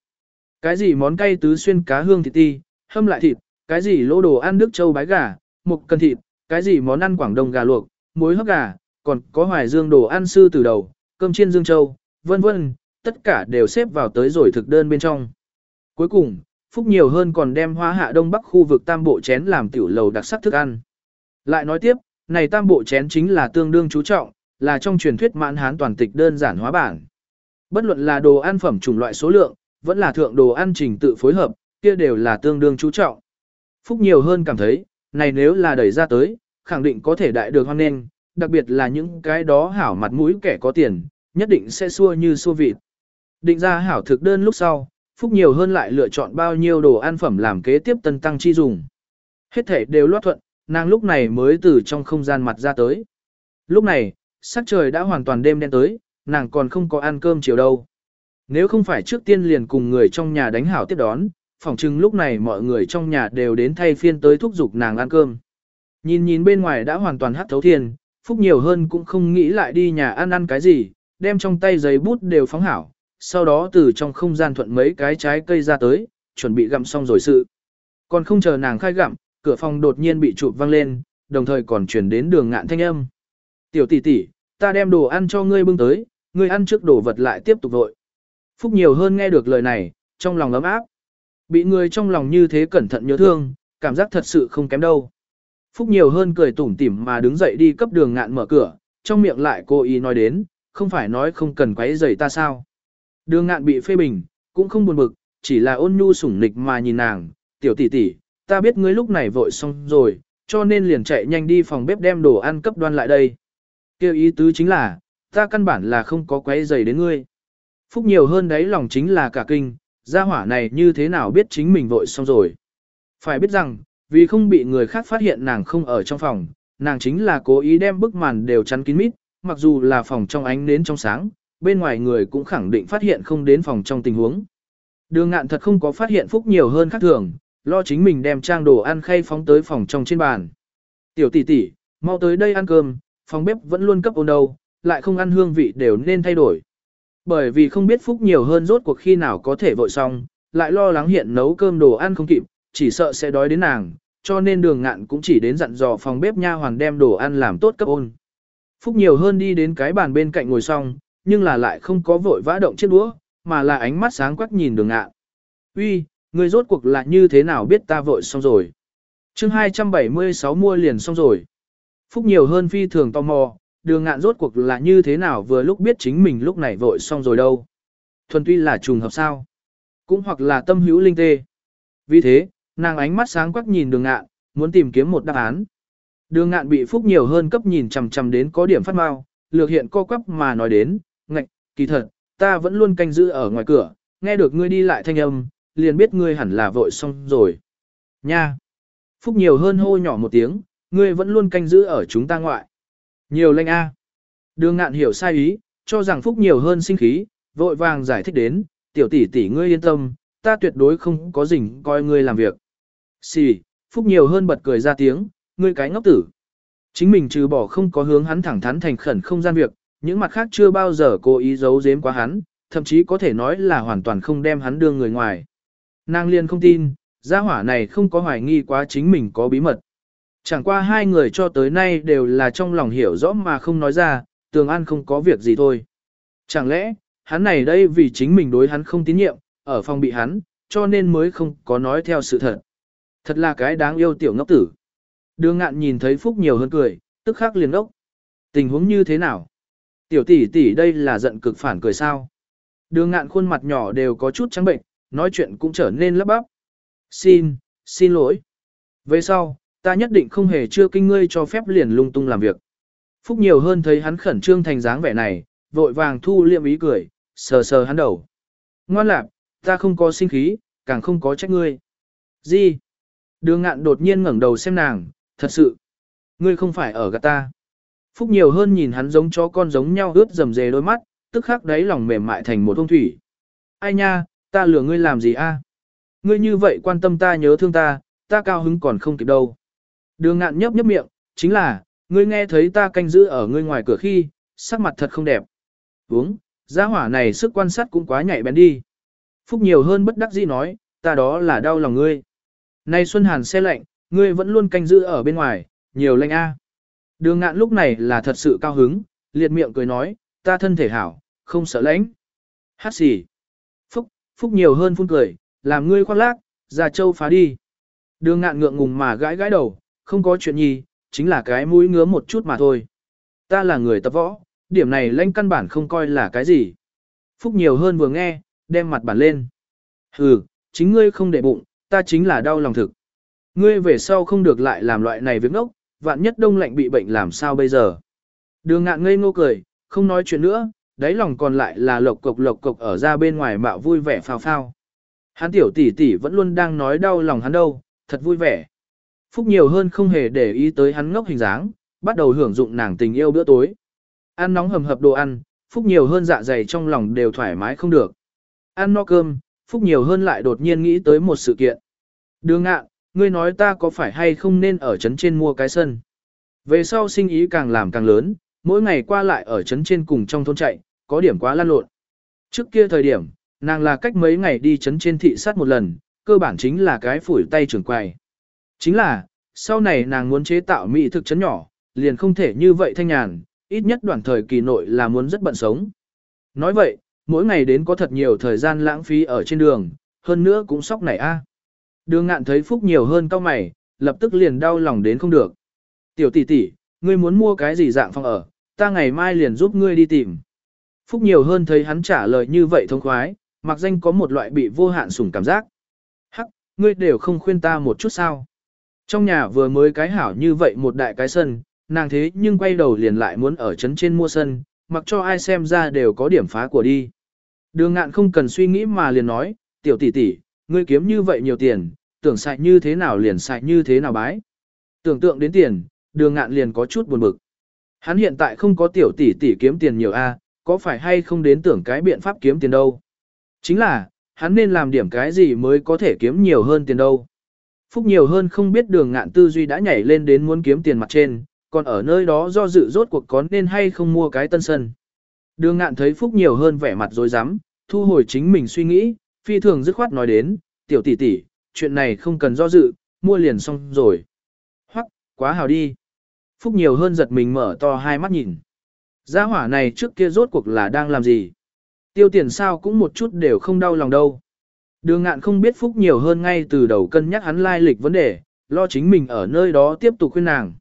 Cái gì món cay tứ xuyên cá hương thịt ti, hâm lại thịt, cái gì lỗ đồ ăn nước châu bái gà, mục cần thịt, cái gì món ăn Quảng Đông gà luộc, muối hấp gà, còn có hoài dương đồ ăn sư từ đầu, cơm chiên dương châu, vân vân, tất cả đều xếp vào tới rồi thực đơn bên trong. Cuối cùng, Phúc nhiều hơn còn đem hóa hạ đông bắc khu vực tam bộ chén làm tiểu lầu đặc sắc thức ăn. Lại nói tiếp, này tam bộ chén chính là tương đương chú trọng, là trong truyền thuyết mãn hán toàn tịch đơn giản hóa bản. Bất luận là đồ ăn phẩm chủng loại số lượng, vẫn là thượng đồ ăn trình tự phối hợp, kia đều là tương đương chú trọng. Phúc nhiều hơn cảm thấy, này nếu là đẩy ra tới, khẳng định có thể đại được hoan nghênh, đặc biệt là những cái đó hảo mặt mũi kẻ có tiền, nhất định sẽ xua như xua vịt. Định ra hảo thực đơn lúc sau, Phúc nhiều hơn lại lựa chọn bao nhiêu đồ ăn phẩm làm kế tiếp tân tăng chi dùng. Hết thể đều loát thuận, nàng lúc này mới từ trong không gian mặt ra tới. Lúc này, sắc trời đã hoàn toàn đêm đen tới, nàng còn không có ăn cơm chiều đâu. Nếu không phải trước tiên liền cùng người trong nhà đánh hảo tiếp đón, phỏng chừng lúc này mọi người trong nhà đều đến thay phiên tới thúc giục nàng ăn cơm. Nhìn nhìn bên ngoài đã hoàn toàn hắt thấu thiên, Phúc nhiều hơn cũng không nghĩ lại đi nhà ăn ăn cái gì, đem trong tay giấy bút đều phóng hảo, sau đó từ trong không gian thuận mấy cái trái cây ra tới, chuẩn bị gặm xong rồi sự. Còn không chờ nàng khai gặm, cửa phòng đột nhiên bị chụp văng lên, đồng thời còn chuyển đến đường ngạn thanh âm. Tiểu tỷ tỷ, ta đem đồ ăn cho ngươi bưng tới, ngươi ăn trước đồ vật lại tiếp tục vội. Phúc nhiều hơn nghe được lời này, trong lòng ấm áp. Bị người trong lòng như thế cẩn thận nhớ thương, cảm giác thật sự không kém đâu. Phúc nhiều hơn cười tủm tỉm mà đứng dậy đi cấp đường ngạn mở cửa, trong miệng lại cô ý nói đến, không phải nói không cần quấy rầy ta sao. Đường ngạn bị phê bình, cũng không buồn bực, chỉ là ôn nhu sủng nịch mà nhìn nàng, tiểu tỷ tỷ, ta biết ngươi lúc này vội xong rồi, cho nên liền chạy nhanh đi phòng bếp đem đồ ăn cấp đoan lại đây. Kêu ý tứ chính là, ta căn bản là không có quấy rầy đến ngươi. Phúc nhiều hơn đấy lòng chính là cả kinh, gia hỏa này như thế nào biết chính mình vội xong rồi. Phải biết rằng, vì không bị người khác phát hiện nàng không ở trong phòng, nàng chính là cố ý đem bức màn đều chắn kín mít, mặc dù là phòng trong ánh nến trong sáng, bên ngoài người cũng khẳng định phát hiện không đến phòng trong tình huống. Đường ngạn thật không có phát hiện phúc nhiều hơn khác thường, lo chính mình đem trang đồ ăn khay phóng tới phòng trong trên bàn. Tiểu tỷ tỷ, mau tới đây ăn cơm, phòng bếp vẫn luôn cấp ôn đâu, lại không ăn hương vị đều nên thay đổi. Bởi vì không biết phúc nhiều hơn rốt cuộc khi nào có thể vội xong, lại lo lắng hiện nấu cơm đồ ăn không kịp, chỉ sợ sẽ đói đến nàng, cho nên đường ngạn cũng chỉ đến dặn dò phòng bếp nha hoàn đem đồ ăn làm tốt cấp ôn. Phúc nhiều hơn đi đến cái bàn bên cạnh ngồi xong, nhưng là lại không có vội vã động chiếc đũa, mà là ánh mắt sáng quắc nhìn đường ngạn. Uy, người rốt cuộc là như thế nào biết ta vội xong rồi. chương 276 mua liền xong rồi. Phúc nhiều hơn phi thường tò mò, đường ngạn rốt cuộc là như thế nào vừa lúc biết chính mình lúc này vội xong rồi đâu. Thuần tuy là trùng hợp sao. Cũng hoặc là tâm hữu linh tê. Vì thế, nàng ánh mắt sáng quắc nhìn đường ngạn, muốn tìm kiếm một đáp án. Đường ngạn bị phúc nhiều hơn cấp nhìn chằm chằm đến có điểm phát mau, lược hiện co quắp mà nói đến, ngạch, kỳ thật, ta vẫn luôn canh giữ ở ngoài cửa, nghe được ngươi đi lại thanh âm, liền biết ngươi hẳn là vội xong rồi. Nha! Phúc nhiều hơn hô nhỏ một tiếng, ngươi vẫn luôn canh giữ ở chúng ta ngoại. Nhiều lệnh A. Đường ngạn hiểu sai ý, cho rằng Phúc nhiều hơn sinh khí, vội vàng giải thích đến, tiểu tỷ tỷ ngươi yên tâm, ta tuyệt đối không có rình coi ngươi làm việc. Xì, Phúc nhiều hơn bật cười ra tiếng, ngươi cái ngốc tử. Chính mình trừ bỏ không có hướng hắn thẳng thắn thành khẩn không gian việc, những mặt khác chưa bao giờ cố ý giấu giếm quá hắn, thậm chí có thể nói là hoàn toàn không đem hắn đưa người ngoài. Nàng liên không tin, gia hỏa này không có hoài nghi quá chính mình có bí mật. Chẳng qua hai người cho tới nay đều là trong lòng hiểu rõ mà không nói ra, tường an không có việc gì thôi. Chẳng lẽ, hắn này đây vì chính mình đối hắn không tín nhiệm, ở phòng bị hắn, cho nên mới không có nói theo sự thật. Thật là cái đáng yêu tiểu ngốc tử. Đường ngạn nhìn thấy Phúc nhiều hơn cười, tức khắc liền ốc. Tình huống như thế nào? Tiểu tỷ tỷ đây là giận cực phản cười sao? Đường ngạn khuôn mặt nhỏ đều có chút trắng bệnh, nói chuyện cũng trở nên lấp bắp. Xin, xin lỗi. Về sau, ta nhất định không hề chưa kinh ngươi cho phép liền lung tung làm việc. Phúc nhiều hơn thấy hắn khẩn trương thành dáng vẻ này, vội vàng thu liệm ý cười, sờ sờ hắn đầu. Ngoan lạc, ta không có sinh khí, càng không có trách ngươi. Gì? Đường ngạn đột nhiên ngẩng đầu xem nàng, thật sự. Ngươi không phải ở gạt ta. Phúc nhiều hơn nhìn hắn giống chó con giống nhau ướt dầm dề đôi mắt, tức khắc đáy lòng mềm mại thành một thông thủy. Ai nha, ta lừa ngươi làm gì a? Ngươi như vậy quan tâm ta nhớ thương ta, ta cao hứng còn không kịp đâu. Đường ngạn nhấp nhấp miệng, chính là, ngươi nghe thấy ta canh giữ ở ngươi ngoài cửa khi, sắc mặt thật không đẹp. Uống, gia hỏa này sức quan sát cũng quá nhạy bén đi. Phúc nhiều hơn bất đắc dĩ nói, ta đó là đau lòng ngươi. Nay Xuân Hàn xe lạnh, ngươi vẫn luôn canh giữ ở bên ngoài, nhiều lạnh a. Đường ngạn lúc này là thật sự cao hứng, liệt miệng cười nói, ta thân thể hảo, không sợ lãnh. Hát xỉ. Phúc, phúc nhiều hơn phun cười, làm ngươi khoác lác, ra châu phá đi. Đường ngạn ngượng ngùng mà gãi gãi đầu, không có chuyện gì, chính là cái mũi ngứa một chút mà thôi. Ta là người tập võ, điểm này lãnh căn bản không coi là cái gì. Phúc nhiều hơn vừa nghe, đem mặt bản lên. Hừ, chính ngươi không để bụng, ta chính là đau lòng thực. Ngươi về sau không được lại làm loại này việc ngốc, vạn nhất đông lạnh bị bệnh làm sao bây giờ. Đường ngạn ngây ngô cười, không nói chuyện nữa, đáy lòng còn lại là lộc cục lộc cục ở ra bên ngoài mạo vui vẻ phao phao. Hắn tiểu tỷ tỷ vẫn luôn đang nói đau lòng hắn đâu, thật vui vẻ. Phúc nhiều hơn không hề để ý tới hắn ngốc hình dáng, bắt đầu hưởng dụng nàng tình yêu bữa tối. Ăn nóng hầm hập đồ ăn, Phúc nhiều hơn dạ dày trong lòng đều thoải mái không được. Ăn no cơm, Phúc nhiều hơn lại đột nhiên nghĩ tới một sự kiện. Đường ngạ, ngươi nói ta có phải hay không nên ở trấn trên mua cái sân. Về sau sinh ý càng làm càng lớn, mỗi ngày qua lại ở trấn trên cùng trong thôn chạy, có điểm quá lan lộn. Trước kia thời điểm, nàng là cách mấy ngày đi trấn trên thị sát một lần, cơ bản chính là cái phủi tay trưởng quài. Chính là, sau này nàng muốn chế tạo mỹ thực chấn nhỏ, liền không thể như vậy thanh nhàn, ít nhất đoạn thời kỳ nội là muốn rất bận sống. Nói vậy, mỗi ngày đến có thật nhiều thời gian lãng phí ở trên đường, hơn nữa cũng sóc này a. Đường ngạn thấy phúc nhiều hơn cao mày, lập tức liền đau lòng đến không được. Tiểu tỷ tỷ, ngươi muốn mua cái gì dạng phòng ở, ta ngày mai liền giúp ngươi đi tìm. Phúc nhiều hơn thấy hắn trả lời như vậy thông khoái, mặc danh có một loại bị vô hạn sủng cảm giác. Hắc, ngươi đều không khuyên ta một chút sao. Trong nhà vừa mới cái hảo như vậy một đại cái sân, nàng thế nhưng quay đầu liền lại muốn ở trấn trên mua sân, mặc cho ai xem ra đều có điểm phá của đi. Đường ngạn không cần suy nghĩ mà liền nói, tiểu tỷ tỷ, ngươi kiếm như vậy nhiều tiền, tưởng xài như thế nào liền xài như thế nào bái. Tưởng tượng đến tiền, đường ngạn liền có chút buồn bực. Hắn hiện tại không có tiểu tỷ tỷ kiếm tiền nhiều a, có phải hay không đến tưởng cái biện pháp kiếm tiền đâu. Chính là, hắn nên làm điểm cái gì mới có thể kiếm nhiều hơn tiền đâu. Phúc nhiều hơn không biết đường ngạn tư duy đã nhảy lên đến muốn kiếm tiền mặt trên, còn ở nơi đó do dự rốt cuộc có nên hay không mua cái tân sân. Đường ngạn thấy Phúc nhiều hơn vẻ mặt dối rắm thu hồi chính mình suy nghĩ, phi thường dứt khoát nói đến, tiểu tỷ tỷ, chuyện này không cần do dự, mua liền xong rồi. Hoặc, quá hào đi. Phúc nhiều hơn giật mình mở to hai mắt nhìn. Gia hỏa này trước kia rốt cuộc là đang làm gì? Tiêu tiền sao cũng một chút đều không đau lòng đâu. Đường ngạn không biết Phúc nhiều hơn ngay từ đầu cân nhắc hắn lai lịch vấn đề, lo chính mình ở nơi đó tiếp tục khuyên nàng.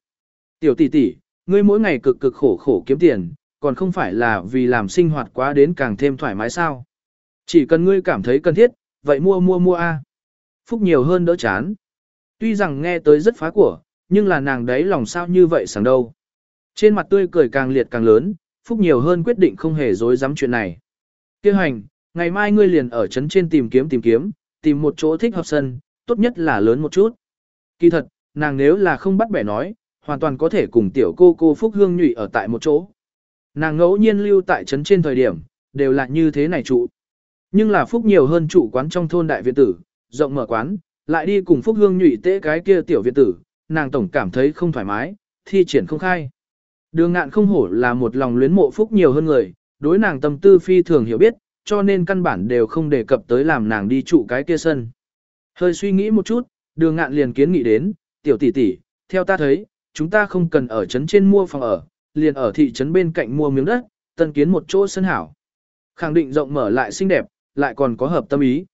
Tiểu tỷ tỷ, ngươi mỗi ngày cực cực khổ khổ kiếm tiền, còn không phải là vì làm sinh hoạt quá đến càng thêm thoải mái sao. Chỉ cần ngươi cảm thấy cần thiết, vậy mua mua mua a. Phúc nhiều hơn đỡ chán. Tuy rằng nghe tới rất phá của, nhưng là nàng đấy lòng sao như vậy sáng đâu. Trên mặt tươi cười càng liệt càng lớn, Phúc nhiều hơn quyết định không hề dối dám chuyện này. Kêu hành, ngày mai ngươi liền ở trấn trên tìm kiếm tìm kiếm, tìm một chỗ thích hợp sân, tốt nhất là lớn một chút. Kỳ thật, nàng nếu là không bắt bẻ nói, hoàn toàn có thể cùng tiểu cô cô Phúc Hương nhụy ở tại một chỗ. Nàng ngẫu nhiên lưu tại trấn trên thời điểm, đều là như thế này trụ. Nhưng là Phúc nhiều hơn trụ quán trong thôn đại viện tử, rộng mở quán, lại đi cùng Phúc Hương nhụy tế cái kia tiểu viện tử, nàng tổng cảm thấy không thoải mái, thi triển không khai. Đường ngạn không hổ là một lòng luyến mộ Phúc nhiều hơn người, đối nàng tâm tư phi thường hiểu biết, cho nên căn bản đều không đề cập tới làm nàng đi trụ cái kia sân. Hơi suy nghĩ một chút, đường ngạn liền kiến nghị đến, tiểu tỷ tỷ, theo ta thấy, chúng ta không cần ở trấn trên mua phòng ở, liền ở thị trấn bên cạnh mua miếng đất, tân kiến một chỗ sân hảo. Khẳng định rộng mở lại xinh đẹp, lại còn có hợp tâm ý.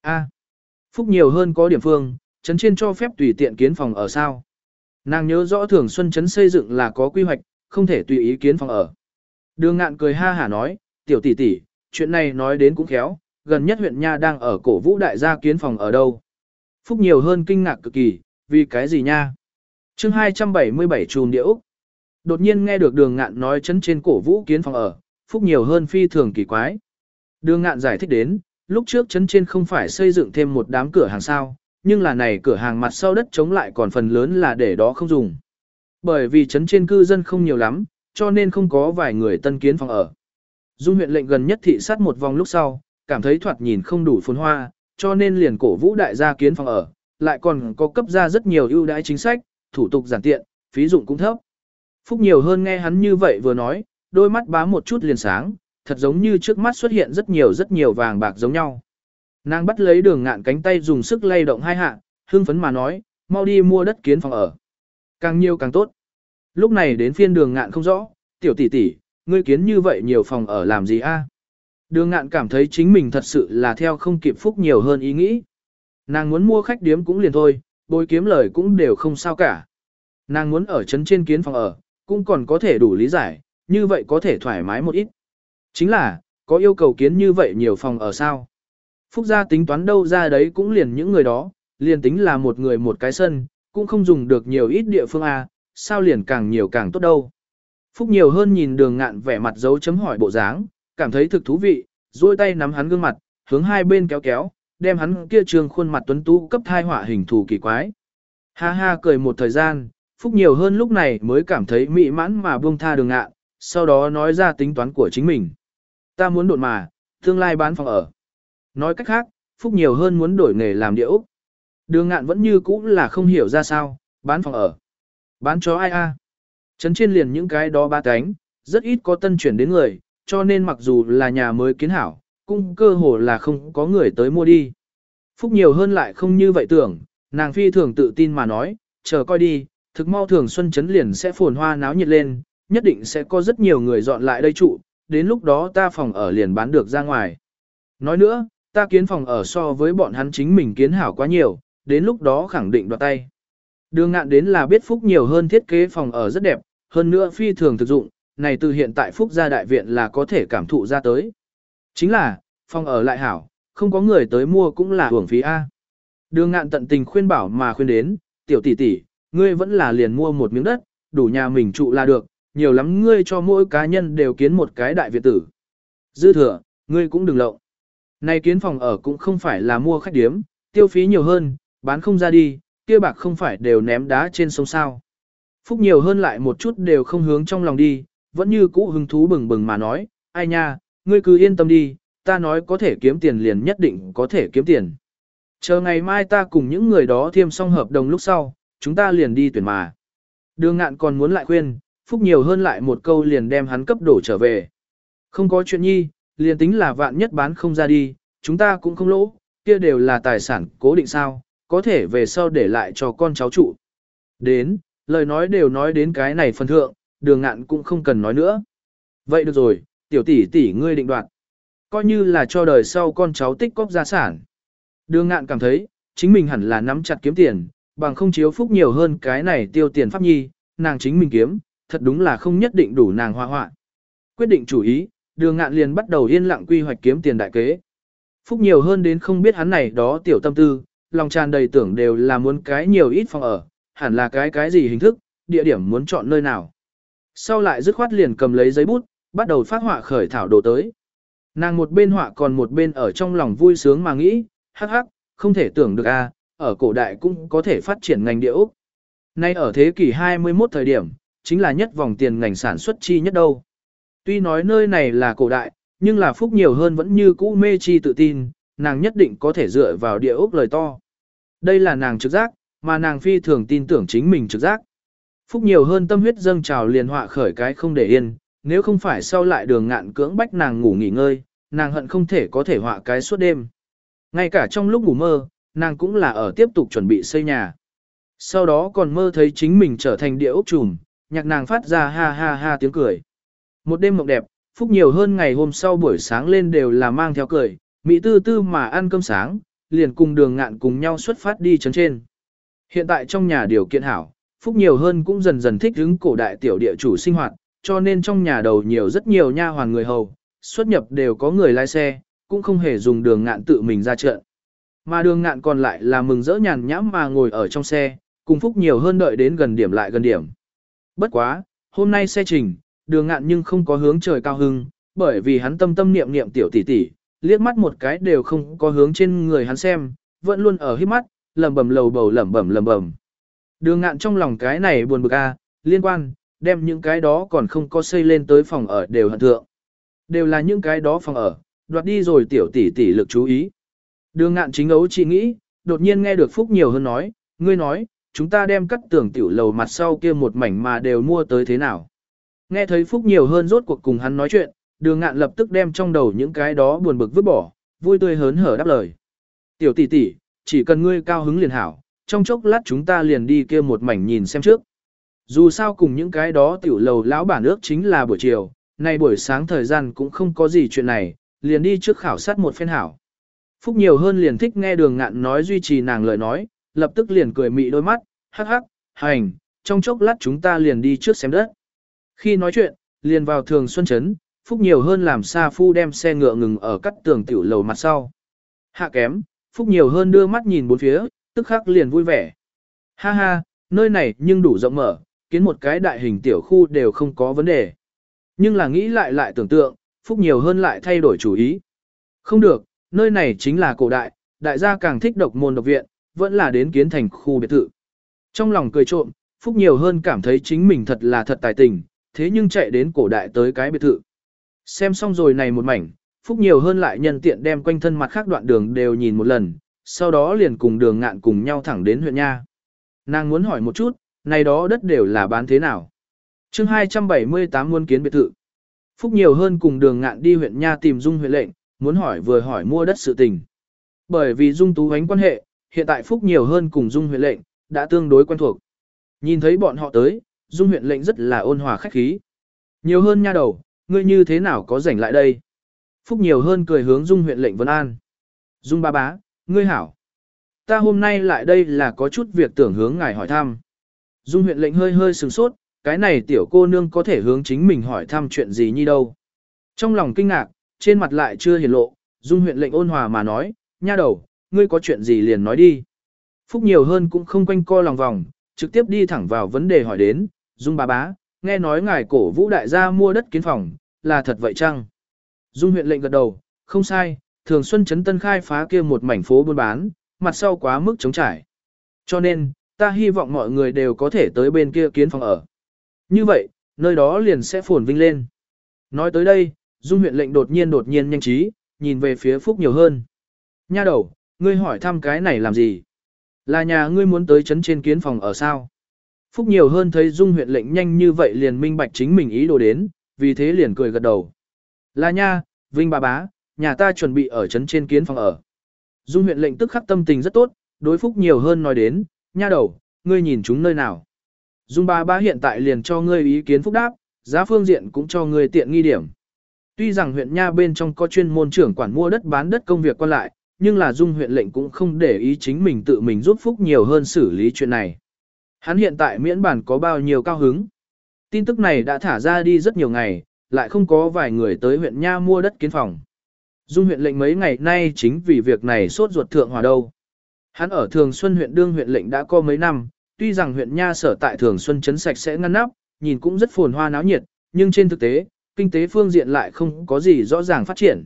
A, phúc nhiều hơn có điểm phương, trấn trên cho phép tùy tiện kiến phòng ở sao. Nàng nhớ rõ thường xuân trấn xây dựng là có quy hoạch, không thể tùy ý kiến phòng ở. Đường ngạn cười ha hả nói, tiểu tỷ tỷ, chuyện này nói đến cũng khéo, gần nhất huyện Nha đang ở cổ vũ đại gia kiến phòng ở đâu. Phúc nhiều hơn kinh ngạc cực kỳ, vì cái gì nha? chương 277 trùm điễu. Đột nhiên nghe được đường ngạn nói chấn trên cổ vũ kiến phòng ở, Phúc nhiều hơn phi thường kỳ quái. Đường ngạn giải thích đến, lúc trước chấn trên không phải xây dựng thêm một đám cửa hàng sao, nhưng là này cửa hàng mặt sau đất chống lại còn phần lớn là để đó không dùng. Bởi vì chấn trên cư dân không nhiều lắm, cho nên không có vài người tân kiến phòng ở. Dung huyện lệnh gần nhất thị sát một vòng lúc sau, cảm thấy thoạt nhìn không đủ phồn hoa, cho nên liền cổ vũ đại gia kiến phòng ở, lại còn có cấp ra rất nhiều ưu đãi chính sách, thủ tục giản tiện, phí dụng cũng thấp. Phúc nhiều hơn nghe hắn như vậy vừa nói, đôi mắt bám một chút liền sáng, thật giống như trước mắt xuất hiện rất nhiều rất nhiều vàng bạc giống nhau. Nàng bắt lấy đường ngạn cánh tay dùng sức lay động hai hạ, hương phấn mà nói, mau đi mua đất kiến phòng ở. Càng nhiều càng tốt. Lúc này đến phiên đường ngạn không rõ, tiểu tỷ tỷ, ngươi kiến như vậy nhiều phòng ở làm gì a? Đường ngạn cảm thấy chính mình thật sự là theo không kịp phúc nhiều hơn ý nghĩ. Nàng muốn mua khách điếm cũng liền thôi, bồi kiếm lời cũng đều không sao cả. Nàng muốn ở trấn trên kiến phòng ở, cũng còn có thể đủ lý giải, như vậy có thể thoải mái một ít. Chính là, có yêu cầu kiến như vậy nhiều phòng ở sao? Phúc gia tính toán đâu ra đấy cũng liền những người đó, liền tính là một người một cái sân, cũng không dùng được nhiều ít địa phương A, sao liền càng nhiều càng tốt đâu. Phúc nhiều hơn nhìn đường ngạn vẻ mặt dấu chấm hỏi bộ dáng, cảm thấy thực thú vị, duỗi tay nắm hắn gương mặt, hướng hai bên kéo kéo, đem hắn kia trường khuôn mặt tuấn tú cấp thai họa hình thù kỳ quái. Ha ha cười một thời gian, Phúc nhiều hơn lúc này mới cảm thấy mị mãn mà buông tha đường ngạn, sau đó nói ra tính toán của chính mình. Ta muốn đột mà, tương lai bán phòng ở. Nói cách khác, Phúc nhiều hơn muốn đổi nghề làm địa. Đường ngạn vẫn như cũ là không hiểu ra sao, bán phòng ở. Bán cho ai a? Trấn trên liền những cái đó ba cánh, rất ít có tân chuyển đến người, cho nên mặc dù là nhà mới kiến hảo, cũng cơ hồ là không có người tới mua đi. Phúc nhiều hơn lại không như vậy tưởng, nàng phi thường tự tin mà nói, chờ coi đi, thực mau thường xuân chấn liền sẽ phồn hoa náo nhiệt lên, nhất định sẽ có rất nhiều người dọn lại đây trụ, đến lúc đó ta phòng ở liền bán được ra ngoài. Nói nữa, ta kiến phòng ở so với bọn hắn chính mình kiến hảo quá nhiều, đến lúc đó khẳng định đoạt tay. Đường ngạn đến là biết Phúc nhiều hơn thiết kế phòng ở rất đẹp, hơn nữa phi thường thực dụng, này từ hiện tại Phúc gia đại viện là có thể cảm thụ ra tới. Chính là, phòng ở lại hảo, không có người tới mua cũng là hưởng phí A. Đường ngạn tận tình khuyên bảo mà khuyên đến, tiểu tỷ tỷ, ngươi vẫn là liền mua một miếng đất, đủ nhà mình trụ là được, nhiều lắm ngươi cho mỗi cá nhân đều kiến một cái đại viện tử. Dư thừa, ngươi cũng đừng lộng. Này kiến phòng ở cũng không phải là mua khách điếm, tiêu phí nhiều hơn, bán không ra đi, kia bạc không phải đều ném đá trên sông sao. Phúc nhiều hơn lại một chút đều không hướng trong lòng đi, vẫn như cũ hứng thú bừng bừng mà nói, ai nha, ngươi cứ yên tâm đi, ta nói có thể kiếm tiền liền nhất định có thể kiếm tiền. Chờ ngày mai ta cùng những người đó thiêm xong hợp đồng lúc sau, chúng ta liền đi tuyển mà. Đường ngạn còn muốn lại khuyên, Phúc nhiều hơn lại một câu liền đem hắn cấp đổ trở về. Không có chuyện nhi, liền tính là vạn nhất bán không ra đi, chúng ta cũng không lỗ, kia đều là tài sản cố định sao, có thể về sau để lại cho con cháu trụ. Đến, lời nói đều nói đến cái này phần thượng, đường ngạn cũng không cần nói nữa. Vậy được rồi, tiểu tỷ tỷ ngươi định đoạt. Coi như là cho đời sau con cháu tích cóp gia sản. Đường ngạn cảm thấy, chính mình hẳn là nắm chặt kiếm tiền, bằng không chiếu phúc nhiều hơn cái này tiêu tiền pháp nhi, nàng chính mình kiếm, thật đúng là không nhất định đủ nàng hoa hoạn. Quyết định chủ ý, đường ngạn liền bắt đầu yên lặng quy hoạch kiếm tiền đại kế. Phúc nhiều hơn đến không biết hắn này đó tiểu tâm tư, lòng tràn đầy tưởng đều là muốn cái nhiều ít phòng ở, hẳn là cái cái gì hình thức, địa điểm muốn chọn nơi nào. Sau lại dứt khoát liền cầm lấy giấy bút, bắt đầu phát họa khởi thảo đồ tới. Nàng một bên họa còn một bên ở trong lòng vui sướng mà nghĩ, hắc hắc, không thể tưởng được a, ở cổ đại cũng có thể phát triển ngành địa Úc. Nay ở thế kỷ 21 thời điểm, chính là nhất vòng tiền ngành sản xuất chi nhất đâu. Tuy nói nơi này là cổ đại, nhưng là phúc nhiều hơn vẫn như cũ mê chi tự tin, nàng nhất định có thể dựa vào địa ốc lời to. Đây là nàng trực giác, mà nàng phi thường tin tưởng chính mình trực giác. Phúc nhiều hơn tâm huyết dâng trào liền họa khởi cái không để yên, nếu không phải sau lại đường ngạn cưỡng bách nàng ngủ nghỉ ngơi, nàng hận không thể có thể họa cái suốt đêm. Ngay cả trong lúc ngủ mơ, nàng cũng là ở tiếp tục chuẩn bị xây nhà. Sau đó còn mơ thấy chính mình trở thành địa ốc trùm, nhạc nàng phát ra ha ha ha tiếng cười. Một đêm mộng đẹp, Phúc nhiều hơn ngày hôm sau buổi sáng lên đều là mang theo cười, Mỹ tư tư mà ăn cơm sáng, liền cùng đường ngạn cùng nhau xuất phát đi chấn trên. Hiện tại trong nhà điều kiện hảo, Phúc nhiều hơn cũng dần dần thích hứng cổ đại tiểu địa chủ sinh hoạt, cho nên trong nhà đầu nhiều rất nhiều nha hoàn người hầu, xuất nhập đều có người lái xe, cũng không hề dùng đường ngạn tự mình ra trận. Mà đường ngạn còn lại là mừng rỡ nhàn nhãm mà ngồi ở trong xe, cùng Phúc nhiều hơn đợi đến gần điểm lại gần điểm. Bất quá, hôm nay xe trình, đường ngạn nhưng không có hướng trời cao hưng, bởi vì hắn tâm tâm niệm niệm tiểu tỷ tỷ, liếc mắt một cái đều không có hướng trên người hắn xem, vẫn luôn ở hít mắt, lẩm bẩm lầu bầu lẩm bẩm lẩm bẩm. Đường ngạn trong lòng cái này buồn bực a, à, liên quan, đem những cái đó còn không có xây lên tới phòng ở đều hận thượng. Đều là những cái đó phòng ở, đoạt đi rồi tiểu tỷ tỷ lực chú ý. Đường ngạn chính ấu chỉ nghĩ, đột nhiên nghe được Phúc nhiều hơn nói, ngươi nói, chúng ta đem cắt tường tiểu lầu mặt sau kia một mảnh mà đều mua tới thế nào. Nghe thấy Phúc nhiều hơn rốt cuộc cùng hắn nói chuyện, đường ngạn lập tức đem trong đầu những cái đó buồn bực vứt bỏ, vui tươi hớn hở đáp lời. Tiểu tỷ tỷ, chỉ cần ngươi cao hứng liền hảo, trong chốc lát chúng ta liền đi kia một mảnh nhìn xem trước. Dù sao cùng những cái đó tiểu lầu lão bản ước chính là buổi chiều, nay buổi sáng thời gian cũng không có gì chuyện này, liền đi trước khảo sát một phen hảo. Phúc nhiều hơn liền thích nghe đường ngạn nói duy trì nàng lời nói, lập tức liền cười mị đôi mắt, hắc hắc, hành, trong chốc lát chúng ta liền đi trước xem đất. Khi nói chuyện, liền vào thường xuân chấn, Phúc nhiều hơn làm xa Phu đem xe ngựa ngừng ở cắt tường tiểu lầu mặt sau. Hạ kém, Phúc nhiều hơn đưa mắt nhìn bốn phía, tức khắc liền vui vẻ. Ha ha, nơi này nhưng đủ rộng mở, kiến một cái đại hình tiểu khu đều không có vấn đề. Nhưng là nghĩ lại lại tưởng tượng, Phúc nhiều hơn lại thay đổi chủ ý. Không được, nơi này chính là cổ đại, đại gia càng thích độc môn độc viện, vẫn là đến kiến thành khu biệt thự. Trong lòng cười trộm, Phúc nhiều hơn cảm thấy chính mình thật là thật tài tình, thế nhưng chạy đến cổ đại tới cái biệt thự. Xem xong rồi này một mảnh, Phúc nhiều hơn lại nhân tiện đem quanh thân mặt khác đoạn đường đều nhìn một lần, sau đó liền cùng đường ngạn cùng nhau thẳng đến huyện Nha. Nàng muốn hỏi một chút, này đó đất đều là bán thế nào? chương 278 muôn kiến biệt thự. Phúc nhiều hơn cùng đường ngạn đi huyện Nha tìm Dung huyện lệnh, muốn hỏi vừa hỏi mua đất sự tình. Bởi vì Dung tú ánh quan hệ, hiện tại Phúc nhiều hơn cùng Dung huyện lệnh, đã tương đối quen thuộc. Nhìn thấy bọn họ tới, Dung huyện lệnh rất là ôn hòa khách khí. Nhiều hơn nha đầu, ngươi như thế nào có rảnh lại đây? Phúc nhiều hơn cười hướng Dung huyện lệnh Vân An. Dung ba bá, ngươi hảo. Ta hôm nay lại đây là có chút việc tưởng hướng ngài hỏi thăm. Dung huyện lệnh hơi hơi sừng sốt, cái này tiểu cô nương có thể hướng chính mình hỏi thăm chuyện gì như đâu. Trong lòng kinh ngạc, trên mặt lại chưa hiển lộ, Dung huyện lệnh ôn hòa mà nói, nha đầu, ngươi có chuyện gì liền nói đi. Phúc nhiều hơn cũng không quanh co lòng vòng, trực tiếp đi thẳng vào vấn đề hỏi đến, Dung bà bá, nghe nói ngài cổ vũ đại gia mua đất kiến phòng, là thật vậy chăng? Dung huyện lệnh gật đầu, không sai, thường xuân chấn tân khai phá kia một mảnh phố buôn bán, mặt sau quá mức chống trải. Cho nên, ta hy vọng mọi người đều có thể tới bên kia kiến phòng ở. Như vậy, nơi đó liền sẽ phồn vinh lên. Nói tới đây, Dung huyện lệnh đột nhiên đột nhiên nhanh trí, nhìn về phía Phúc nhiều hơn. Nha đầu, ngươi hỏi thăm cái này làm gì? Là nhà ngươi muốn tới chấn trên kiến phòng ở sao? Phúc nhiều hơn thấy Dung huyện lệnh nhanh như vậy liền minh bạch chính mình ý đồ đến, vì thế liền cười gật đầu. Là nha, Vinh bà bá, nhà ta chuẩn bị ở trấn trên kiến phòng ở. Dung huyện lệnh tức khắc tâm tình rất tốt, đối Phúc nhiều hơn nói đến, nha đầu, ngươi nhìn chúng nơi nào. Dung bà bá hiện tại liền cho ngươi ý kiến Phúc đáp, giá phương diện cũng cho ngươi tiện nghi điểm. Tuy rằng huyện Nha bên trong có chuyên môn trưởng quản mua đất bán đất công việc quan lại, nhưng là Dung huyện lệnh cũng không để ý chính mình tự mình giúp Phúc nhiều hơn xử lý chuyện này. Hắn hiện tại miễn bản có bao nhiêu cao hứng. Tin tức này đã thả ra đi rất nhiều ngày, lại không có vài người tới huyện Nha mua đất kiến phòng. Dung huyện lệnh mấy ngày nay chính vì việc này sốt ruột thượng hòa đâu. Hắn ở Thường Xuân huyện đương huyện lệnh đã có mấy năm, tuy rằng huyện Nha sở tại Thường Xuân chấn sạch sẽ ngăn nắp, nhìn cũng rất phồn hoa náo nhiệt, nhưng trên thực tế, kinh tế phương diện lại không có gì rõ ràng phát triển.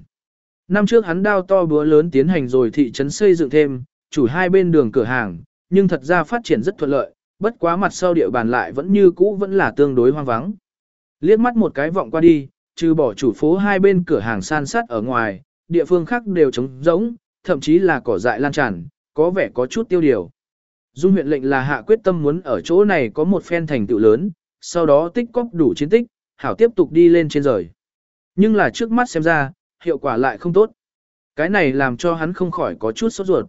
Năm trước hắn đao to búa lớn tiến hành rồi thị trấn xây dựng thêm, chủ hai bên đường cửa hàng, nhưng thật ra phát triển rất thuận lợi, bất quá mặt sau địa bàn lại vẫn như cũ vẫn là tương đối hoang vắng. Liếc mắt một cái vọng qua đi, trừ bỏ chủ phố hai bên cửa hàng san sát ở ngoài, địa phương khác đều trống rỗng, thậm chí là cỏ dại lan tràn, có vẻ có chút tiêu điều. Dung huyện lệnh là hạ quyết tâm muốn ở chỗ này có một phen thành tựu lớn, sau đó tích cóp đủ chiến tích, hảo tiếp tục đi lên trên rời. Nhưng là trước mắt xem ra, hiệu quả lại không tốt. Cái này làm cho hắn không khỏi có chút sốt ruột.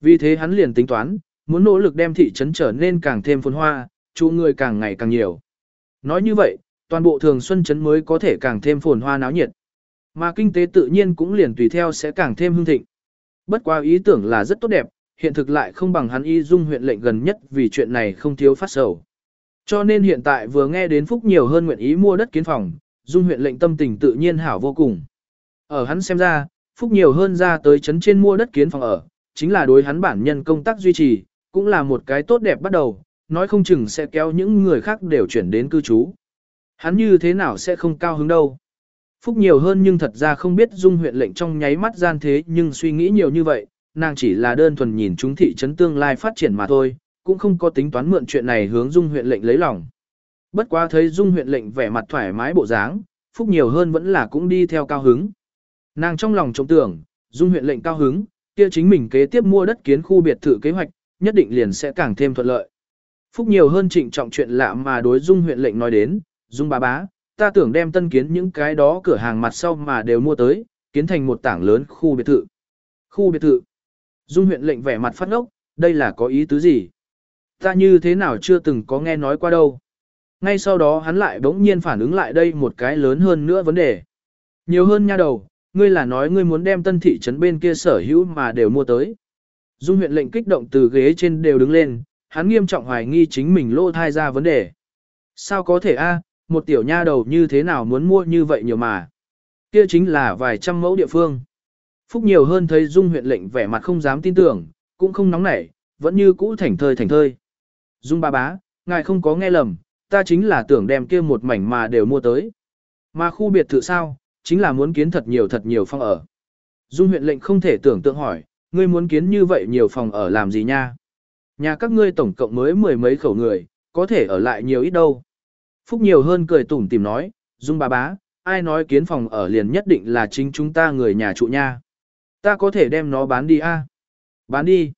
Vì thế hắn liền tính toán, muốn nỗ lực đem thị trấn trở nên càng thêm phồn hoa, chủ người càng ngày càng nhiều. Nói như vậy, toàn bộ thường xuân trấn mới có thể càng thêm phồn hoa náo nhiệt. Mà kinh tế tự nhiên cũng liền tùy theo sẽ càng thêm hưng thịnh. Bất quá ý tưởng là rất tốt đẹp, hiện thực lại không bằng hắn y dung huyện lệnh gần nhất vì chuyện này không thiếu phát sầu. Cho nên hiện tại vừa nghe đến Phúc nhiều hơn nguyện ý mua đất kiến phòng, dung huyện lệnh tâm tình tự nhiên hảo vô cùng. Ở hắn xem ra, Phúc nhiều hơn ra tới chấn trên mua đất kiến phòng ở, chính là đối hắn bản nhân công tác duy trì, cũng là một cái tốt đẹp bắt đầu, nói không chừng sẽ kéo những người khác đều chuyển đến cư trú. Hắn như thế nào sẽ không cao hứng đâu. Phúc nhiều hơn nhưng thật ra không biết dung huyện lệnh trong nháy mắt gian thế nhưng suy nghĩ nhiều như vậy, nàng chỉ là đơn thuần nhìn chúng thị trấn tương lai phát triển mà thôi, cũng không có tính toán mượn chuyện này hướng dung huyện lệnh lấy lòng. Bất quá thấy dung huyện lệnh vẻ mặt thoải mái bộ dáng, Phúc nhiều hơn vẫn là cũng đi theo cao hứng. Nàng trong lòng trông tưởng, dung huyện lệnh cao hứng, kia chính mình kế tiếp mua đất kiến khu biệt thự kế hoạch, nhất định liền sẽ càng thêm thuận lợi. Phúc nhiều hơn trịnh trọng chuyện lạ mà đối dung huyện lệnh nói đến, dung bà bá, ta tưởng đem tân kiến những cái đó cửa hàng mặt sau mà đều mua tới, kiến thành một tảng lớn khu biệt thự. Khu biệt thự. Dung huyện lệnh vẻ mặt phát ngốc, đây là có ý tứ gì? Ta như thế nào chưa từng có nghe nói qua đâu. Ngay sau đó hắn lại bỗng nhiên phản ứng lại đây một cái lớn hơn nữa vấn đề. Nhiều hơn nha đầu, ngươi là nói ngươi muốn đem tân thị trấn bên kia sở hữu mà đều mua tới. Dung huyện lệnh kích động từ ghế trên đều đứng lên, hắn nghiêm trọng hoài nghi chính mình lô thai ra vấn đề. Sao có thể a? Một tiểu nha đầu như thế nào muốn mua như vậy nhiều mà. Kia chính là vài trăm mẫu địa phương. Phúc nhiều hơn thấy Dung huyện lệnh vẻ mặt không dám tin tưởng, cũng không nóng nảy, vẫn như cũ thảnh thơi thảnh thơi. Dung ba bá, ngài không có nghe lầm, ta chính là tưởng đem kia một mảnh mà đều mua tới. Mà khu biệt thự sao, chính là muốn kiến thật nhiều thật nhiều phòng ở. Dung huyện lệnh không thể tưởng tượng hỏi, ngươi muốn kiến như vậy nhiều phòng ở làm gì nha? Nhà các ngươi tổng cộng mới mười mấy khẩu người, có thể ở lại nhiều ít đâu. Phúc nhiều hơn cười tủm tìm nói, Dung bà bá, ai nói kiến phòng ở liền nhất định là chính chúng ta người nhà trụ nha. Ta có thể đem nó bán đi a Bán đi.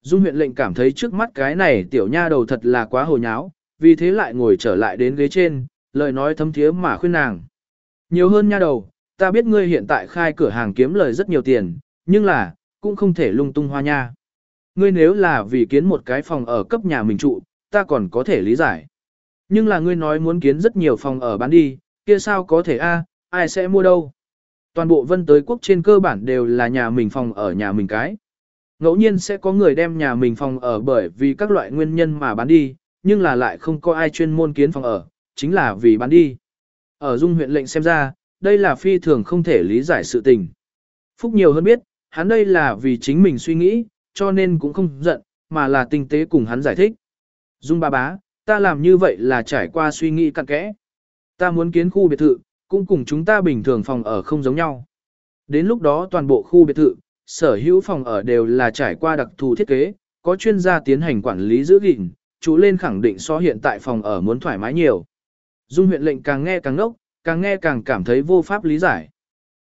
Dung huyện lệnh cảm thấy trước mắt cái này tiểu nha đầu thật là quá hồ nháo, vì thế lại ngồi trở lại đến ghế trên, lời nói thấm thiế mà khuyên nàng. Nhiều hơn nha đầu, ta biết ngươi hiện tại khai cửa hàng kiếm lời rất nhiều tiền, nhưng là, cũng không thể lung tung hoa nha. Ngươi nếu là vì kiến một cái phòng ở cấp nhà mình trụ, ta còn có thể lý giải. Nhưng là ngươi nói muốn kiến rất nhiều phòng ở bán đi, kia sao có thể a? ai sẽ mua đâu? Toàn bộ vân tới quốc trên cơ bản đều là nhà mình phòng ở nhà mình cái. Ngẫu nhiên sẽ có người đem nhà mình phòng ở bởi vì các loại nguyên nhân mà bán đi, nhưng là lại không có ai chuyên môn kiến phòng ở, chính là vì bán đi. Ở dung huyện lệnh xem ra, đây là phi thường không thể lý giải sự tình. Phúc nhiều hơn biết, hắn đây là vì chính mình suy nghĩ, cho nên cũng không giận, mà là tinh tế cùng hắn giải thích. Dung ba bá, ta làm như vậy là trải qua suy nghĩ cặn kẽ. Ta muốn kiến khu biệt thự, cũng cùng chúng ta bình thường phòng ở không giống nhau. Đến lúc đó toàn bộ khu biệt thự, sở hữu phòng ở đều là trải qua đặc thù thiết kế, có chuyên gia tiến hành quản lý giữ gìn, chủ lên khẳng định so hiện tại phòng ở muốn thoải mái nhiều. Dung huyện lệnh càng nghe càng ngốc, càng nghe càng cảm thấy vô pháp lý giải.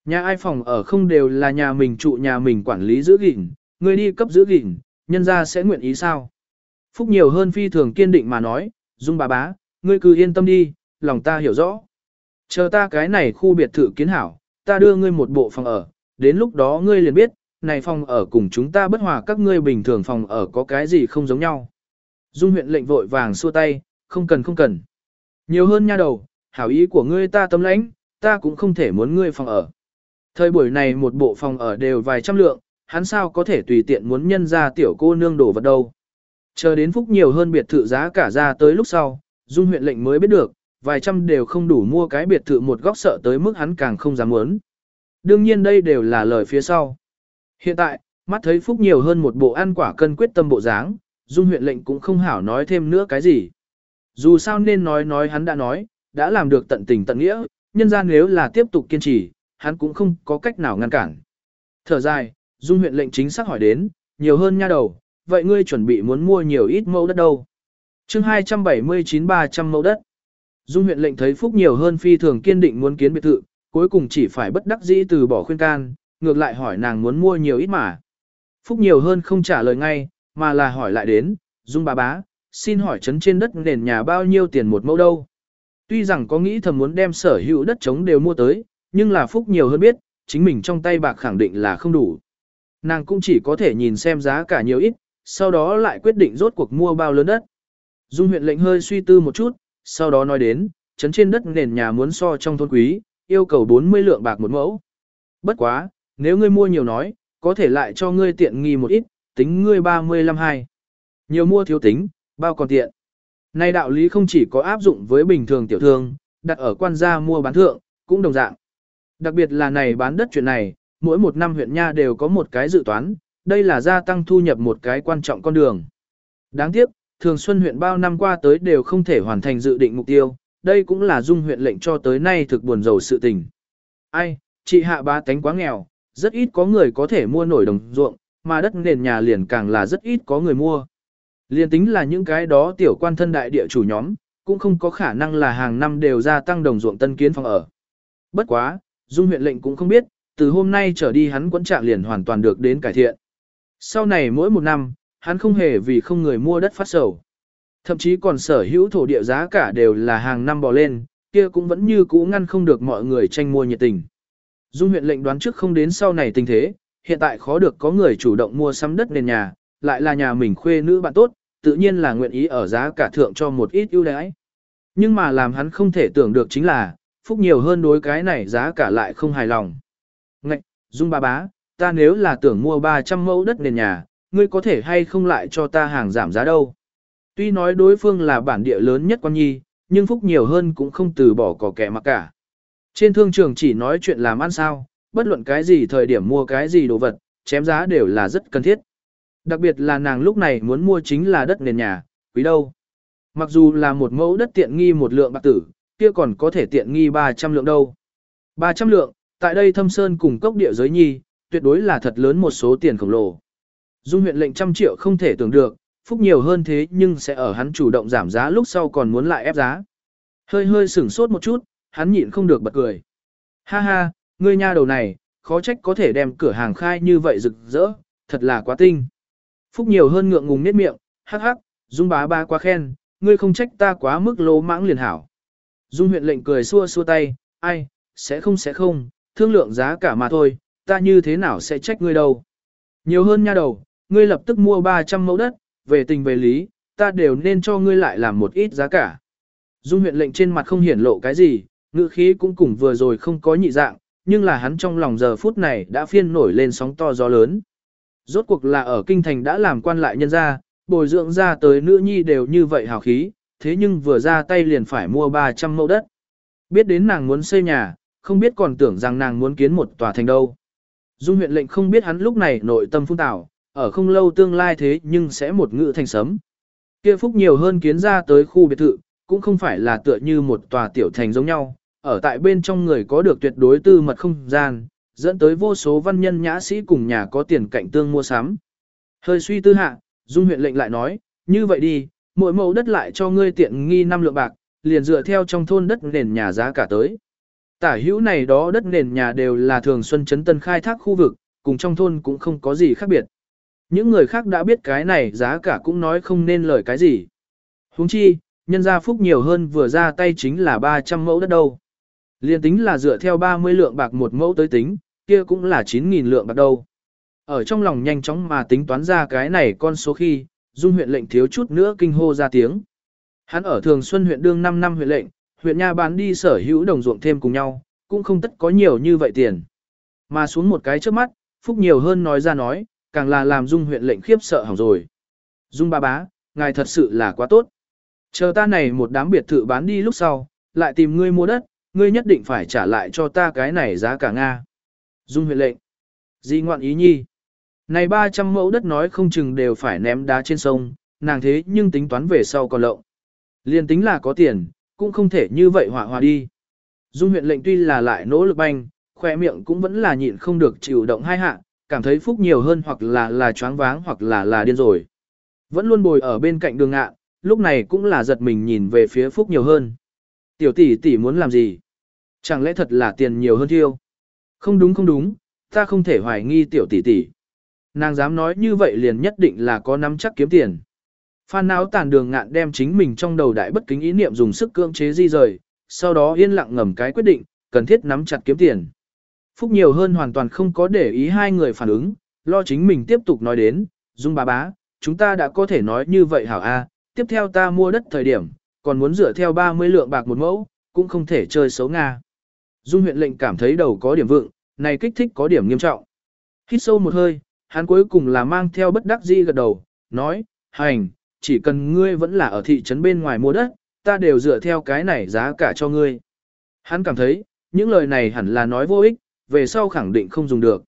Nhà ai phòng ở không đều là nhà mình trụ nhà mình quản lý giữ gìn, người đi cấp giữ gìn, nhân ra sẽ nguyện ý sao? Phúc nhiều hơn phi thường kiên định mà nói, Dung bà bá, ngươi cứ yên tâm đi, lòng ta hiểu rõ. Chờ ta cái này khu biệt thự kiến hảo, ta đưa ngươi một bộ phòng ở, đến lúc đó ngươi liền biết, này phòng ở cùng chúng ta bất hòa các ngươi bình thường phòng ở có cái gì không giống nhau. Dung huyện lệnh vội vàng xua tay, không cần không cần. Nhiều hơn nha đầu, hảo ý của ngươi ta tâm lãnh, ta cũng không thể muốn ngươi phòng ở. Thời buổi này một bộ phòng ở đều vài trăm lượng, hắn sao có thể tùy tiện muốn nhân ra tiểu cô nương đổ vật đâu. Chờ đến phúc nhiều hơn biệt thự giá cả ra tới lúc sau, Dung huyện lệnh mới biết được, vài trăm đều không đủ mua cái biệt thự một góc sợ tới mức hắn càng không dám muốn. Đương nhiên đây đều là lời phía sau. Hiện tại, mắt thấy phúc nhiều hơn một bộ ăn quả cân quyết tâm bộ dáng, Dung huyện lệnh cũng không hảo nói thêm nữa cái gì. Dù sao nên nói nói hắn đã nói, đã làm được tận tình tận nghĩa, nhân gian nếu là tiếp tục kiên trì, hắn cũng không có cách nào ngăn cản. Thở dài, Dung huyện lệnh chính xác hỏi đến, nhiều hơn nha đầu, vậy ngươi chuẩn bị muốn mua nhiều ít mẫu đất đâu? chương 279-300 mẫu đất. Dung huyện lệnh thấy Phúc nhiều hơn phi thường kiên định muốn kiến biệt thự, cuối cùng chỉ phải bất đắc dĩ từ bỏ khuyên can, ngược lại hỏi nàng muốn mua nhiều ít mà. Phúc nhiều hơn không trả lời ngay, mà là hỏi lại đến, Dung bà bá, xin hỏi chấn trên đất nền nhà bao nhiêu tiền một mẫu đâu? Tuy rằng có nghĩ thầm muốn đem sở hữu đất trống đều mua tới, nhưng là Phúc nhiều hơn biết, chính mình trong tay bạc khẳng định là không đủ. Nàng cũng chỉ có thể nhìn xem giá cả nhiều ít, sau đó lại quyết định rốt cuộc mua bao lớn đất. Dung huyện lệnh hơi suy tư một chút, sau đó nói đến, chấn trên đất nền nhà muốn so trong thôn quý, yêu cầu 40 lượng bạc một mẫu. Bất quá, nếu ngươi mua nhiều nói, có thể lại cho ngươi tiện nghi một ít, tính ngươi 35 hai. Nhiều mua thiếu tính, bao còn tiện. Này đạo lý không chỉ có áp dụng với bình thường tiểu thương, đặt ở quan gia mua bán thượng, cũng đồng dạng. Đặc biệt là này bán đất chuyện này, mỗi một năm huyện nha đều có một cái dự toán, đây là gia tăng thu nhập một cái quan trọng con đường. Đáng tiếc, Thường Xuân huyện bao năm qua tới đều không thể hoàn thành dự định mục tiêu, đây cũng là dung huyện lệnh cho tới nay thực buồn rầu sự tình. Ai, chị hạ bá tánh quá nghèo, rất ít có người có thể mua nổi đồng ruộng, mà đất nền nhà liền càng là rất ít có người mua. Liền tính là những cái đó tiểu quan thân đại địa chủ nhóm, cũng không có khả năng là hàng năm đều gia tăng đồng ruộng tân kiến phòng ở. Bất quá, Dung huyện lệnh cũng không biết, từ hôm nay trở đi hắn quẫn trạng liền hoàn toàn được đến cải thiện. Sau này mỗi một năm, hắn không hề vì không người mua đất phát sầu. Thậm chí còn sở hữu thổ địa giá cả đều là hàng năm bò lên, kia cũng vẫn như cũ ngăn không được mọi người tranh mua nhiệt tình. Dung huyện lệnh đoán trước không đến sau này tình thế, hiện tại khó được có người chủ động mua sắm đất nền nhà, lại là nhà mình khuê nữ bạn tốt, tự nhiên là nguyện ý ở giá cả thượng cho một ít ưu đãi. Nhưng mà làm hắn không thể tưởng được chính là, phúc nhiều hơn đối cái này giá cả lại không hài lòng. Ngạch, Dung ba bá, ta nếu là tưởng mua 300 mẫu đất nền nhà, ngươi có thể hay không lại cho ta hàng giảm giá đâu. Tuy nói đối phương là bản địa lớn nhất quan nhi, nhưng phúc nhiều hơn cũng không từ bỏ cỏ kẻ mặc cả. Trên thương trường chỉ nói chuyện làm ăn sao, bất luận cái gì thời điểm mua cái gì đồ vật, chém giá đều là rất cần thiết. Đặc biệt là nàng lúc này muốn mua chính là đất nền nhà, quý đâu. Mặc dù là một mẫu đất tiện nghi một lượng bạc tử, kia còn có thể tiện nghi 300 lượng đâu. 300 lượng, tại đây thâm sơn cùng cốc địa giới nhi, tuyệt đối là thật lớn một số tiền khổng lồ. Dung huyện lệnh trăm triệu không thể tưởng được, phúc nhiều hơn thế nhưng sẽ ở hắn chủ động giảm giá lúc sau còn muốn lại ép giá. Hơi hơi sửng sốt một chút, hắn nhịn không được bật cười. Ha ha, ngươi nha đầu này, khó trách có thể đem cửa hàng khai như vậy rực rỡ, thật là quá tinh. Phúc nhiều hơn ngượng ngùng nết miệng, hắc hắc, Dung bá ba quá khen, ngươi không trách ta quá mức lỗ mãng liền hảo. Dung huyện lệnh cười xua xua tay, ai, sẽ không sẽ không, thương lượng giá cả mà thôi, ta như thế nào sẽ trách ngươi đâu. Nhiều hơn nha đầu, ngươi lập tức mua 300 mẫu đất, về tình về lý, ta đều nên cho ngươi lại làm một ít giá cả. Dung huyện lệnh trên mặt không hiển lộ cái gì, ngữ khí cũng cùng vừa rồi không có nhị dạng, nhưng là hắn trong lòng giờ phút này đã phiên nổi lên sóng to gió lớn. Rốt cuộc là ở kinh thành đã làm quan lại nhân gia, bồi dưỡng ra tới nữ nhi đều như vậy hào khí, thế nhưng vừa ra tay liền phải mua 300 mẫu đất. Biết đến nàng muốn xây nhà, không biết còn tưởng rằng nàng muốn kiến một tòa thành đâu. Dung huyện lệnh không biết hắn lúc này nội tâm phun tảo, ở không lâu tương lai thế nhưng sẽ một ngự thành sấm. Kia phúc nhiều hơn kiến ra tới khu biệt thự, cũng không phải là tựa như một tòa tiểu thành giống nhau, ở tại bên trong người có được tuyệt đối tư mật không gian, dẫn tới vô số văn nhân nhã sĩ cùng nhà có tiền cạnh tương mua sắm. Hơi suy tư hạ, Dung huyện lệnh lại nói, như vậy đi, mỗi mẫu đất lại cho ngươi tiện nghi năm lượng bạc, liền dựa theo trong thôn đất nền nhà giá cả tới. Tả hữu này đó đất nền nhà đều là thường xuân chấn tân khai thác khu vực, cùng trong thôn cũng không có gì khác biệt. Những người khác đã biết cái này giá cả cũng nói không nên lời cái gì. huống chi, nhân gia phúc nhiều hơn vừa ra tay chính là 300 mẫu đất đâu. Liên tính là dựa theo 30 lượng bạc một mẫu tới tính, kia cũng là 9.000 lượng bạc đâu. Ở trong lòng nhanh chóng mà tính toán ra cái này con số khi, Dung huyện lệnh thiếu chút nữa kinh hô ra tiếng. Hắn ở Thường Xuân huyện đương 5 năm huyện lệnh, huyện nha bán đi sở hữu đồng ruộng thêm cùng nhau, cũng không tất có nhiều như vậy tiền. Mà xuống một cái trước mắt, Phúc nhiều hơn nói ra nói, càng là làm Dung huyện lệnh khiếp sợ hỏng rồi. Dung ba bá, ngài thật sự là quá tốt. Chờ ta này một đám biệt thự bán đi lúc sau, lại tìm ngươi mua đất, ngươi nhất định phải trả lại cho ta cái này giá cả Nga. Dung huyện lệnh. Di ngoạn ý nhi. Này 300 mẫu đất nói không chừng đều phải ném đá trên sông, nàng thế nhưng tính toán về sau còn lộng. Liên tính là có tiền, cũng không thể như vậy hỏa hòa đi. Dung huyện lệnh tuy là lại nỗ lực banh, khoe miệng cũng vẫn là nhịn không được chịu động hai hạ, cảm thấy phúc nhiều hơn hoặc là là choáng váng hoặc là là điên rồi. Vẫn luôn bồi ở bên cạnh đường ngạ, lúc này cũng là giật mình nhìn về phía phúc nhiều hơn. Tiểu tỷ tỷ muốn làm gì? Chẳng lẽ thật là tiền nhiều hơn thiêu? Không đúng không đúng, ta không thể hoài nghi tiểu tỷ tỷ. Nàng dám nói như vậy liền nhất định là có nắm chắc kiếm tiền. Phan não tàn đường ngạn đem chính mình trong đầu đại bất kính ý niệm dùng sức cưỡng chế di rời, sau đó yên lặng ngầm cái quyết định, cần thiết nắm chặt kiếm tiền. Phúc nhiều hơn hoàn toàn không có để ý hai người phản ứng, lo chính mình tiếp tục nói đến, Dung bà bá, chúng ta đã có thể nói như vậy hảo a, tiếp theo ta mua đất thời điểm, còn muốn dựa theo 30 lượng bạc một mẫu, cũng không thể chơi xấu Nga. Dung huyện lệnh cảm thấy đầu có điểm vượng, này kích thích có điểm nghiêm trọng. Hít sâu một hơi, hắn cuối cùng là mang theo bất đắc dĩ gật đầu, nói, hành, chỉ cần ngươi vẫn là ở thị trấn bên ngoài mua đất, ta đều dựa theo cái này giá cả cho ngươi. Hắn cảm thấy, những lời này hẳn là nói vô ích, về sau khẳng định không dùng được.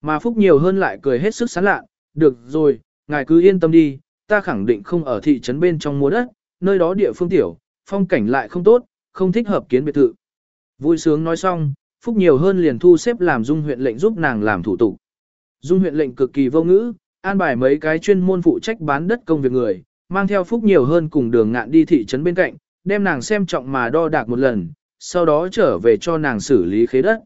Mà Phúc nhiều hơn lại cười hết sức sán lạ, được rồi, ngài cứ yên tâm đi, ta khẳng định không ở thị trấn bên trong mua đất, nơi đó địa phương tiểu, phong cảnh lại không tốt, không thích hợp kiến biệt thự. Vui sướng nói xong, Phúc nhiều hơn liền thu xếp làm dung huyện lệnh giúp nàng làm thủ tục. Dung huyện lệnh cực kỳ vô ngữ, an bài mấy cái chuyên môn phụ trách bán đất công việc người, mang theo Phúc nhiều hơn cùng đường ngạn đi thị trấn bên cạnh, đem nàng xem trọng mà đo đạc một lần, sau đó trở về cho nàng xử lý khế đất.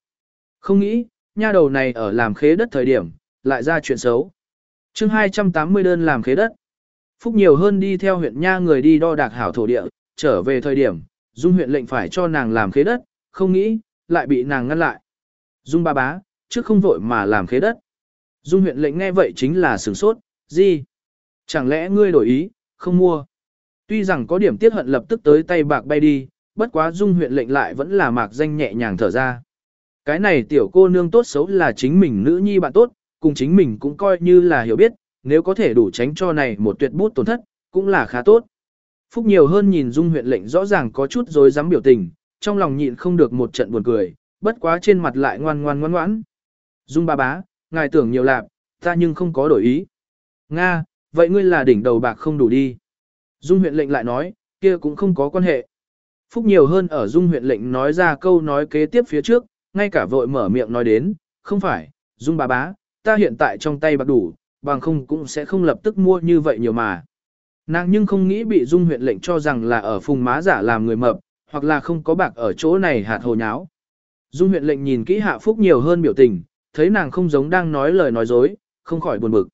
Không nghĩ, nha đầu này ở làm khế đất thời điểm, lại ra chuyện xấu. chương 280 đơn làm khế đất. Phúc nhiều hơn đi theo huyện nha người đi đo đạc hảo thổ địa, trở về thời điểm, Dung huyện lệnh phải cho nàng làm khế đất, không nghĩ, lại bị nàng ngăn lại. Dung ba bá, trước không vội mà làm khế đất. Dung huyện lệnh nghe vậy chính là sửng sốt, gì? Chẳng lẽ ngươi đổi ý, không mua? Tuy rằng có điểm tiết hận lập tức tới tay bạc bay đi, bất quá Dung huyện lệnh lại vẫn là mạc danh nhẹ nhàng thở ra. Cái này tiểu cô nương tốt xấu là chính mình nữ nhi bạn tốt, cùng chính mình cũng coi như là hiểu biết, nếu có thể đủ tránh cho này một tuyệt bút tổn thất, cũng là khá tốt. Phúc nhiều hơn nhìn Dung huyện lệnh rõ ràng có chút rồi dám biểu tình, trong lòng nhịn không được một trận buồn cười, bất quá trên mặt lại ngoan ngoan ngoan ngoãn. Dung ba bá, ngài tưởng nhiều lạp, ta nhưng không có đổi ý. Nga, vậy ngươi là đỉnh đầu bạc không đủ đi. Dung huyện lệnh lại nói, kia cũng không có quan hệ. Phúc nhiều hơn ở Dung huyện lệnh nói ra câu nói kế tiếp phía trước, ngay cả vội mở miệng nói đến, không phải, Dung bà bá, ta hiện tại trong tay bạc đủ, bằng không cũng sẽ không lập tức mua như vậy nhiều mà. Nàng nhưng không nghĩ bị Dung huyện lệnh cho rằng là ở phùng má giả làm người mập, hoặc là không có bạc ở chỗ này hạt hồ nháo. Dung huyện lệnh nhìn kỹ hạ phúc nhiều hơn biểu tình, thấy nàng không giống đang nói lời nói dối, không khỏi buồn bực.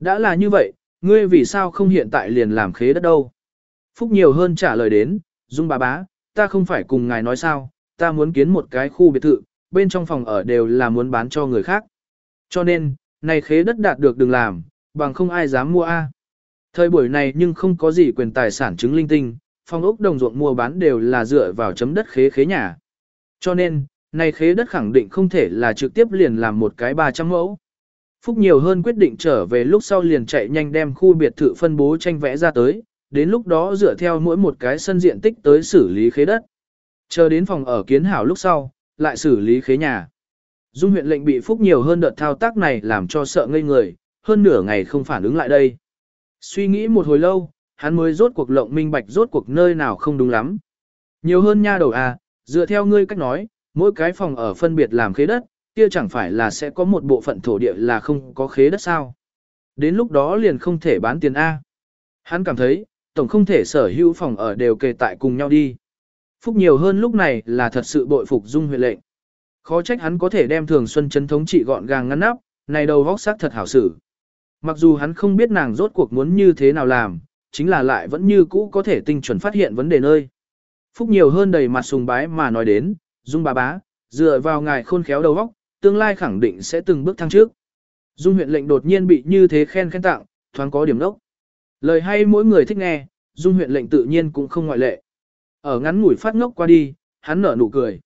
Đã là như vậy, ngươi vì sao không hiện tại liền làm khế đất đâu? Phúc nhiều hơn trả lời đến, Dung bà bá, ta không phải cùng ngài nói sao, ta muốn kiến một cái khu biệt thự, bên trong phòng ở đều là muốn bán cho người khác. Cho nên, này khế đất đạt được đừng làm, bằng không ai dám mua A. Thời buổi này nhưng không có gì quyền tài sản chứng linh tinh, phong ốc đồng ruộng mua bán đều là dựa vào chấm đất khế khế nhà. Cho nên, này khế đất khẳng định không thể là trực tiếp liền làm một cái 300 mẫu. Phúc nhiều hơn quyết định trở về lúc sau liền chạy nhanh đem khu biệt thự phân bố tranh vẽ ra tới, đến lúc đó dựa theo mỗi một cái sân diện tích tới xử lý khế đất. Chờ đến phòng ở kiến hảo lúc sau, lại xử lý khế nhà. Dung huyện lệnh bị Phúc nhiều hơn đợt thao tác này làm cho sợ ngây người, hơn nửa ngày không phản ứng lại đây. Suy nghĩ một hồi lâu, hắn mới rốt cuộc lộng minh bạch rốt cuộc nơi nào không đúng lắm. Nhiều hơn nha đầu à, dựa theo ngươi cách nói, mỗi cái phòng ở phân biệt làm khế đất, kia chẳng phải là sẽ có một bộ phận thổ địa là không có khế đất sao. Đến lúc đó liền không thể bán tiền A. Hắn cảm thấy, tổng không thể sở hữu phòng ở đều kề tại cùng nhau đi. Phúc nhiều hơn lúc này là thật sự bội phục dung huyện lệnh. Khó trách hắn có thể đem thường xuân chấn thống trị gọn gàng ngăn nắp, này đầu vóc sắc thật hảo xử. Mặc dù hắn không biết nàng rốt cuộc muốn như thế nào làm, chính là lại vẫn như cũ có thể tinh chuẩn phát hiện vấn đề nơi. Phúc nhiều hơn đầy mặt sùng bái mà nói đến, Dung bà bá, dựa vào ngài khôn khéo đầu vóc tương lai khẳng định sẽ từng bước thăng trước. Dung huyện lệnh đột nhiên bị như thế khen khen tặng, thoáng có điểm đốc. Lời hay mỗi người thích nghe, Dung huyện lệnh tự nhiên cũng không ngoại lệ. Ở ngắn ngủi phát ngốc qua đi, hắn nở nụ cười.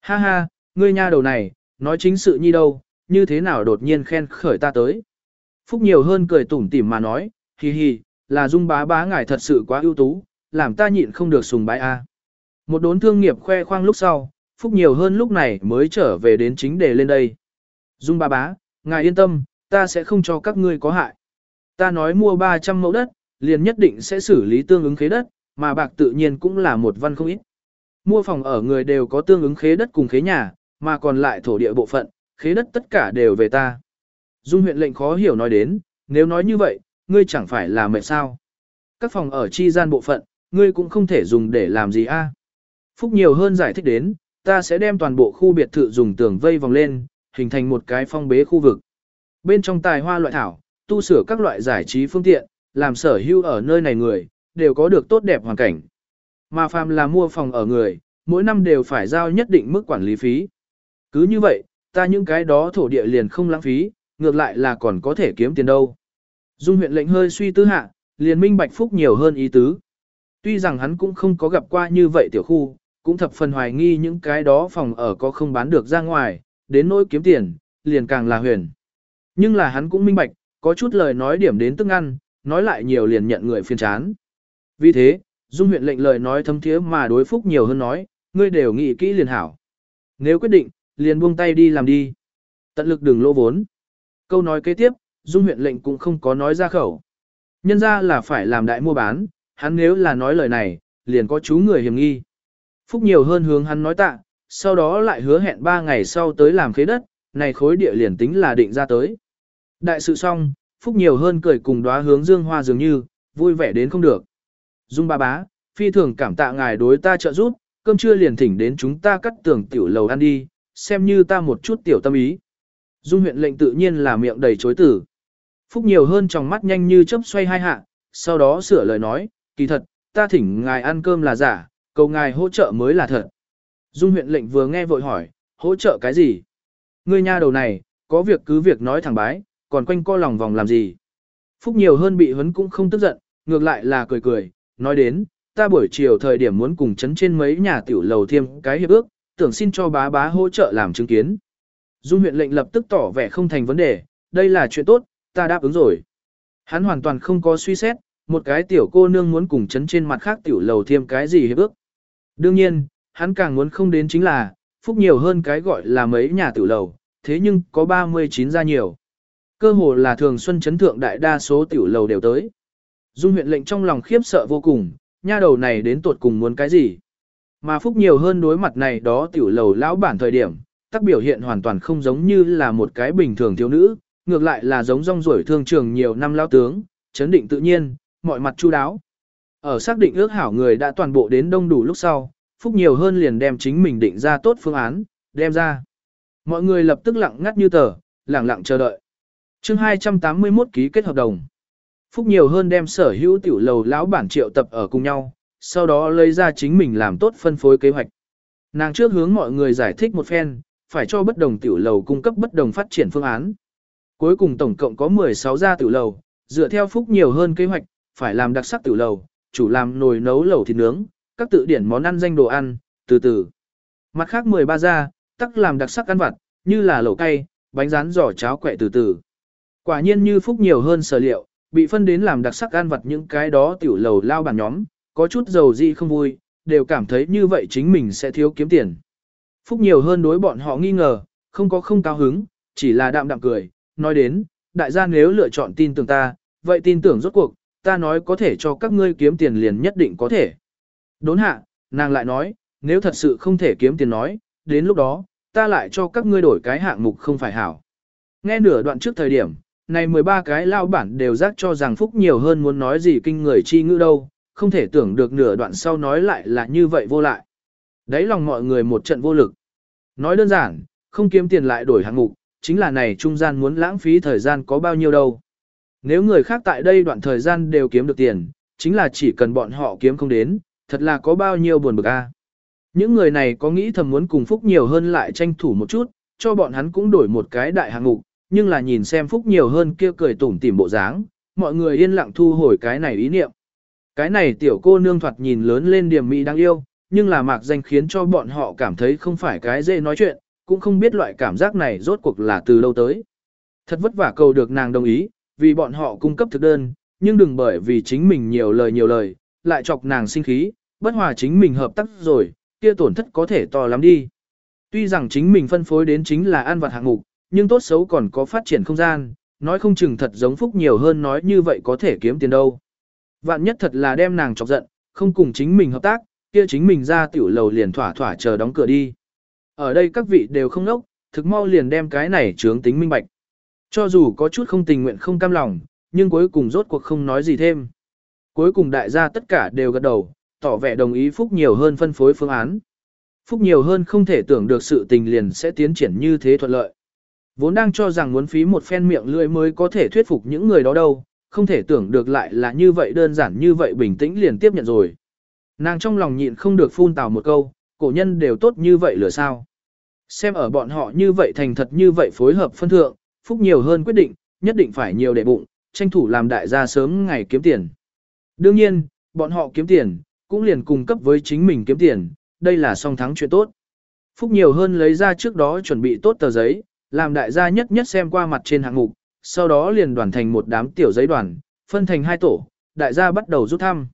Ha ha, ngươi nha đầu này, nói chính sự nhi đâu, như thế nào đột nhiên khen khởi ta tới. Phúc nhiều hơn cười tủm tỉm mà nói, hi hi, là dung bá bá ngài thật sự quá ưu tú, làm ta nhịn không được sùng bái a. Một đốn thương nghiệp khoe khoang lúc sau, Phúc nhiều hơn lúc này mới trở về đến chính đề lên đây. Dung ba bá, ngài yên tâm, ta sẽ không cho các ngươi có hại. Ta nói mua 300 mẫu đất, liền nhất định sẽ xử lý tương ứng khế đất, mà bạc tự nhiên cũng là một văn không ít. Mua phòng ở người đều có tương ứng khế đất cùng khế nhà, mà còn lại thổ địa bộ phận, khế đất tất cả đều về ta. Dung huyện lệnh khó hiểu nói đến, nếu nói như vậy, ngươi chẳng phải là mệt sao. Các phòng ở chi gian bộ phận, ngươi cũng không thể dùng để làm gì a. Phúc nhiều hơn giải thích đến, ta sẽ đem toàn bộ khu biệt thự dùng tường vây vòng lên, hình thành một cái phong bế khu vực. Bên trong tài hoa loại thảo, tu sửa các loại giải trí phương tiện, làm sở hữu ở nơi này người, đều có được tốt đẹp hoàn cảnh. Mà phàm là mua phòng ở người, mỗi năm đều phải giao nhất định mức quản lý phí. Cứ như vậy, ta những cái đó thổ địa liền không lãng phí, ngược lại là còn có thể kiếm tiền đâu. Dung huyện lệnh hơi suy tư hạ, liền minh bạch phúc nhiều hơn ý tứ. Tuy rằng hắn cũng không có gặp qua như vậy tiểu khu, cũng thập phần hoài nghi những cái đó phòng ở có không bán được ra ngoài, đến nỗi kiếm tiền, liền càng là huyền. Nhưng là hắn cũng minh bạch, có chút lời nói điểm đến tức ăn, nói lại nhiều liền nhận người phiền chán. Vì thế, Dung huyện lệnh lời nói thấm thiế mà đối phúc nhiều hơn nói, ngươi đều nghĩ kỹ liền hảo. Nếu quyết định, liền buông tay đi làm đi. Tận lực đừng lỗ vốn. Câu nói kế tiếp, Dung huyện lệnh cũng không có nói ra khẩu. Nhân ra là phải làm đại mua bán, hắn nếu là nói lời này, liền có chú người hiểm nghi. Phúc nhiều hơn hướng hắn nói tạ, sau đó lại hứa hẹn 3 ngày sau tới làm khế đất, này khối địa liền tính là định ra tới. Đại sự xong, Phúc nhiều hơn cười cùng đóa hướng dương hoa dường như, vui vẻ đến không được. Dung ba bá, phi thường cảm tạ ngài đối ta trợ giúp, cơm trưa liền thỉnh đến chúng ta cắt tường tiểu lầu ăn đi, xem như ta một chút tiểu tâm ý. Dung huyện lệnh tự nhiên là miệng đầy chối tử. Phúc nhiều hơn trong mắt nhanh như chớp xoay hai hạ, sau đó sửa lời nói, kỳ thật, ta thỉnh ngài ăn cơm là giả, cầu ngài hỗ trợ mới là thật. Dung huyện lệnh vừa nghe vội hỏi, hỗ trợ cái gì? Ngươi nha đầu này, có việc cứ việc nói thẳng bái, còn quanh co lòng vòng làm gì? Phúc nhiều hơn bị huấn cũng không tức giận, ngược lại là cười cười, nói đến, ta buổi chiều thời điểm muốn cùng chấn trên mấy nhà tiểu lầu thêm cái hiệp ước, tưởng xin cho bá bá hỗ trợ làm chứng kiến. Dung huyện lệnh lập tức tỏ vẻ không thành vấn đề, đây là chuyện tốt, ta đáp ứng rồi. Hắn hoàn toàn không có suy xét, một cái tiểu cô nương muốn cùng chấn trên mặt khác tiểu lầu thêm cái gì hiệp ước. Đương nhiên, hắn càng muốn không đến chính là, phúc nhiều hơn cái gọi là mấy nhà tiểu lầu, thế nhưng có 39 ra nhiều. Cơ hồ là thường xuân chấn thượng đại đa số tiểu lầu đều tới. Dung huyện lệnh trong lòng khiếp sợ vô cùng, nha đầu này đến tuột cùng muốn cái gì. Mà phúc nhiều hơn đối mặt này đó tiểu lầu lão bản thời điểm, tác biểu hiện hoàn toàn không giống như là một cái bình thường thiếu nữ, ngược lại là giống rong ruổi thương trường nhiều năm lao tướng, chấn định tự nhiên, mọi mặt chu đáo. Ở xác định ước hảo người đã toàn bộ đến đông đủ lúc sau, phúc nhiều hơn liền đem chính mình định ra tốt phương án, đem ra. Mọi người lập tức lặng ngắt như tờ, lặng lặng chờ đợi. chương 281 ký kết hợp đồng. Phúc nhiều hơn đem sở hữu tiểu lầu lão bản triệu tập ở cùng nhau, sau đó lấy ra chính mình làm tốt phân phối kế hoạch. Nàng trước hướng mọi người giải thích một phen, phải cho bất đồng tiểu lầu cung cấp bất đồng phát triển phương án. Cuối cùng tổng cộng có 16 gia tiểu lầu, dựa theo Phúc nhiều hơn kế hoạch, phải làm đặc sắc tiểu lầu, chủ làm nồi nấu lẩu thịt nướng, các tự điển món ăn danh đồ ăn, từ từ. Mặt khác 13 gia, tắc làm đặc sắc ăn vặt, như là lẩu cay, bánh rán giò cháo quẹ từ từ. Quả nhiên như Phúc nhiều hơn sở liệu, bị phân đến làm đặc sắc ăn vặt những cái đó tiểu lầu lao bản nhóm, có chút dầu dị không vui, đều cảm thấy như vậy chính mình sẽ thiếu kiếm tiền. Phúc nhiều hơn đối bọn họ nghi ngờ, không có không cao hứng, chỉ là đạm đạm cười, nói đến, đại gia nếu lựa chọn tin tưởng ta, vậy tin tưởng rốt cuộc, ta nói có thể cho các ngươi kiếm tiền liền nhất định có thể. Đốn hạ, nàng lại nói, nếu thật sự không thể kiếm tiền nói, đến lúc đó, ta lại cho các ngươi đổi cái hạng mục không phải hảo. Nghe nửa đoạn trước thời điểm, Này 13 cái lao bản đều giác cho rằng Phúc nhiều hơn muốn nói gì kinh người chi ngữ đâu, không thể tưởng được nửa đoạn sau nói lại là như vậy vô lại. Đấy lòng mọi người một trận vô lực. Nói đơn giản, không kiếm tiền lại đổi hạng mục, chính là này trung gian muốn lãng phí thời gian có bao nhiêu đâu. Nếu người khác tại đây đoạn thời gian đều kiếm được tiền, chính là chỉ cần bọn họ kiếm không đến, thật là có bao nhiêu buồn bực a. Những người này có nghĩ thầm muốn cùng Phúc nhiều hơn lại tranh thủ một chút, cho bọn hắn cũng đổi một cái đại hạng mục, nhưng là nhìn xem Phúc nhiều hơn kia cười tủm tỉm bộ dáng, mọi người yên lặng thu hồi cái này ý niệm. Cái này tiểu cô nương thoạt nhìn lớn lên điểm mỹ đáng yêu, nhưng là mạc danh khiến cho bọn họ cảm thấy không phải cái dễ nói chuyện, cũng không biết loại cảm giác này rốt cuộc là từ lâu tới. Thật vất vả cầu được nàng đồng ý, vì bọn họ cung cấp thực đơn, nhưng đừng bởi vì chính mình nhiều lời nhiều lời, lại chọc nàng sinh khí, bất hòa chính mình hợp tác rồi, kia tổn thất có thể to lắm đi. Tuy rằng chính mình phân phối đến chính là an vật hạng mục, nhưng tốt xấu còn có phát triển không gian, nói không chừng thật giống phúc nhiều hơn nói như vậy có thể kiếm tiền đâu. Vạn nhất thật là đem nàng chọc giận, không cùng chính mình hợp tác, kia chính mình ra tiểu lầu liền thỏa thỏa chờ đóng cửa đi. Ở đây các vị đều không nốc, thực mau liền đem cái này trướng tính minh bạch. Cho dù có chút không tình nguyện không cam lòng, nhưng cuối cùng rốt cuộc không nói gì thêm. Cuối cùng đại gia tất cả đều gật đầu, tỏ vẻ đồng ý Phúc nhiều hơn phân phối phương án. Phúc nhiều hơn không thể tưởng được sự tình liền sẽ tiến triển như thế thuận lợi. Vốn đang cho rằng muốn phí một phen miệng lưỡi mới có thể thuyết phục những người đó đâu, không thể tưởng được lại là như vậy đơn giản như vậy bình tĩnh liền tiếp nhận rồi. Nàng trong lòng nhịn không được phun tào một câu, cổ nhân đều tốt như vậy lửa sao. Xem ở bọn họ như vậy thành thật như vậy phối hợp phân thượng, phúc nhiều hơn quyết định, nhất định phải nhiều để bụng, tranh thủ làm đại gia sớm ngày kiếm tiền. Đương nhiên, bọn họ kiếm tiền, cũng liền cung cấp với chính mình kiếm tiền, đây là song thắng chuyện tốt. Phúc nhiều hơn lấy ra trước đó chuẩn bị tốt tờ giấy, làm đại gia nhất nhất xem qua mặt trên hạng mục, sau đó liền đoàn thành một đám tiểu giấy đoàn, phân thành hai tổ, đại gia bắt đầu rút thăm.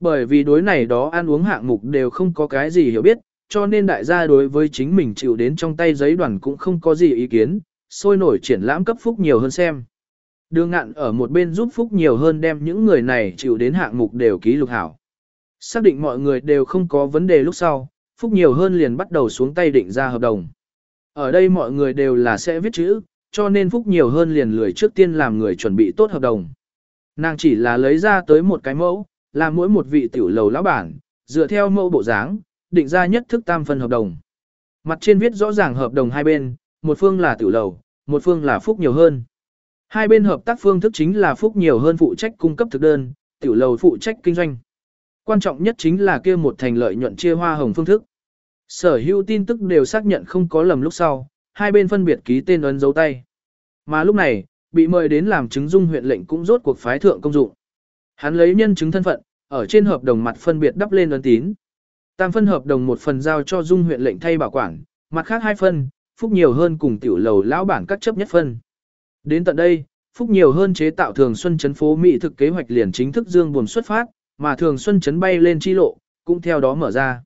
Bởi vì đối này đó ăn uống hạng mục đều không có cái gì hiểu biết, cho nên đại gia đối với chính mình chịu đến trong tay giấy đoàn cũng không có gì ý kiến, sôi nổi triển lãm cấp phúc nhiều hơn xem. Đường ngạn ở một bên giúp phúc nhiều hơn đem những người này chịu đến hạng mục đều ký lục hảo. Xác định mọi người đều không có vấn đề lúc sau, phúc nhiều hơn liền bắt đầu xuống tay định ra hợp đồng. Ở đây mọi người đều là sẽ viết chữ, cho nên phúc nhiều hơn liền lười trước tiên làm người chuẩn bị tốt hợp đồng. Nàng chỉ là lấy ra tới một cái mẫu, làm mỗi một vị tiểu lầu lão bản, dựa theo mẫu bộ dáng, định ra nhất thức tam phân hợp đồng. Mặt trên viết rõ ràng hợp đồng hai bên, một phương là tiểu lầu, một phương là phúc nhiều hơn. Hai bên hợp tác phương thức chính là phúc nhiều hơn phụ trách cung cấp thực đơn, tiểu lầu phụ trách kinh doanh. Quan trọng nhất chính là kia một thành lợi nhuận chia hoa hồng phương thức. Sở hữu tin tức đều xác nhận không có lầm lúc sau, hai bên phân biệt ký tên ấn dấu tay. Mà lúc này, bị mời đến làm chứng dung huyện lệnh cũng rốt cuộc phái thượng công dụng. Hắn lấy nhân chứng thân phận, ở trên hợp đồng mặt phân biệt đắp lên ấn tín. Tam phân hợp đồng một phần giao cho dung huyện lệnh thay bảo quản, mặt khác hai phân, phúc nhiều hơn cùng tiểu lầu lão bản cắt chấp nhất phân. Đến tận đây, phúc nhiều hơn chế tạo thường xuân chấn phố mỹ thực kế hoạch liền chính thức dương buồn xuất phát, mà thường xuân chấn bay lên chi lộ, cũng theo đó mở ra.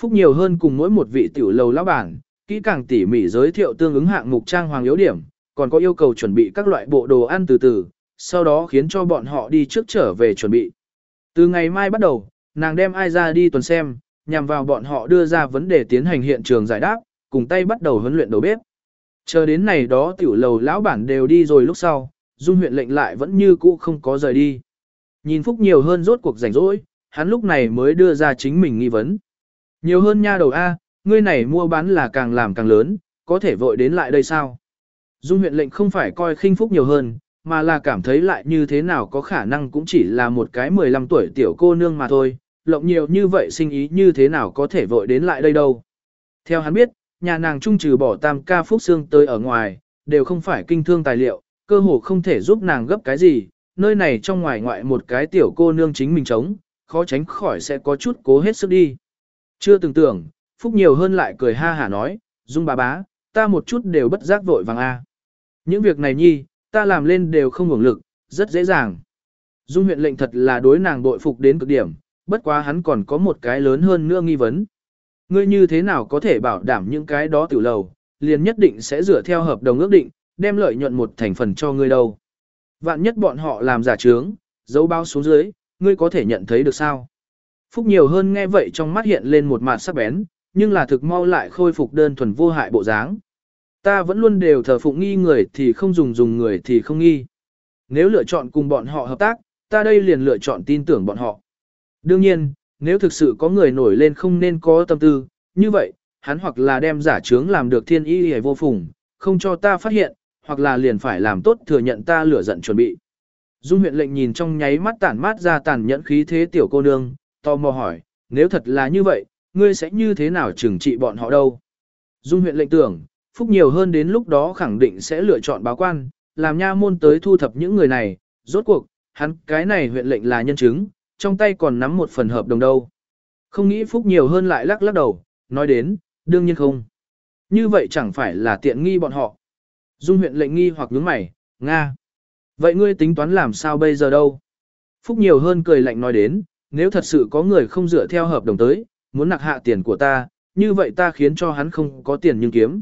Phúc nhiều hơn cùng mỗi một vị tiểu lầu lão bản, kỹ càng tỉ mỉ giới thiệu tương ứng hạng mục trang hoàng yếu điểm, còn có yêu cầu chuẩn bị các loại bộ đồ ăn từ từ, sau đó khiến cho bọn họ đi trước trở về chuẩn bị. Từ ngày mai bắt đầu, nàng đem ai ra đi tuần xem, nhằm vào bọn họ đưa ra vấn đề tiến hành hiện trường giải đáp, cùng tay bắt đầu huấn luyện đầu bếp. Chờ đến này đó tiểu lầu lão bản đều đi rồi lúc sau, dung huyện lệnh lại vẫn như cũ không có rời đi. Nhìn Phúc nhiều hơn rốt cuộc rảnh rỗi, hắn lúc này mới đưa ra chính mình nghi vấn. Nhiều hơn nha đầu A, ngươi này mua bán là càng làm càng lớn, có thể vội đến lại đây sao? Dung huyện lệnh không phải coi khinh Phúc nhiều hơn, mà là cảm thấy lại như thế nào có khả năng cũng chỉ là một cái 15 tuổi tiểu cô nương mà thôi, lộng nhiều như vậy sinh ý như thế nào có thể vội đến lại đây đâu. Theo hắn biết, nhà nàng trung trừ bỏ tam ca phúc xương tới ở ngoài, đều không phải kinh thương tài liệu, cơ hồ không thể giúp nàng gấp cái gì, nơi này trong ngoài ngoại một cái tiểu cô nương chính mình chống, khó tránh khỏi sẽ có chút cố hết sức đi. Chưa từng tưởng, Phúc nhiều hơn lại cười ha hả nói, Dung bà bá, ta một chút đều bất giác vội vàng a. Những việc này nhi, ta làm lên đều không hưởng lực, rất dễ dàng. Dung huyện lệnh thật là đối nàng bội phục đến cực điểm, bất quá hắn còn có một cái lớn hơn nữa nghi vấn. Ngươi như thế nào có thể bảo đảm những cái đó tiểu lầu, liền nhất định sẽ dựa theo hợp đồng ước định, đem lợi nhuận một thành phần cho ngươi đâu. Vạn nhất bọn họ làm giả trướng, dấu bao xuống dưới, ngươi có thể nhận thấy được sao. Phúc nhiều hơn nghe vậy trong mắt hiện lên một mặt sắc bén, nhưng là thực mau lại khôi phục đơn thuần vô hại bộ dáng. Ta vẫn luôn đều thờ phụng nghi người thì không dùng dùng người thì không nghi. Nếu lựa chọn cùng bọn họ hợp tác, ta đây liền lựa chọn tin tưởng bọn họ. Đương nhiên, nếu thực sự có người nổi lên không nên có tâm tư, như vậy, hắn hoặc là đem giả trướng làm được thiên y hề vô phùng, không cho ta phát hiện, hoặc là liền phải làm tốt thừa nhận ta lửa giận chuẩn bị. Dung huyện lệnh nhìn trong nháy mắt tản mát ra tàn nhẫn khí thế tiểu cô nương, tò mò hỏi, nếu thật là như vậy, ngươi sẽ như thế nào trừng trị bọn họ đâu? Dung huyện lệnh tưởng, phúc nhiều hơn đến lúc đó khẳng định sẽ lựa chọn báo quan, làm nha môn tới thu thập những người này, rốt cuộc, hắn cái này huyện lệnh là nhân chứng, trong tay còn nắm một phần hợp đồng đâu. Không nghĩ phúc nhiều hơn lại lắc lắc đầu, nói đến, đương nhiên không. Như vậy chẳng phải là tiện nghi bọn họ. Dung huyện lệnh nghi hoặc nhướng mày, Nga. Vậy ngươi tính toán làm sao bây giờ đâu? Phúc nhiều hơn cười lạnh nói đến, nếu thật sự có người không dựa theo hợp đồng tới, muốn nặc hạ tiền của ta, như vậy ta khiến cho hắn không có tiền nhưng kiếm.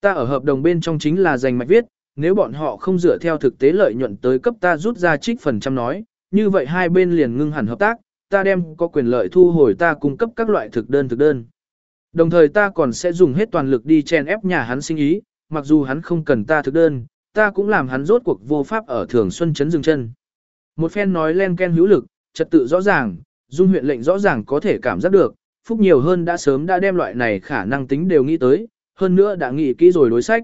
Ta ở hợp đồng bên trong chính là dành mạch viết, nếu bọn họ không dựa theo thực tế lợi nhuận tới cấp ta rút ra trích phần trăm nói, như vậy hai bên liền ngưng hẳn hợp tác, ta đem có quyền lợi thu hồi ta cung cấp các loại thực đơn thực đơn. Đồng thời ta còn sẽ dùng hết toàn lực đi chen ép nhà hắn sinh ý, mặc dù hắn không cần ta thực đơn, ta cũng làm hắn rốt cuộc vô pháp ở thường xuân chấn dừng chân. Một phen nói len ken hữu lực, trật tự rõ ràng, dung huyện lệnh rõ ràng có thể cảm giác được, phúc nhiều hơn đã sớm đã đem loại này khả năng tính đều nghĩ tới, hơn nữa đã nghĩ kỹ rồi đối sách.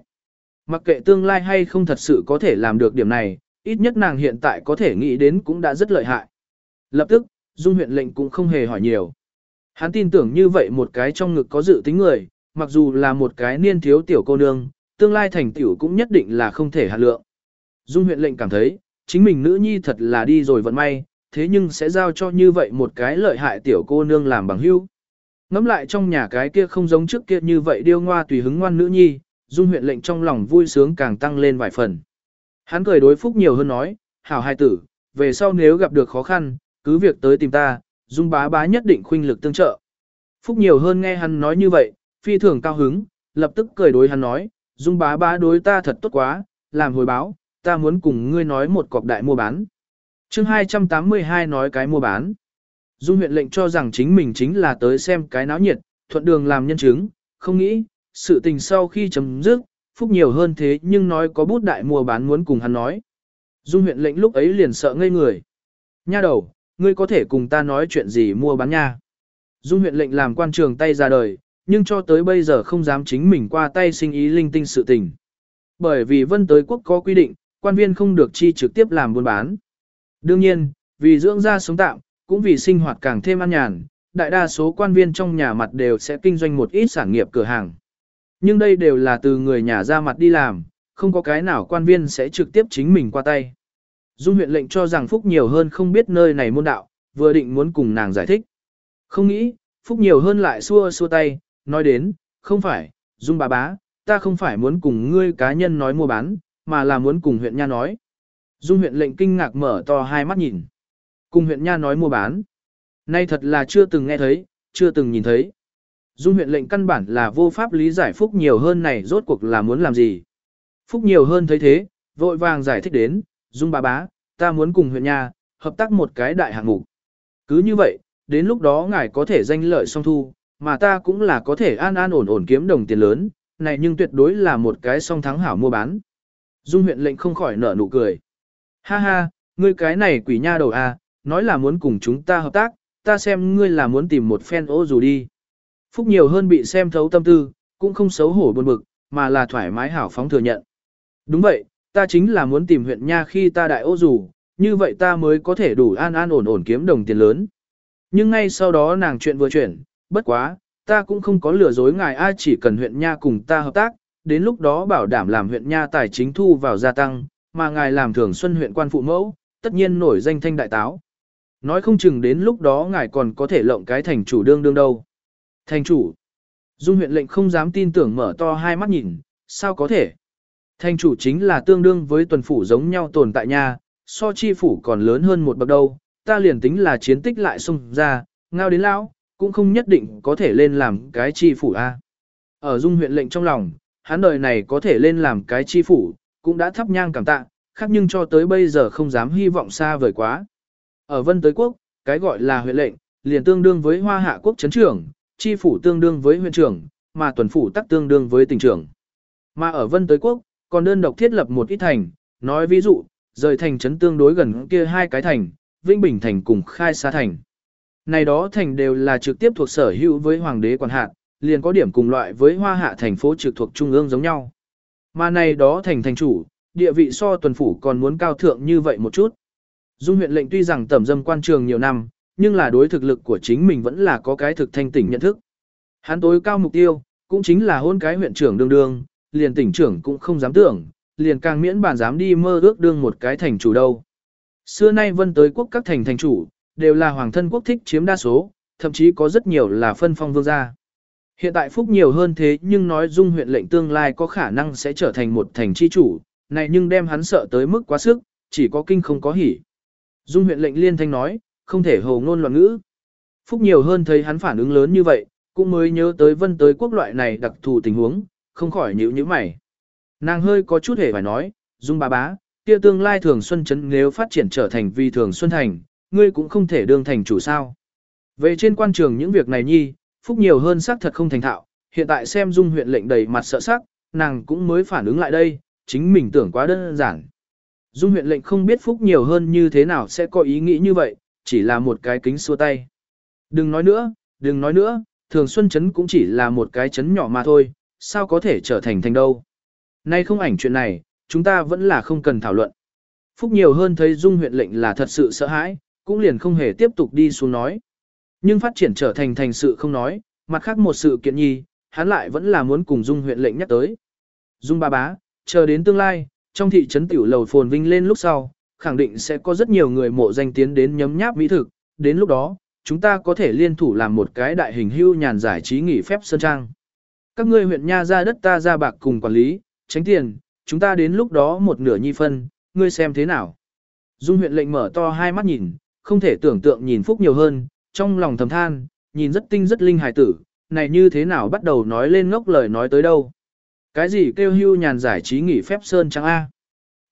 Mặc kệ tương lai hay không thật sự có thể làm được điểm này, ít nhất nàng hiện tại có thể nghĩ đến cũng đã rất lợi hại. Lập tức, dung huyện lệnh cũng không hề hỏi nhiều. Hắn tin tưởng như vậy một cái trong ngực có dự tính người, mặc dù là một cái niên thiếu tiểu cô nương, tương lai thành tiểu cũng nhất định là không thể hạt lượng. Dung huyện lệnh cảm thấy, chính mình nữ nhi thật là đi rồi vận may, thế nhưng sẽ giao cho như vậy một cái lợi hại tiểu cô nương làm bằng hữu. Ngắm lại trong nhà cái kia không giống trước kia như vậy điêu ngoa tùy hứng ngoan nữ nhi, dung huyện lệnh trong lòng vui sướng càng tăng lên vài phần. Hắn cười đối phúc nhiều hơn nói, hảo hai tử, về sau nếu gặp được khó khăn, cứ việc tới tìm ta, dung bá bá nhất định khuynh lực tương trợ. Phúc nhiều hơn nghe hắn nói như vậy, phi thường cao hứng, lập tức cười đối hắn nói, dung bá bá đối ta thật tốt quá, làm hồi báo, ta muốn cùng ngươi nói một cọc đại mua bán. chương 282 nói cái mua bán. Dung huyện lệnh cho rằng chính mình chính là tới xem cái náo nhiệt, thuận đường làm nhân chứng, không nghĩ, sự tình sau khi chấm dứt, phúc nhiều hơn thế nhưng nói có bút đại mua bán muốn cùng hắn nói. Dung huyện lệnh lúc ấy liền sợ ngây người. Nha đầu, ngươi có thể cùng ta nói chuyện gì mua bán nha. Dung huyện lệnh làm quan trường tay ra đời, nhưng cho tới bây giờ không dám chính mình qua tay sinh ý linh tinh sự tình. Bởi vì vân tới quốc có quy định, quan viên không được chi trực tiếp làm buôn bán. Đương nhiên, vì dưỡng ra sống tạm, cũng vì sinh hoạt càng thêm an nhàn, đại đa số quan viên trong nhà mặt đều sẽ kinh doanh một ít sản nghiệp cửa hàng. Nhưng đây đều là từ người nhà ra mặt đi làm, không có cái nào quan viên sẽ trực tiếp chính mình qua tay. Dung huyện lệnh cho rằng Phúc nhiều hơn không biết nơi này môn đạo, vừa định muốn cùng nàng giải thích. Không nghĩ, Phúc nhiều hơn lại xua xua tay, nói đến, không phải, Dung bà bá, ta không phải muốn cùng ngươi cá nhân nói mua bán, mà là muốn cùng huyện nha nói. Dung huyện lệnh kinh ngạc mở to hai mắt nhìn. Cùng huyện nha nói mua bán. Nay thật là chưa từng nghe thấy, chưa từng nhìn thấy. Dung huyện lệnh căn bản là vô pháp lý giải Phúc nhiều hơn này rốt cuộc là muốn làm gì. Phúc nhiều hơn thấy thế, vội vàng giải thích đến, Dung bà bá, ta muốn cùng huyện nha, hợp tác một cái đại hạng mục. Cứ như vậy, đến lúc đó ngài có thể danh lợi song thu, mà ta cũng là có thể an an ổn ổn kiếm đồng tiền lớn, này nhưng tuyệt đối là một cái song thắng hảo mua bán. Dung huyện lệnh không khỏi nở nụ cười. Ha ha, ngươi cái này quỷ nha đầu à, nói là muốn cùng chúng ta hợp tác, ta xem ngươi là muốn tìm một phen ô dù đi. Phúc nhiều hơn bị xem thấu tâm tư, cũng không xấu hổ buồn bực, mà là thoải mái hảo phóng thừa nhận. Đúng vậy, ta chính là muốn tìm huyện nha khi ta đại ô dù, như vậy ta mới có thể đủ an an ổn ổn kiếm đồng tiền lớn. Nhưng ngay sau đó nàng chuyện vừa chuyển, bất quá, ta cũng không có lừa dối ngài ai chỉ cần huyện nha cùng ta hợp tác, đến lúc đó bảo đảm làm huyện nha tài chính thu vào gia tăng, mà ngài làm thường xuân huyện quan phụ mẫu, tất nhiên nổi danh thanh đại táo. Nói không chừng đến lúc đó ngài còn có thể lộng cái thành chủ đương đương đâu. Thành chủ. Dung huyện lệnh không dám tin tưởng mở to hai mắt nhìn, sao có thể. Thành chủ chính là tương đương với tuần phủ giống nhau tồn tại nha, so chi phủ còn lớn hơn một bậc đâu, ta liền tính là chiến tích lại xông ra, ngao đến lão, cũng không nhất định có thể lên làm cái chi phủ a. Ở dung huyện lệnh trong lòng, hắn đời này có thể lên làm cái chi phủ, cũng đã thắp nhang cảm tạ, khác nhưng cho tới bây giờ không dám hy vọng xa vời quá. Ở vân tới quốc, cái gọi là huyện lệnh, liền tương đương với hoa hạ quốc chấn trưởng, chi phủ tương đương với huyện trưởng, mà tuần phủ tắc tương đương với tỉnh trưởng. Mà ở Vân Tới Quốc, còn đơn độc thiết lập một ít thành, nói ví dụ, rời thành trấn tương đối gần kia hai cái thành, vĩnh Bình thành cùng Khai Sa thành. Này đó thành đều là trực tiếp thuộc sở hữu với hoàng đế quản hạt, liền có điểm cùng loại với hoa hạ thành phố trực thuộc trung ương giống nhau. Mà này đó thành thành chủ, địa vị so tuần phủ còn muốn cao thượng như vậy một chút. Dung huyện lệnh tuy rằng tẩm dâm quan trường nhiều năm, nhưng là đối thực lực của chính mình vẫn là có cái thực thanh tỉnh nhận thức. Hắn tối cao mục tiêu, cũng chính là hôn cái huyện trưởng đương đương, liền tỉnh trưởng cũng không dám tưởng, liền càng miễn bản dám đi mơ ước đương một cái thành chủ đâu. Xưa nay vân tới quốc các thành thành chủ, đều là hoàng thân quốc thích chiếm đa số, thậm chí có rất nhiều là phân phong vương gia. Hiện tại phúc nhiều hơn thế nhưng nói dung huyện lệnh tương lai có khả năng sẽ trở thành một thành chi chủ, này nhưng đem hắn sợ tới mức quá sức, chỉ có kinh không có hỉ. Dung huyện lệnh liên thanh nói, không thể hồ ngôn loạn ngữ. Phúc nhiều hơn thấy hắn phản ứng lớn như vậy, cũng mới nhớ tới vân tới quốc loại này đặc thù tình huống, không khỏi nhíu nhíu mày. Nàng hơi có chút hề phải nói, Dung bà bá, kia tương lai thường xuân chấn nếu phát triển trở thành vì thường xuân thành, ngươi cũng không thể đương thành chủ sao. Về trên quan trường những việc này nhi, Phúc nhiều hơn xác thật không thành thạo, hiện tại xem Dung huyện lệnh đầy mặt sợ sắc, nàng cũng mới phản ứng lại đây, chính mình tưởng quá đơn giản. Dung huyện lệnh không biết Phúc nhiều hơn như thế nào sẽ có ý nghĩ như vậy, chỉ là một cái kính xua tay. Đừng nói nữa, đừng nói nữa, thường xuân chấn cũng chỉ là một cái chấn nhỏ mà thôi, sao có thể trở thành thành đâu. Nay không ảnh chuyện này, chúng ta vẫn là không cần thảo luận. Phúc nhiều hơn thấy Dung huyện lệnh là thật sự sợ hãi, cũng liền không hề tiếp tục đi xuống nói. Nhưng phát triển trở thành thành sự không nói, mặt khác một sự kiện nhi, hắn lại vẫn là muốn cùng Dung huyện lệnh nhắc tới. Dung ba bá, chờ đến tương lai, trong thị trấn tiểu lầu phồn vinh lên lúc sau, khẳng định sẽ có rất nhiều người mộ danh tiến đến nhấm nháp mỹ thực, đến lúc đó, chúng ta có thể liên thủ làm một cái đại hình hưu nhàn giải trí nghỉ phép sơn trang. Các ngươi huyện nha ra đất ta ra bạc cùng quản lý, tránh tiền, chúng ta đến lúc đó một nửa nhi phân, ngươi xem thế nào. Dung huyện lệnh mở to hai mắt nhìn, không thể tưởng tượng nhìn Phúc nhiều hơn, trong lòng thầm than, nhìn rất tinh rất linh hài tử, này như thế nào bắt đầu nói lên ngốc lời nói tới đâu. Cái gì kêu hưu nhàn giải trí nghỉ phép sơn trang A.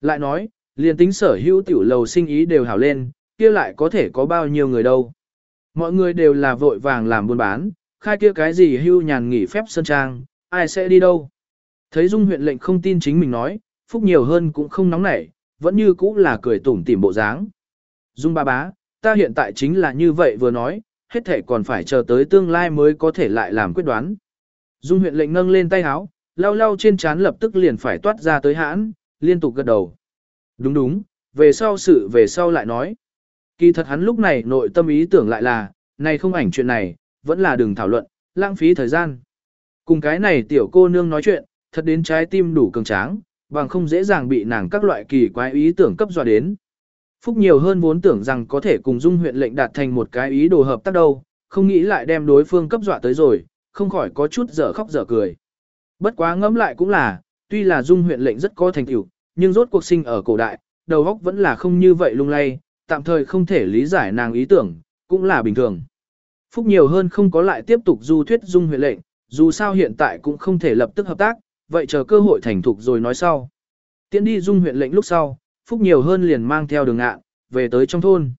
Lại nói, liền tính sở hữu tiểu lầu sinh ý đều hảo lên, kia lại có thể có bao nhiêu người đâu. Mọi người đều là vội vàng làm buôn bán, khai kia cái gì hưu nhàn nghỉ phép sơn trang, ai sẽ đi đâu. Thấy Dung huyện lệnh không tin chính mình nói, Phúc nhiều hơn cũng không nóng nảy, vẫn như cũ là cười tủm tỉm bộ dáng. Dung ba bá, ta hiện tại chính là như vậy vừa nói, hết thể còn phải chờ tới tương lai mới có thể lại làm quyết đoán. Dung huyện lệnh nâng lên tay háo, lau lau trên trán lập tức liền phải toát ra tới hãn, liên tục gật đầu. Đúng đúng, về sau sự về sau lại nói. Kỳ thật hắn lúc này nội tâm ý tưởng lại là, này không ảnh chuyện này, vẫn là đừng thảo luận, lãng phí thời gian. Cùng cái này tiểu cô nương nói chuyện, thật đến trái tim đủ cường tráng, bằng không dễ dàng bị nàng các loại kỳ quái ý tưởng cấp dọa đến. Phúc nhiều hơn vốn tưởng rằng có thể cùng Dung huyện lệnh đạt thành một cái ý đồ hợp tác đâu, không nghĩ lại đem đối phương cấp dọa tới rồi, không khỏi có chút dở khóc dở cười. Bất quá ngẫm lại cũng là, tuy là Dung huyện lệnh rất có thành tựu, nhưng rốt cuộc sinh ở cổ đại, đầu óc vẫn là không như vậy lung lay, tạm thời không thể lý giải nàng ý tưởng, cũng là bình thường. Phúc nhiều hơn không có lại tiếp tục du thuyết Dung huyện lệnh, dù sao hiện tại cũng không thể lập tức hợp tác, vậy chờ cơ hội thành thục rồi nói sau. Tiến đi Dung huyện lệnh lúc sau, Phúc nhiều hơn liền mang theo đường ngạn, về tới trong thôn.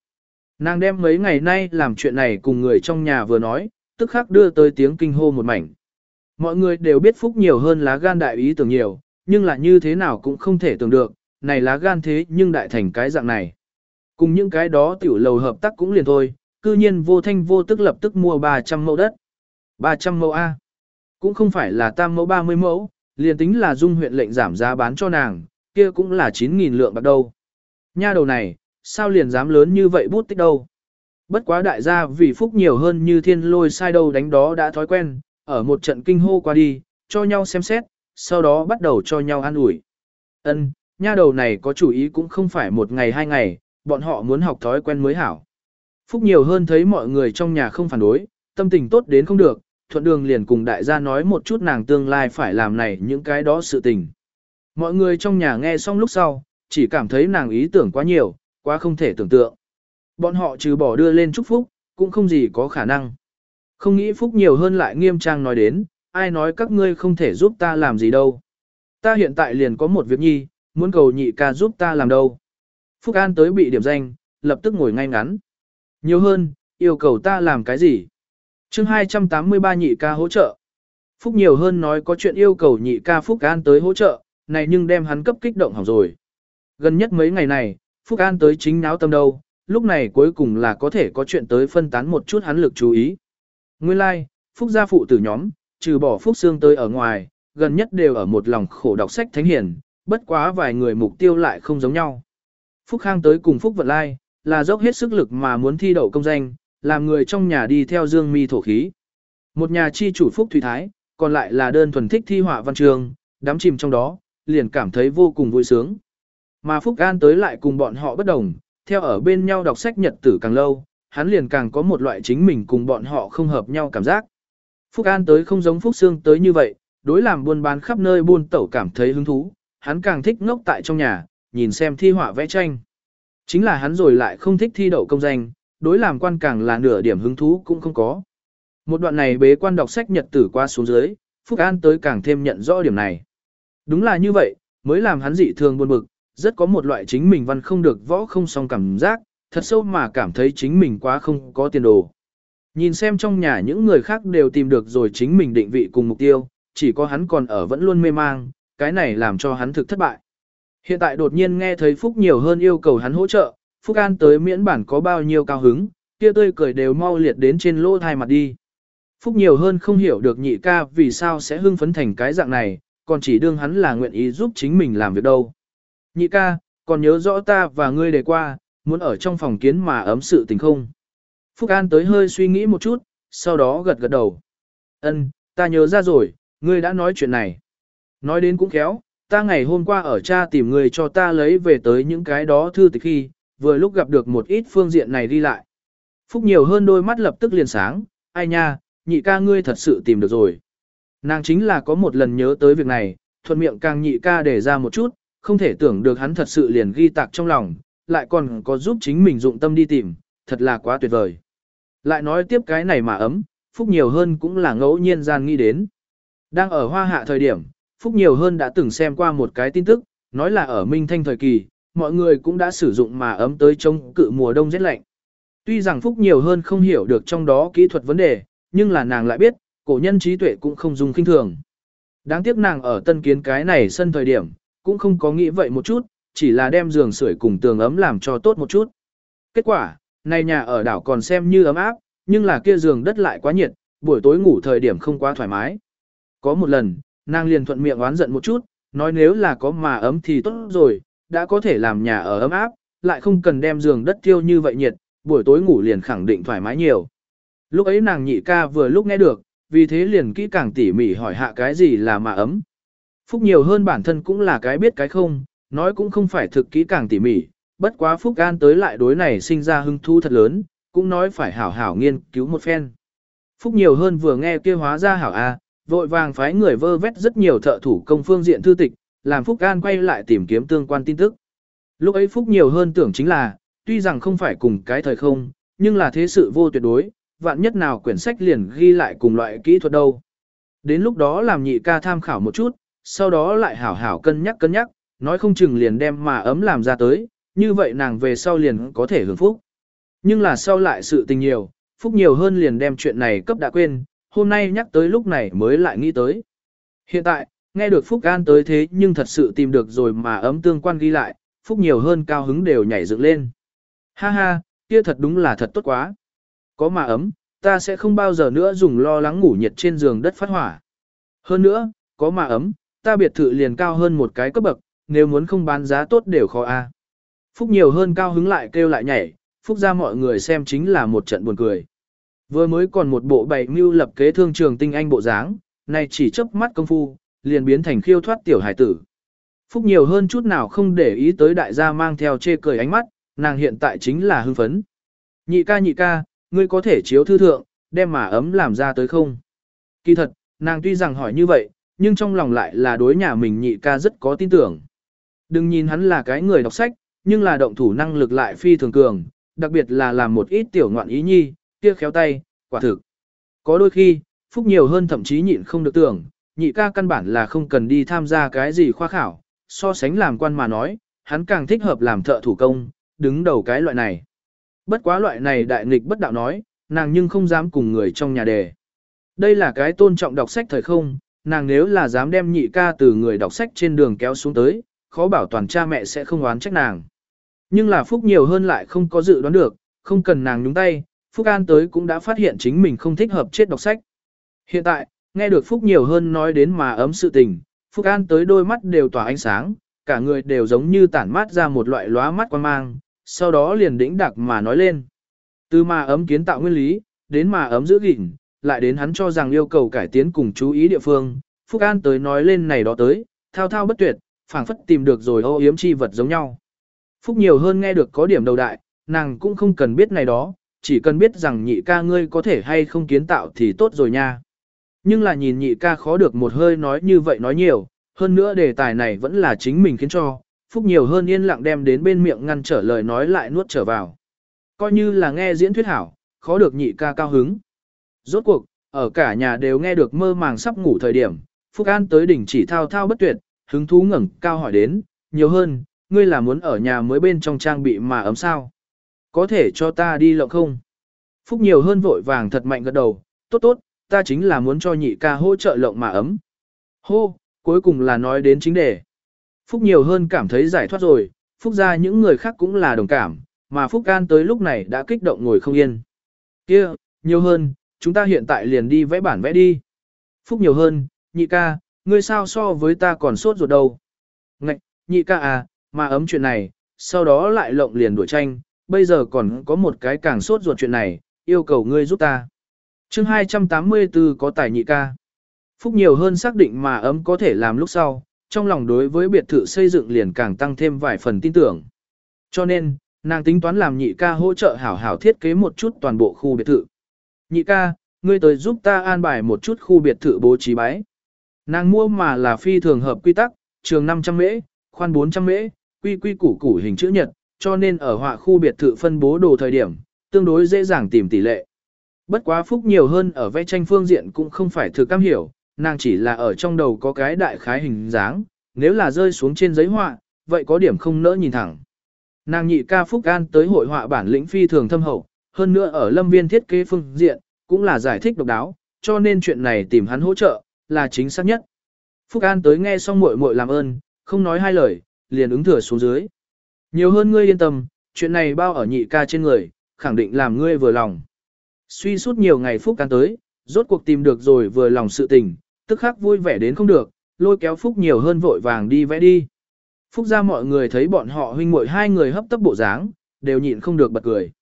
Nàng đem mấy ngày nay làm chuyện này cùng người trong nhà vừa nói, tức khắc đưa tới tiếng kinh hô một mảnh. Mọi người đều biết Phúc nhiều hơn lá gan đại ý tưởng nhiều, nhưng là như thế nào cũng không thể tưởng được, này lá gan thế nhưng đại thành cái dạng này. Cùng những cái đó tiểu lầu hợp tác cũng liền thôi, cư nhiên vô thanh vô tức lập tức mua 300 mẫu đất. 300 mẫu A. Cũng không phải là tam mẫu 30 mẫu, liền tính là dung huyện lệnh giảm giá bán cho nàng, kia cũng là 9.000 lượng bạc đâu. Nha đầu này, sao liền dám lớn như vậy bút tích đâu. Bất quá đại gia vì phúc nhiều hơn như thiên lôi sai đâu đánh đó đã thói quen, ở một trận kinh hô qua đi, cho nhau xem xét, sau đó bắt đầu cho nhau ăn ủi. Ân, nha đầu này có chủ ý cũng không phải một ngày hai ngày, bọn họ muốn học thói quen mới hảo. Phúc nhiều hơn thấy mọi người trong nhà không phản đối, tâm tình tốt đến không được, thuận đường liền cùng đại gia nói một chút nàng tương lai phải làm này những cái đó sự tình. Mọi người trong nhà nghe xong lúc sau, chỉ cảm thấy nàng ý tưởng quá nhiều, quá không thể tưởng tượng. Bọn họ trừ bỏ đưa lên chúc phúc, cũng không gì có khả năng. Không nghĩ phúc nhiều hơn lại nghiêm trang nói đến, ai nói các ngươi không thể giúp ta làm gì đâu. Ta hiện tại liền có một việc nhi, muốn cầu nhị ca giúp ta làm đâu. Phúc An tới bị điểm danh, lập tức ngồi ngay ngắn. Nhiều hơn, yêu cầu ta làm cái gì? chương 283 nhị ca hỗ trợ. Phúc nhiều hơn nói có chuyện yêu cầu nhị ca Phúc An tới hỗ trợ, này nhưng đem hắn cấp kích động hỏng rồi. Gần nhất mấy ngày này, Phúc An tới chính náo tâm đâu, lúc này cuối cùng là có thể có chuyện tới phân tán một chút hắn lực chú ý. Nguyên lai, like, Phúc gia phụ tử nhóm, trừ bỏ Phúc Sương tới ở ngoài, gần nhất đều ở một lòng khổ đọc sách thánh hiển, bất quá vài người mục tiêu lại không giống nhau. Phúc Khang tới cùng Phúc Vận Lai, là dốc hết sức lực mà muốn thi đậu công danh, làm người trong nhà đi theo dương mi thổ khí. Một nhà chi chủ Phúc Thủy Thái, còn lại là đơn thuần thích thi họa văn trường, đắm chìm trong đó, liền cảm thấy vô cùng vui sướng. Mà Phúc An tới lại cùng bọn họ bất đồng, theo ở bên nhau đọc sách nhật tử càng lâu, hắn liền càng có một loại chính mình cùng bọn họ không hợp nhau cảm giác. Phúc An tới không giống Phúc Sương tới như vậy, đối làm buôn bán khắp nơi buôn tẩu cảm thấy hứng thú, hắn càng thích ngốc tại trong nhà, nhìn xem thi họa vẽ tranh. Chính là hắn rồi lại không thích thi đậu công danh, đối làm quan càng là nửa điểm hứng thú cũng không có. Một đoạn này bế quan đọc sách nhật tử qua xuống dưới, Phúc An tới càng thêm nhận rõ điểm này. Đúng là như vậy, mới làm hắn dị thường buồn bực, rất có một loại chính mình văn không được võ không song cảm giác, thật sâu mà cảm thấy chính mình quá không có tiền đồ. Nhìn xem trong nhà những người khác đều tìm được rồi chính mình định vị cùng mục tiêu, chỉ có hắn còn ở vẫn luôn mê mang, cái này làm cho hắn thực thất bại. Hiện tại đột nhiên nghe thấy Phúc nhiều hơn yêu cầu hắn hỗ trợ, Phúc An tới miễn bản có bao nhiêu cao hứng, kia tươi cười đều mau liệt đến trên lỗ thai mặt đi. Phúc nhiều hơn không hiểu được nhị ca vì sao sẽ hưng phấn thành cái dạng này, còn chỉ đương hắn là nguyện ý giúp chính mình làm việc đâu. Nhị ca, còn nhớ rõ ta và ngươi đề qua, muốn ở trong phòng kiến mà ấm sự tình không? Phúc An tới hơi suy nghĩ một chút, sau đó gật gật đầu. Ân, ta nhớ ra rồi, ngươi đã nói chuyện này. Nói đến cũng khéo, ta ngày hôm qua ở cha tìm người cho ta lấy về tới những cái đó thư tịch khi, vừa lúc gặp được một ít phương diện này đi lại. Phúc nhiều hơn đôi mắt lập tức liền sáng, ai nha, nhị ca ngươi thật sự tìm được rồi. Nàng chính là có một lần nhớ tới việc này, thuận miệng càng nhị ca để ra một chút, không thể tưởng được hắn thật sự liền ghi tạc trong lòng, lại còn có giúp chính mình dụng tâm đi tìm, thật là quá tuyệt vời. Lại nói tiếp cái này mà ấm, Phúc nhiều hơn cũng là ngẫu nhiên gian nghĩ đến. Đang ở hoa hạ thời điểm, Phúc nhiều hơn đã từng xem qua một cái tin tức, nói là ở Minh Thanh thời kỳ, mọi người cũng đã sử dụng mà ấm tới chống cự mùa đông rét lạnh. Tuy rằng Phúc nhiều hơn không hiểu được trong đó kỹ thuật vấn đề, nhưng là nàng lại biết, cổ nhân trí tuệ cũng không dùng kinh thường. Đáng tiếc nàng ở tân kiến cái này sân thời điểm, cũng không có nghĩ vậy một chút, chỉ là đem giường sưởi cùng tường ấm làm cho tốt một chút. Kết quả, này nhà ở đảo còn xem như ấm áp, nhưng là kia giường đất lại quá nhiệt, buổi tối ngủ thời điểm không quá thoải mái. Có một lần, nàng liền thuận miệng oán giận một chút, nói nếu là có mà ấm thì tốt rồi, đã có thể làm nhà ở ấm áp, lại không cần đem giường đất tiêu như vậy nhiệt, buổi tối ngủ liền khẳng định thoải mái nhiều. Lúc ấy nàng nhị ca vừa lúc nghe được, vì thế liền kỹ càng tỉ mỉ hỏi hạ cái gì là mà ấm. Phúc nhiều hơn bản thân cũng là cái biết cái không, nói cũng không phải thực kỹ càng tỉ mỉ, bất quá Phúc An tới lại đối này sinh ra hứng thú thật lớn, cũng nói phải hảo hảo nghiên cứu một phen. Phúc nhiều hơn vừa nghe kia hóa ra hảo A, vội vàng phái người vơ vét rất nhiều thợ thủ công phương diện thư tịch, làm Phúc An quay lại tìm kiếm tương quan tin tức. Lúc ấy Phúc nhiều hơn tưởng chính là, tuy rằng không phải cùng cái thời không, nhưng là thế sự vô tuyệt đối, vạn nhất nào quyển sách liền ghi lại cùng loại kỹ thuật đâu. Đến lúc đó làm nhị ca tham khảo một chút, sau đó lại hảo hảo cân nhắc cân nhắc, nói không chừng liền đem mà ấm làm ra tới, như vậy nàng về sau liền có thể hưởng phúc. Nhưng là sau lại sự tình nhiều, phúc nhiều hơn liền đem chuyện này cấp đã quên, hôm nay nhắc tới lúc này mới lại nghĩ tới. Hiện tại, nghe được Phúc An tới thế nhưng thật sự tìm được rồi mà ấm tương quan ghi lại, Phúc nhiều hơn cao hứng đều nhảy dựng lên. Ha ha, kia thật đúng là thật tốt quá. Có mà ấm, ta sẽ không bao giờ nữa dùng lo lắng ngủ nhiệt trên giường đất phát hỏa. Hơn nữa, có mà ấm, ta biệt thự liền cao hơn một cái cấp bậc, nếu muốn không bán giá tốt đều khó a. Phúc nhiều hơn cao hứng lại kêu lại nhảy, Phúc ra mọi người xem chính là một trận buồn cười. Vừa mới còn một bộ bày mưu lập kế thương trường tinh anh bộ dáng, này chỉ chớp mắt công phu, liền biến thành khiêu thoát tiểu hải tử. Phúc nhiều hơn chút nào không để ý tới đại gia mang theo chê cười ánh mắt, nàng hiện tại chính là hưng phấn. Nhị ca nhị ca, ngươi có thể chiếu thư thượng, đem mà ấm làm ra tới không? Kỳ thật, nàng tuy rằng hỏi như vậy, nhưng trong lòng lại là đối nhà mình nhị ca rất có tin tưởng. Đừng nhìn hắn là cái người đọc sách, nhưng là động thủ năng lực lại phi thường cường, đặc biệt là làm một ít tiểu ngoạn ý nhi, kia khéo tay, quả thực. Có đôi khi, phúc nhiều hơn thậm chí nhịn không được tưởng, nhị ca căn bản là không cần đi tham gia cái gì khoa khảo, so sánh làm quan mà nói, hắn càng thích hợp làm thợ thủ công, đứng đầu cái loại này. Bất quá loại này đại nghịch bất đạo nói, nàng nhưng không dám cùng người trong nhà đề. Đây là cái tôn trọng đọc sách thời không, nàng nếu là dám đem nhị ca từ người đọc sách trên đường kéo xuống tới, khó bảo toàn cha mẹ sẽ không oán trách nàng. Nhưng là Phúc nhiều hơn lại không có dự đoán được, không cần nàng nhúng tay, Phúc An tới cũng đã phát hiện chính mình không thích hợp chết đọc sách. Hiện tại, nghe được Phúc nhiều hơn nói đến mà ấm sự tình, Phúc An tới đôi mắt đều tỏa ánh sáng, cả người đều giống như tản mát ra một loại lóa mắt quan mang, sau đó liền đĩnh đặc mà nói lên. Từ mà ấm kiến tạo nguyên lý, đến mà ấm giữ gìn, lại đến hắn cho rằng yêu cầu cải tiến cùng chú ý địa phương, Phúc An tới nói lên này đó tới, thao thao bất tuyệt, phảng phất tìm được rồi ô yếm chi vật giống nhau. Phúc nhiều hơn nghe được có điểm đầu đại, nàng cũng không cần biết này đó, chỉ cần biết rằng nhị ca ngươi có thể hay không kiến tạo thì tốt rồi nha. Nhưng là nhìn nhị ca khó được một hơi nói như vậy nói nhiều, hơn nữa đề tài này vẫn là chính mình khiến cho, Phúc nhiều hơn yên lặng đem đến bên miệng ngăn trở lời nói lại nuốt trở vào. Coi như là nghe diễn thuyết hảo, khó được nhị ca cao hứng. Rốt cuộc, ở cả nhà đều nghe được mơ màng sắp ngủ thời điểm, Phúc An tới đỉnh chỉ thao thao bất tuyệt, hứng thú ngẩng cao hỏi đến, nhiều hơn, ngươi là muốn ở nhà mới bên trong trang bị mà ấm sao? Có thể cho ta đi lộng không? Phúc nhiều hơn vội vàng thật mạnh gật đầu, tốt tốt, ta chính là muốn cho nhị ca hỗ trợ lộng mà ấm. Hô, cuối cùng là nói đến chính đề. Phúc nhiều hơn cảm thấy giải thoát rồi, Phúc ra những người khác cũng là đồng cảm, mà Phúc An tới lúc này đã kích động ngồi không yên. kia nhiều hơn, chúng ta hiện tại liền đi vẽ bản vẽ đi. Phúc nhiều hơn, nhị ca, ngươi sao so với ta còn sốt ruột đâu. Ngạch, nhị ca à, mà ấm chuyện này, sau đó lại lộng liền đuổi tranh, bây giờ còn có một cái càng sốt ruột chuyện này, yêu cầu ngươi giúp ta. chương 284 có tài nhị ca. Phúc nhiều hơn xác định mà ấm có thể làm lúc sau, trong lòng đối với biệt thự xây dựng liền càng tăng thêm vài phần tin tưởng. Cho nên, nàng tính toán làm nhị ca hỗ trợ hảo hảo thiết kế một chút toàn bộ khu biệt thự. Nhị ca, ngươi tới giúp ta an bài một chút khu biệt thự bố trí bái. Nàng mua mà là phi thường hợp quy tắc, trường 500 mễ, khoan 400 mễ, quy quy củ củ hình chữ nhật, cho nên ở họa khu biệt thự phân bố đồ thời điểm, tương đối dễ dàng tìm tỷ lệ. Bất quá phúc nhiều hơn ở vẽ tranh phương diện cũng không phải thực cam hiểu, nàng chỉ là ở trong đầu có cái đại khái hình dáng, nếu là rơi xuống trên giấy họa, vậy có điểm không nỡ nhìn thẳng. Nàng nhị ca Phúc An tới hội họa bản lĩnh phi thường thâm hậu, hơn nữa ở lâm viên thiết kế phương diện, cũng là giải thích độc đáo, cho nên chuyện này tìm hắn hỗ trợ, là chính xác nhất. Phúc An tới nghe xong muội muội làm ơn, không nói hai lời, liền ứng thừa xuống dưới. Nhiều hơn ngươi yên tâm, chuyện này bao ở nhị ca trên người, khẳng định làm ngươi vừa lòng. Suy suốt nhiều ngày Phúc can tới, rốt cuộc tìm được rồi vừa lòng sự tình, tức khắc vui vẻ đến không được, lôi kéo Phúc nhiều hơn vội vàng đi vẽ đi. Phúc ra mọi người thấy bọn họ huynh muội hai người hấp tấp bộ dáng, đều nhịn không được bật cười.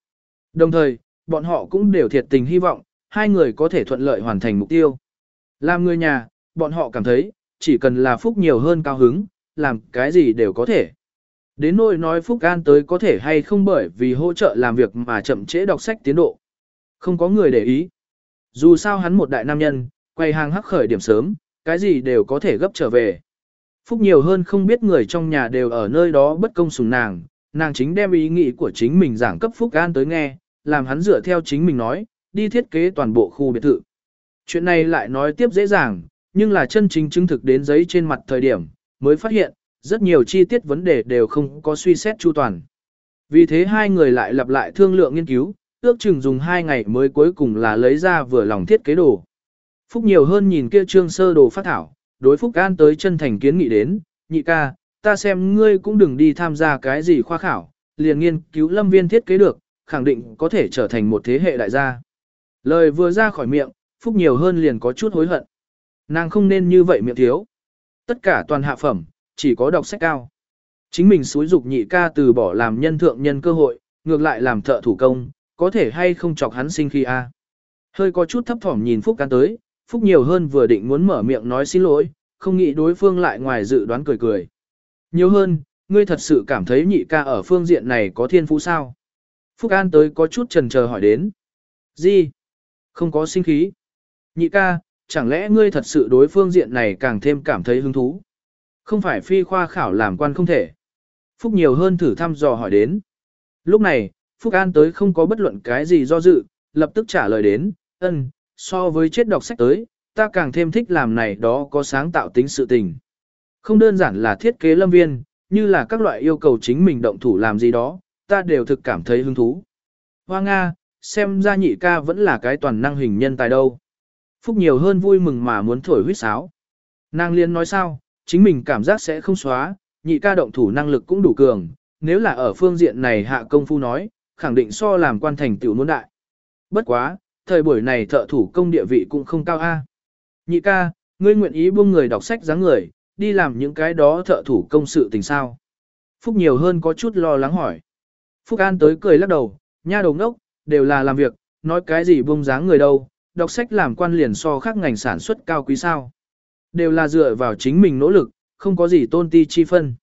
Đồng thời, bọn họ cũng đều thiệt tình hy vọng, hai người có thể thuận lợi hoàn thành mục tiêu. Làm người nhà, bọn họ cảm thấy, chỉ cần là Phúc nhiều hơn cao hứng, làm cái gì đều có thể. Đến nỗi nói Phúc An tới có thể hay không bởi vì hỗ trợ làm việc mà chậm trễ đọc sách tiến độ. Không có người để ý. Dù sao hắn một đại nam nhân, quay hàng hắc khởi điểm sớm, cái gì đều có thể gấp trở về. Phúc nhiều hơn không biết người trong nhà đều ở nơi đó bất công sùng nàng, nàng chính đem ý nghĩ của chính mình giảng cấp Phúc An tới nghe, làm hắn dựa theo chính mình nói, đi thiết kế toàn bộ khu biệt thự. Chuyện này lại nói tiếp dễ dàng, nhưng là chân chính chứng thực đến giấy trên mặt thời điểm, mới phát hiện, rất nhiều chi tiết vấn đề đều không có suy xét chu toàn. Vì thế hai người lại lặp lại thương lượng nghiên cứu, ước chừng dùng hai ngày mới cuối cùng là lấy ra vừa lòng thiết kế đồ. Phúc nhiều hơn nhìn kia trương sơ đồ phát thảo, đối Phúc An tới chân thành kiến nghị đến, nhị ca, ta xem ngươi cũng đừng đi tham gia cái gì khoa khảo, liền nghiên cứu lâm viên thiết kế được, khẳng định có thể trở thành một thế hệ đại gia. Lời vừa ra khỏi miệng, Phúc nhiều hơn liền có chút hối hận. Nàng không nên như vậy miệng thiếu. Tất cả toàn hạ phẩm, chỉ có đọc sách cao. Chính mình xúi dục nhị ca từ bỏ làm nhân thượng nhân cơ hội, ngược lại làm thợ thủ công, có thể hay không chọc hắn sinh khi a. Hơi có chút thấp thỏm nhìn Phúc Cán tới, Phúc nhiều hơn vừa định muốn mở miệng nói xin lỗi, không nghĩ đối phương lại ngoài dự đoán cười cười. Nhiều hơn, ngươi thật sự cảm thấy nhị ca ở phương diện này có thiên phú sao? Phúc An tới có chút trần chờ hỏi đến. Gì? Không có sinh khí. Nhị ca, chẳng lẽ ngươi thật sự đối phương diện này càng thêm cảm thấy hứng thú? Không phải phi khoa khảo làm quan không thể. Phúc nhiều hơn thử thăm dò hỏi đến. Lúc này, Phúc An tới không có bất luận cái gì do dự, lập tức trả lời đến, ân, so với chết đọc sách tới, ta càng thêm thích làm này đó có sáng tạo tính sự tình. Không đơn giản là thiết kế lâm viên, như là các loại yêu cầu chính mình động thủ làm gì đó, ta đều thực cảm thấy hứng thú. Hoa Nga, xem ra nhị ca vẫn là cái toàn năng hình nhân tài đâu. Phúc nhiều hơn vui mừng mà muốn thổi huyết sáo. Nàng liên nói sao, chính mình cảm giác sẽ không xóa, nhị ca động thủ năng lực cũng đủ cường, nếu là ở phương diện này hạ công phu nói, khẳng định so làm quan thành tiểu muốn đại. Bất quá, thời buổi này thợ thủ công địa vị cũng không cao a. Nhị ca, ngươi nguyện ý buông người đọc sách dáng người, đi làm những cái đó thợ thủ công sự tình sao. Phúc nhiều hơn có chút lo lắng hỏi. Phúc An tới cười lắc đầu, nha đầu ngốc, đều là làm việc, nói cái gì buông dáng người đâu, đọc sách làm quan liền so khác ngành sản xuất cao quý sao. Đều là dựa vào chính mình nỗ lực, không có gì tôn ti chi phân.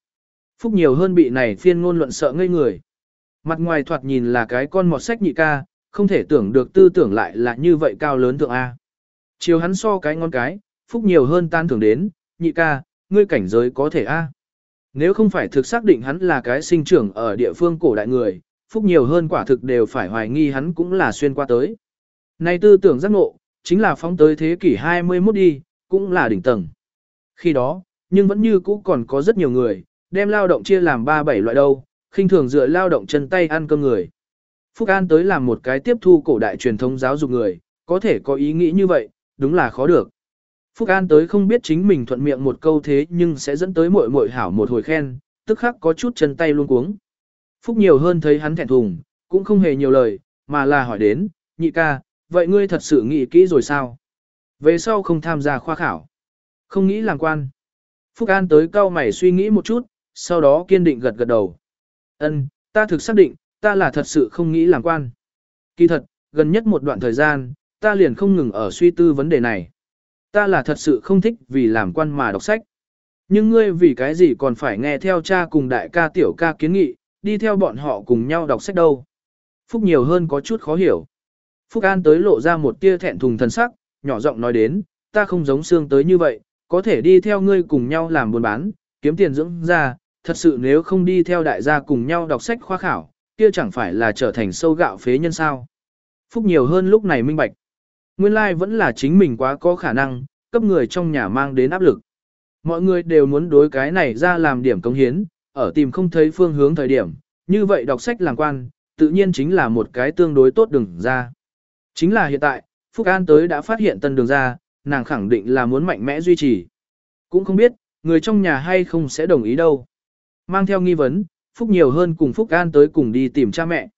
Phúc nhiều hơn bị này phiên ngôn luận sợ ngây người. Mặt ngoài thoạt nhìn là cái con mọt sách nhị ca, không thể tưởng được tư tưởng lại là như vậy cao lớn thượng A. Chiều hắn so cái ngon cái, Phúc nhiều hơn tan thưởng đến, nhị ca, ngươi cảnh giới có thể A. Nếu không phải thực xác định hắn là cái sinh trưởng ở địa phương cổ đại người, Phúc nhiều hơn quả thực đều phải hoài nghi hắn cũng là xuyên qua tới. Này tư tưởng giác ngộ, chính là phóng tới thế kỷ 21 đi, cũng là đỉnh tầng. Khi đó, nhưng vẫn như cũ còn có rất nhiều người, đem lao động chia làm 3-7 loại đâu, khinh thường dựa lao động chân tay ăn cơm người. Phúc An tới làm một cái tiếp thu cổ đại truyền thống giáo dục người, có thể có ý nghĩ như vậy, đúng là khó được. Phúc An tới không biết chính mình thuận miệng một câu thế nhưng sẽ dẫn tới muội muội hảo một hồi khen, tức khắc có chút chân tay luôn cuống. Phúc nhiều hơn thấy hắn thẹn thùng, cũng không hề nhiều lời, mà là hỏi đến, nhị ca, vậy ngươi thật sự nghĩ kỹ rồi sao? Về sau không tham gia khoa khảo. Không nghĩ làm quan. Phúc An tới cao mày suy nghĩ một chút, sau đó kiên định gật gật đầu. Ân, ta thực xác định, ta là thật sự không nghĩ làm quan. Kỳ thật, gần nhất một đoạn thời gian, ta liền không ngừng ở suy tư vấn đề này. Ta là thật sự không thích vì làm quan mà đọc sách. Nhưng ngươi vì cái gì còn phải nghe theo cha cùng đại ca tiểu ca kiến nghị, đi theo bọn họ cùng nhau đọc sách đâu. Phúc nhiều hơn có chút khó hiểu. Phúc An tới lộ ra một tia thẹn thùng thần sắc, nhỏ giọng nói đến, ta không giống xương tới như vậy, có thể đi theo ngươi cùng nhau làm buôn bán, kiếm tiền dưỡng ra, thật sự nếu không đi theo đại gia cùng nhau đọc sách khoa khảo, kia chẳng phải là trở thành sâu gạo phế nhân sao. Phúc nhiều hơn lúc này minh bạch. Nguyên lai like vẫn là chính mình quá có khả năng, cấp người trong nhà mang đến áp lực. Mọi người đều muốn đối cái này ra làm điểm công hiến, ở tìm không thấy phương hướng thời điểm, như vậy đọc sách làm quan, tự nhiên chính là một cái tương đối tốt đường ra. Chính là hiện tại, Phúc An tới đã phát hiện tân đường ra, nàng khẳng định là muốn mạnh mẽ duy trì. Cũng không biết, người trong nhà hay không sẽ đồng ý đâu. Mang theo nghi vấn, Phúc nhiều hơn cùng Phúc An tới cùng đi tìm cha mẹ.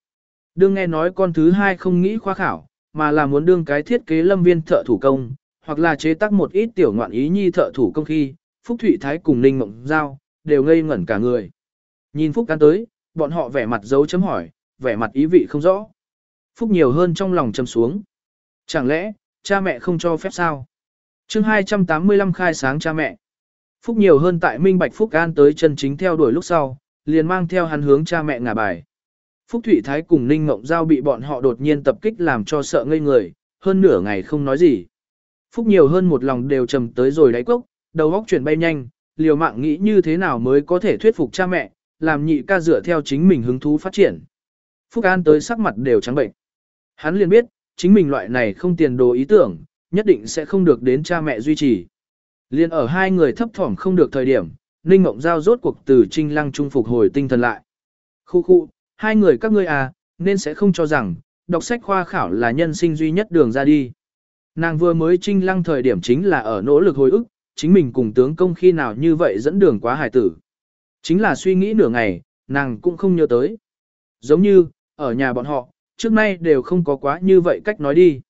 Đương nghe nói con thứ hai không nghĩ khoa khảo, mà là muốn đương cái thiết kế lâm viên thợ thủ công, hoặc là chế tác một ít tiểu ngoạn ý nhi thợ thủ công khi, Phúc Thụy Thái cùng Ninh Mộng Giao, đều ngây ngẩn cả người. Nhìn Phúc An tới, bọn họ vẻ mặt dấu chấm hỏi, vẻ mặt ý vị không rõ. Phúc nhiều hơn trong lòng châm xuống. Chẳng lẽ, cha mẹ không cho phép sao? chương 285 khai sáng cha mẹ. Phúc nhiều hơn tại Minh Bạch Phúc An tới chân chính theo đuổi lúc sau, liền mang theo hắn hướng cha mẹ ngả bài. Phúc Thụy Thái cùng Ninh Ngộng Giao bị bọn họ đột nhiên tập kích làm cho sợ ngây người, hơn nửa ngày không nói gì. Phúc nhiều hơn một lòng đều trầm tới rồi đáy cốc, đầu óc chuyển bay nhanh, liều mạng nghĩ như thế nào mới có thể thuyết phục cha mẹ, làm nhị ca dựa theo chính mình hứng thú phát triển. Phúc An tới sắc mặt đều trắng bệnh. Hắn liền biết, chính mình loại này không tiền đồ ý tưởng, nhất định sẽ không được đến cha mẹ duy trì. Liên ở hai người thấp thỏm không được thời điểm, Ninh Ngộng Giao rốt cuộc từ trinh lăng trung phục hồi tinh thần lại. Khu khu, hai người các ngươi à, nên sẽ không cho rằng, đọc sách khoa khảo là nhân sinh duy nhất đường ra đi. Nàng vừa mới trinh lăng thời điểm chính là ở nỗ lực hồi ức, chính mình cùng tướng công khi nào như vậy dẫn đường quá hải tử. Chính là suy nghĩ nửa ngày, nàng cũng không nhớ tới. Giống như, ở nhà bọn họ, trước nay đều không có quá như vậy cách nói đi.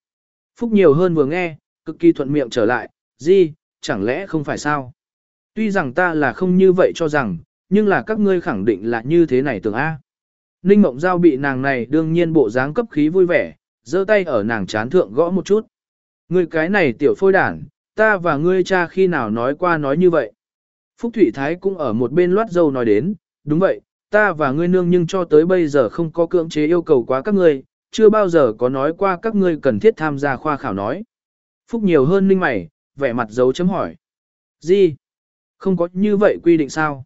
Phúc nhiều hơn vừa nghe, cực kỳ thuận miệng trở lại, gì, chẳng lẽ không phải sao? Tuy rằng ta là không như vậy cho rằng, nhưng là các ngươi khẳng định là như thế này tưởng A. Ninh Mộng Giao bị nàng này đương nhiên bộ dáng cấp khí vui vẻ, giơ tay ở nàng chán thượng gõ một chút. Ngươi cái này tiểu phôi đản, ta và ngươi cha khi nào nói qua nói như vậy. Phúc Thụy Thái cũng ở một bên loát dâu nói đến, đúng vậy, ta và ngươi nương nhưng cho tới bây giờ không có cưỡng chế yêu cầu quá các ngươi, chưa bao giờ có nói qua các ngươi cần thiết tham gia khoa khảo nói. Phúc nhiều hơn ninh mày, vẻ mặt dấu chấm hỏi. Gì? Không có như vậy quy định sao?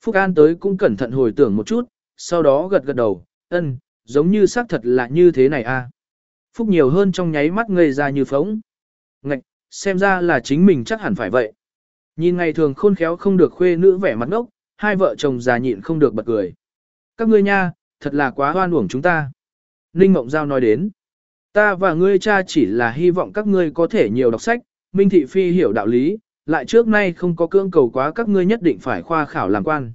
Phúc An tới cũng cẩn thận hồi tưởng một chút, sau đó gật gật đầu, ân, giống như xác thật là như thế này a. À. Phúc nhiều hơn trong nháy mắt ngây ra như phóng. Ngạch, xem ra là chính mình chắc hẳn phải vậy. Nhìn ngày thường khôn khéo không được khuê nữ vẻ mặt ngốc, hai vợ chồng già nhịn không được bật cười. Các ngươi nha, thật là quá hoan uổng chúng ta. Ninh Mộng Giao nói đến. Ta và ngươi cha chỉ là hy vọng các ngươi có thể nhiều đọc sách, Minh Thị Phi hiểu đạo lý, lại trước nay không có cưỡng cầu quá các ngươi nhất định phải khoa khảo làm quan.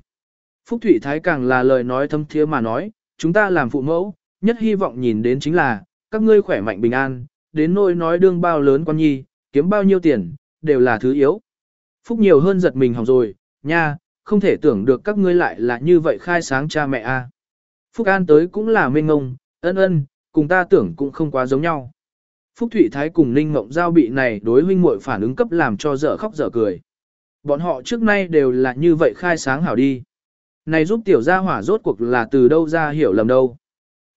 Phúc Thụy Thái càng là lời nói thâm thiế mà nói, chúng ta làm phụ mẫu, nhất hy vọng nhìn đến chính là, các ngươi khỏe mạnh bình an, đến nỗi nói đương bao lớn quan nhi, kiếm bao nhiêu tiền, đều là thứ yếu. Phúc nhiều hơn giật mình hỏng rồi, nha, không thể tưởng được các ngươi lại là như vậy khai sáng cha mẹ a. Phúc An tới cũng là mênh ngông, ân ân, cùng ta tưởng cũng không quá giống nhau. Phúc Thụy Thái cùng Ninh Mộng Giao bị này đối huynh muội phản ứng cấp làm cho dở khóc dở cười. Bọn họ trước nay đều là như vậy khai sáng hảo đi. Này giúp tiểu gia hỏa rốt cuộc là từ đâu ra hiểu lầm đâu.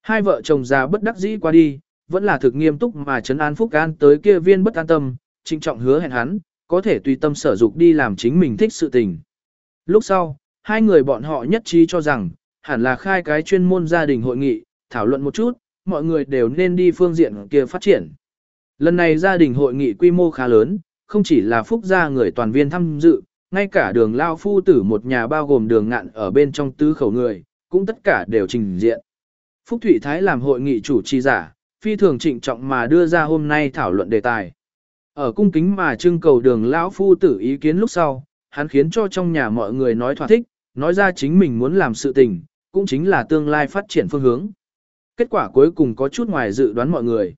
Hai vợ chồng già bất đắc dĩ qua đi, vẫn là thực nghiêm túc mà trấn an Phúc An tới kia viên bất an tâm, trinh trọng hứa hẹn hắn, có thể tùy tâm sở dục đi làm chính mình thích sự tình. Lúc sau, hai người bọn họ nhất trí cho rằng, hẳn là khai cái chuyên môn gia đình hội nghị, thảo luận một chút, mọi người đều nên đi phương diện kia phát triển. Lần này gia đình hội nghị quy mô khá lớn, không chỉ là phúc gia người toàn viên tham dự, ngay cả đường lao phu tử một nhà bao gồm đường ngạn ở bên trong tứ khẩu người, cũng tất cả đều trình diện. Phúc Thụy Thái làm hội nghị chủ trì giả, phi thường trịnh trọng mà đưa ra hôm nay thảo luận đề tài. Ở cung kính mà trưng cầu đường lão phu tử ý kiến lúc sau, hắn khiến cho trong nhà mọi người nói thỏa thích, nói ra chính mình muốn làm sự tình, cũng chính là tương lai phát triển phương hướng. Kết quả cuối cùng có chút ngoài dự đoán mọi người.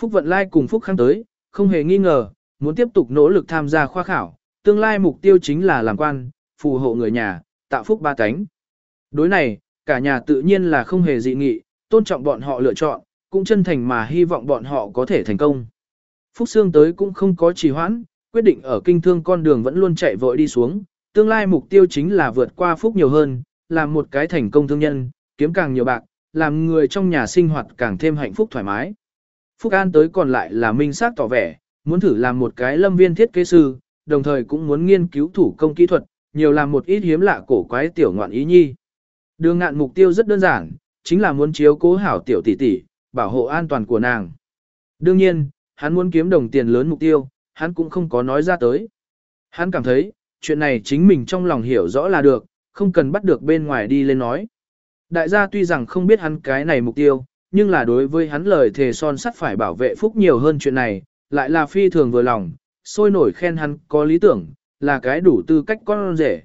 Phúc Vận Lai cùng Phúc Khang tới, không hề nghi ngờ, muốn tiếp tục nỗ lực tham gia khoa khảo, tương lai mục tiêu chính là làm quan, phù hộ người nhà, tạo phúc ba cánh. Đối này, cả nhà tự nhiên là không hề dị nghị, tôn trọng bọn họ lựa chọn, cũng chân thành mà hy vọng bọn họ có thể thành công. Phúc Sương tới cũng không có trì hoãn, quyết định ở kinh thương con đường vẫn luôn chạy vội đi xuống, tương lai mục tiêu chính là vượt qua Phúc nhiều hơn, làm một cái thành công thương nhân, kiếm càng nhiều bạc, làm người trong nhà sinh hoạt càng thêm hạnh phúc thoải mái. Phúc An tới còn lại là minh xác tỏ vẻ, muốn thử làm một cái lâm viên thiết kế sư, đồng thời cũng muốn nghiên cứu thủ công kỹ thuật, nhiều làm một ít hiếm lạ cổ quái tiểu ngoạn ý nhi. Đường ngạn mục tiêu rất đơn giản, chính là muốn chiếu cố hảo tiểu tỷ tỷ, bảo hộ an toàn của nàng. Đương nhiên, hắn muốn kiếm đồng tiền lớn mục tiêu, hắn cũng không có nói ra tới. Hắn cảm thấy, chuyện này chính mình trong lòng hiểu rõ là được, không cần bắt được bên ngoài đi lên nói. Đại gia tuy rằng không biết hắn cái này mục tiêu, nhưng là đối với hắn lời thề son sắt phải bảo vệ phúc nhiều hơn chuyện này, lại là phi thường vừa lòng, sôi nổi khen hắn có lý tưởng, là cái đủ tư cách con rể.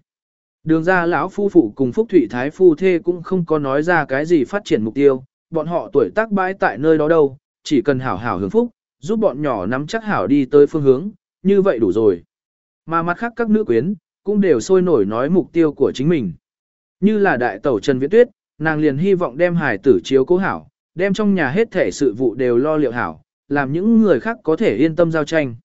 Đường ra lão phu phụ cùng Phúc Thủy Thái phu thê cũng không có nói ra cái gì phát triển mục tiêu, bọn họ tuổi tác bãi tại nơi đó đâu, chỉ cần hảo hảo hưởng phúc, giúp bọn nhỏ nắm chắc hảo đi tới phương hướng, như vậy đủ rồi. Mà mặt khác các nữ quyến, cũng đều sôi nổi nói mục tiêu của chính mình. Như là đại tẩu Trần Viễn Tuyết, nàng liền hy vọng đem hài tử chiếu cố hảo, đem trong nhà hết thể sự vụ đều lo liệu hảo, làm những người khác có thể yên tâm giao tranh.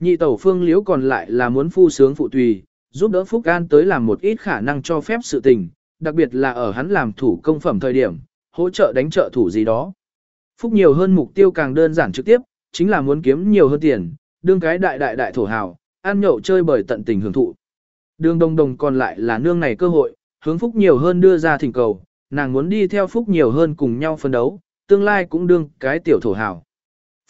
Nhị tẩu phương liễu còn lại là muốn phu sướng phụ tùy, giúp đỡ Phúc An tới làm một ít khả năng cho phép sự tình, đặc biệt là ở hắn làm thủ công phẩm thời điểm, hỗ trợ đánh trợ thủ gì đó. Phúc nhiều hơn mục tiêu càng đơn giản trực tiếp, chính là muốn kiếm nhiều hơn tiền, đương cái đại đại đại thổ hào, ăn nhậu chơi bởi tận tình hưởng thụ. Đường đồng đồng còn lại là nương này cơ hội, hướng Phúc nhiều hơn đưa ra thỉnh cầu, nàng muốn đi theo Phúc nhiều hơn cùng nhau phân đấu, tương lai cũng đương cái tiểu thổ hào.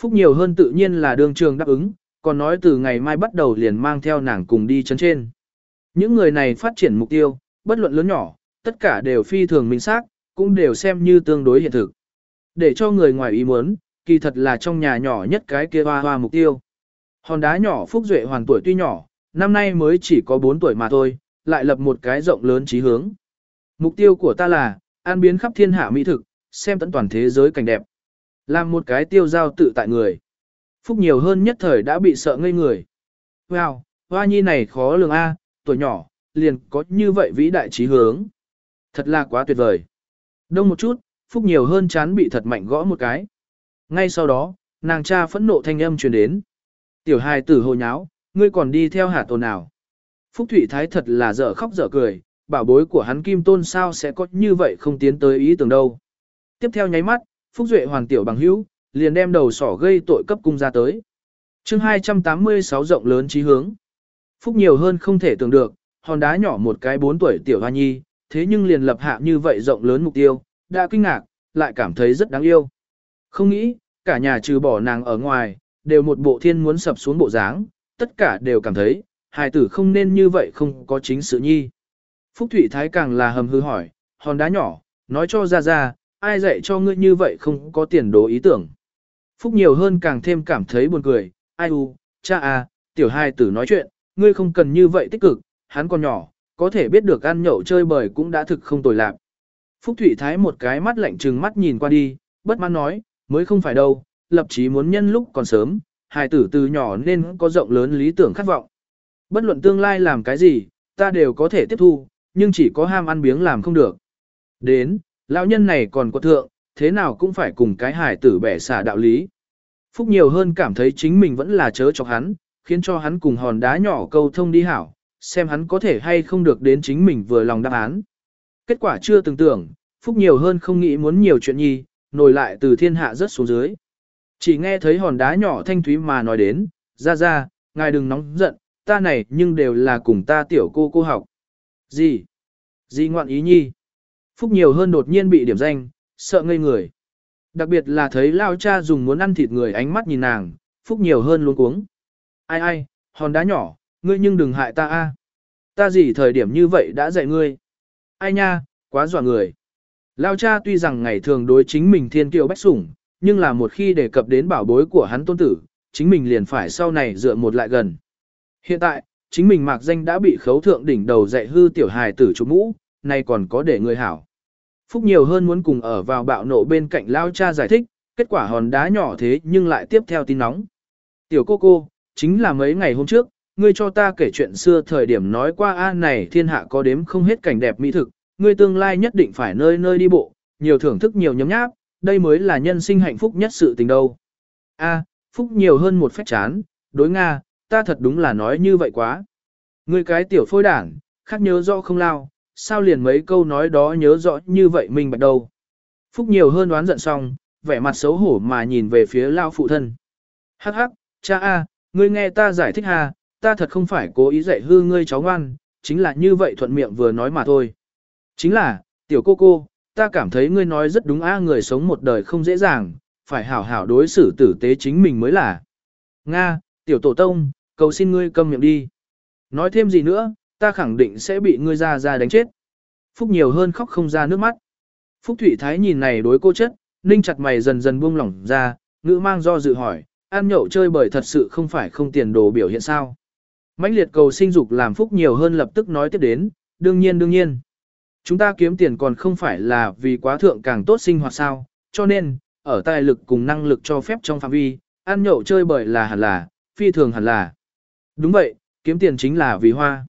Phúc nhiều hơn tự nhiên là đương trường đáp ứng, còn nói từ ngày mai bắt đầu liền mang theo nàng cùng đi chấn trên. Những người này phát triển mục tiêu, bất luận lớn nhỏ, tất cả đều phi thường minh xác, cũng đều xem như tương đối hiện thực. Để cho người ngoài ý muốn, kỳ thật là trong nhà nhỏ nhất cái kia hoa hoa mục tiêu. Hòn đá nhỏ Phúc Duệ hoàn tuổi tuy nhỏ, năm nay mới chỉ có 4 tuổi mà thôi, lại lập một cái rộng lớn trí hướng. Mục tiêu của ta là, an biến khắp thiên hạ mỹ thực, xem tận toàn thế giới cảnh đẹp. Làm một cái tiêu giao tự tại người. Phúc nhiều hơn nhất thời đã bị sợ ngây người. Wow, hoa nhi này khó lường A, tuổi nhỏ, liền có như vậy vĩ đại trí hướng. Thật là quá tuyệt vời. Đông một chút, Phúc nhiều hơn chán bị thật mạnh gõ một cái. Ngay sau đó, nàng cha phẫn nộ thanh âm truyền đến. Tiểu hài tử hồ nháo, ngươi còn đi theo hạt tồn nào. Phúc Thụy Thái thật là dở khóc dở cười, bảo bối của hắn Kim Tôn sao sẽ có như vậy không tiến tới ý tưởng đâu. Tiếp theo nháy mắt, Phúc Duệ hoàng tiểu bằng hữu, liền đem đầu sỏ gây tội cấp cung ra tới. chương 286 rộng lớn trí hướng. Phúc nhiều hơn không thể tưởng được, hòn đá nhỏ một cái 4 tuổi tiểu hoa nhi, thế nhưng liền lập hạ như vậy rộng lớn mục tiêu, đã kinh ngạc, lại cảm thấy rất đáng yêu. Không nghĩ, cả nhà trừ bỏ nàng ở ngoài, đều một bộ thiên muốn sập xuống bộ dáng, tất cả đều cảm thấy, hài tử không nên như vậy không có chính sự nhi. Phúc Thụy Thái càng là hầm hư hỏi, hòn đá nhỏ, nói cho ra ra, ai dạy cho ngươi như vậy không có tiền đồ ý tưởng. Phúc nhiều hơn càng thêm cảm thấy buồn cười, ai u, cha à, tiểu hai tử nói chuyện, ngươi không cần như vậy tích cực, hắn còn nhỏ, có thể biết được ăn nhậu chơi bời cũng đã thực không tồi lạc. Phúc Thụy Thái một cái mắt lạnh trừng mắt nhìn qua đi, bất mãn nói, mới không phải đâu, lập chí muốn nhân lúc còn sớm, hài tử từ nhỏ nên có rộng lớn lý tưởng khát vọng. Bất luận tương lai làm cái gì, ta đều có thể tiếp thu, nhưng chỉ có ham ăn biếng làm không được. Đến, lão nhân này còn có thượng, thế nào cũng phải cùng cái hài tử bẻ xả đạo lý. Phúc nhiều hơn cảm thấy chính mình vẫn là chớ cho hắn, khiến cho hắn cùng hòn đá nhỏ câu thông đi hảo, xem hắn có thể hay không được đến chính mình vừa lòng đáp án. Kết quả chưa từng tưởng, Phúc nhiều hơn không nghĩ muốn nhiều chuyện nhi, nổi lại từ thiên hạ rất xuống dưới. Chỉ nghe thấy hòn đá nhỏ thanh thúy mà nói đến, ra ra, ngài đừng nóng giận, ta này nhưng đều là cùng ta tiểu cô cô học. Gì? Gì ngoạn ý nhi? Phúc nhiều hơn đột nhiên bị điểm danh, sợ ngây người. Đặc biệt là thấy lao cha dùng muốn ăn thịt người ánh mắt nhìn nàng, Phúc nhiều hơn luôn cuống. Ai ai, hòn đá nhỏ, ngươi nhưng đừng hại ta a. Ta gì thời điểm như vậy đã dạy ngươi. Ai nha, quá dọa người. Lao cha tuy rằng ngày thường đối chính mình thiên kiều bách sủng, nhưng là một khi đề cập đến bảo bối của hắn tôn tử, chính mình liền phải sau này dựa một lại gần. Hiện tại, chính mình mạc danh đã bị khấu thượng đỉnh đầu dạy hư tiểu hài tử chụp mũ, nay còn có để người hảo. Phúc nhiều hơn muốn cùng ở vào bạo nộ bên cạnh lao cha giải thích, kết quả hòn đá nhỏ thế nhưng lại tiếp theo tin nóng. Tiểu cô cô, chính là mấy ngày hôm trước, ngươi cho ta kể chuyện xưa thời điểm nói qua a này thiên hạ có đếm không hết cảnh đẹp mỹ thực, ngươi tương lai nhất định phải nơi nơi đi bộ, nhiều thưởng thức nhiều nhấm nháp, đây mới là nhân sinh hạnh phúc nhất sự tình đâu. A, phúc nhiều hơn một phép chán, đối Nga, ta thật đúng là nói như vậy quá. Ngươi cái tiểu phôi đảng, khác nhớ rõ không lao, sao liền mấy câu nói đó nhớ rõ như vậy mình bạch đâu. Phúc nhiều hơn đoán giận xong, vẻ mặt xấu hổ mà nhìn về phía lao phụ thân. Hắc hắc, cha a, ngươi nghe ta giải thích hà, ta thật không phải cố ý dạy hư ngươi cháu ngoan, chính là như vậy thuận miệng vừa nói mà thôi. Chính là, tiểu cô cô, ta cảm thấy ngươi nói rất đúng a người sống một đời không dễ dàng, phải hảo hảo đối xử tử tế chính mình mới là. Nga, tiểu tổ tông, cầu xin ngươi câm miệng đi. Nói thêm gì nữa, ta khẳng định sẽ bị ngươi ra ra đánh chết. Phúc nhiều hơn khóc không ra nước mắt. Phúc thủy Thái nhìn này đối cô chất, ninh chặt mày dần dần buông lỏng ra, ngữ mang do dự hỏi, ăn nhậu chơi bởi thật sự không phải không tiền đồ biểu hiện sao. mãnh liệt cầu sinh dục làm Phúc nhiều hơn lập tức nói tiếp đến, đương nhiên đương nhiên. Chúng ta kiếm tiền còn không phải là vì quá thượng càng tốt sinh hoạt sao, cho nên, ở tài lực cùng năng lực cho phép trong phạm vi, ăn nhậu chơi bởi là hẳn là, phi thường hẳn là. Đúng vậy, kiếm tiền chính là vì hoa.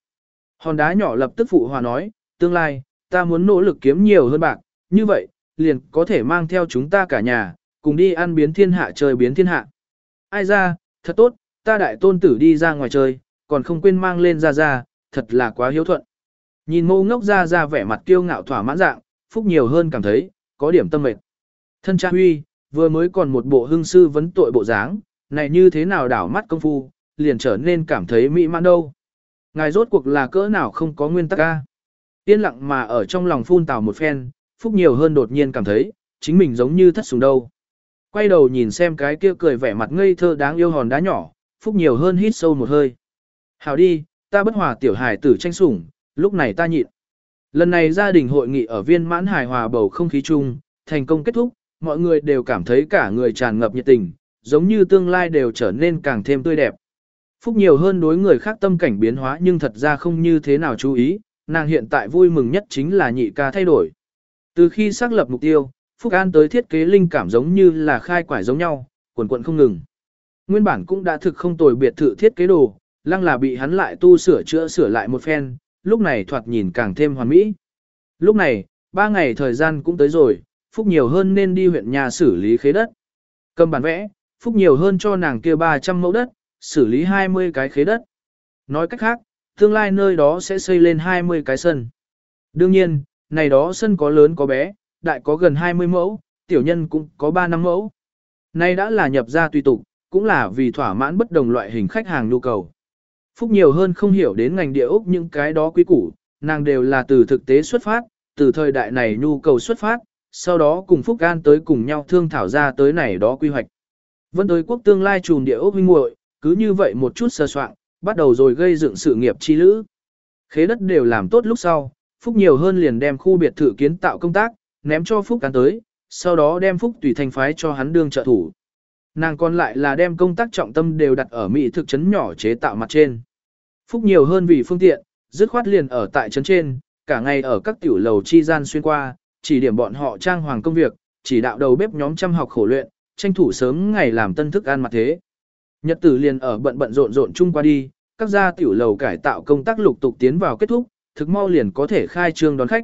Hòn đá nhỏ lập tức phụ hòa nói, tương lai, ta muốn nỗ lực kiếm nhiều hơn bạc, như vậy, liền có thể mang theo chúng ta cả nhà, cùng đi ăn biến thiên hạ chơi biến thiên hạ. Ai ra, thật tốt, ta đại tôn tử đi ra ngoài chơi, còn không quên mang lên ra ra, thật là quá hiếu thuận. Nhìn mô ngốc ra ra vẻ mặt kiêu ngạo thỏa mãn dạng, phúc nhiều hơn cảm thấy, có điểm tâm mệt. Thân cha huy, vừa mới còn một bộ hương sư vấn tội bộ dáng, này như thế nào đảo mắt công phu, liền trở nên cảm thấy mỹ mãn đâu. Ngài rốt cuộc là cỡ nào không có nguyên tắc ca. Yên lặng mà ở trong lòng phun tào một phen, phúc nhiều hơn đột nhiên cảm thấy, chính mình giống như thất sùng đâu. Quay đầu nhìn xem cái kia cười vẻ mặt ngây thơ đáng yêu hòn đá nhỏ, phúc nhiều hơn hít sâu một hơi. Hảo đi, ta bất hòa tiểu hài tử tranh sủng, lúc này ta nhịn. Lần này gia đình hội nghị ở viên mãn hài hòa bầu không khí chung, thành công kết thúc, mọi người đều cảm thấy cả người tràn ngập nhiệt tình, giống như tương lai đều trở nên càng thêm tươi đẹp. Phúc nhiều hơn đối người khác tâm cảnh biến hóa nhưng thật ra không như thế nào chú ý, nàng hiện tại vui mừng nhất chính là nhị ca thay đổi. Từ khi xác lập mục tiêu, Phúc An tới thiết kế linh cảm giống như là khai quải giống nhau, quần quận không ngừng. Nguyên bản cũng đã thực không tồi biệt thự thiết kế đồ, lăng là bị hắn lại tu sửa chữa sửa lại một phen, lúc này thoạt nhìn càng thêm hoàn mỹ. Lúc này, ba ngày thời gian cũng tới rồi, Phúc nhiều hơn nên đi huyện nhà xử lý khế đất. Cầm bản vẽ, Phúc nhiều hơn cho nàng kia 300 mẫu đất, xử lý 20 cái khế đất. Nói cách khác, tương lai nơi đó sẽ xây lên 20 cái sân. Đương nhiên, này đó sân có lớn có bé, đại có gần 20 mẫu, tiểu nhân cũng có 3 năm mẫu. Này đã là nhập ra tùy tục, cũng là vì thỏa mãn bất đồng loại hình khách hàng nhu cầu. Phúc nhiều hơn không hiểu đến ngành địa ốc những cái đó quý củ, nàng đều là từ thực tế xuất phát, từ thời đại này nhu cầu xuất phát, sau đó cùng Phúc An tới cùng nhau thương thảo ra tới này đó quy hoạch. Vân tới quốc tương lai trùm địa ốc huynh muội cứ như vậy một chút sơ soạn, bắt đầu rồi gây dựng sự nghiệp chi lữ. Khế đất đều làm tốt lúc sau, Phúc nhiều hơn liền đem khu biệt thự kiến tạo công tác, ném cho Phúc An tới, sau đó đem Phúc tùy thành phái cho hắn đương trợ thủ. Nàng còn lại là đem công tác trọng tâm đều đặt ở mỹ thực trấn nhỏ chế tạo mặt trên. Phúc nhiều hơn vì phương tiện, dứt khoát liền ở tại trấn trên, cả ngày ở các tiểu lầu chi gian xuyên qua, chỉ điểm bọn họ trang hoàng công việc, chỉ đạo đầu bếp nhóm chăm học khổ luyện, tranh thủ sớm ngày làm tân thức ăn mặt thế. Nhật tử liền ở bận bận rộn rộn chung qua đi, các gia tiểu lầu cải tạo công tác lục tục tiến vào kết thúc, thực mau liền có thể khai trương đón khách.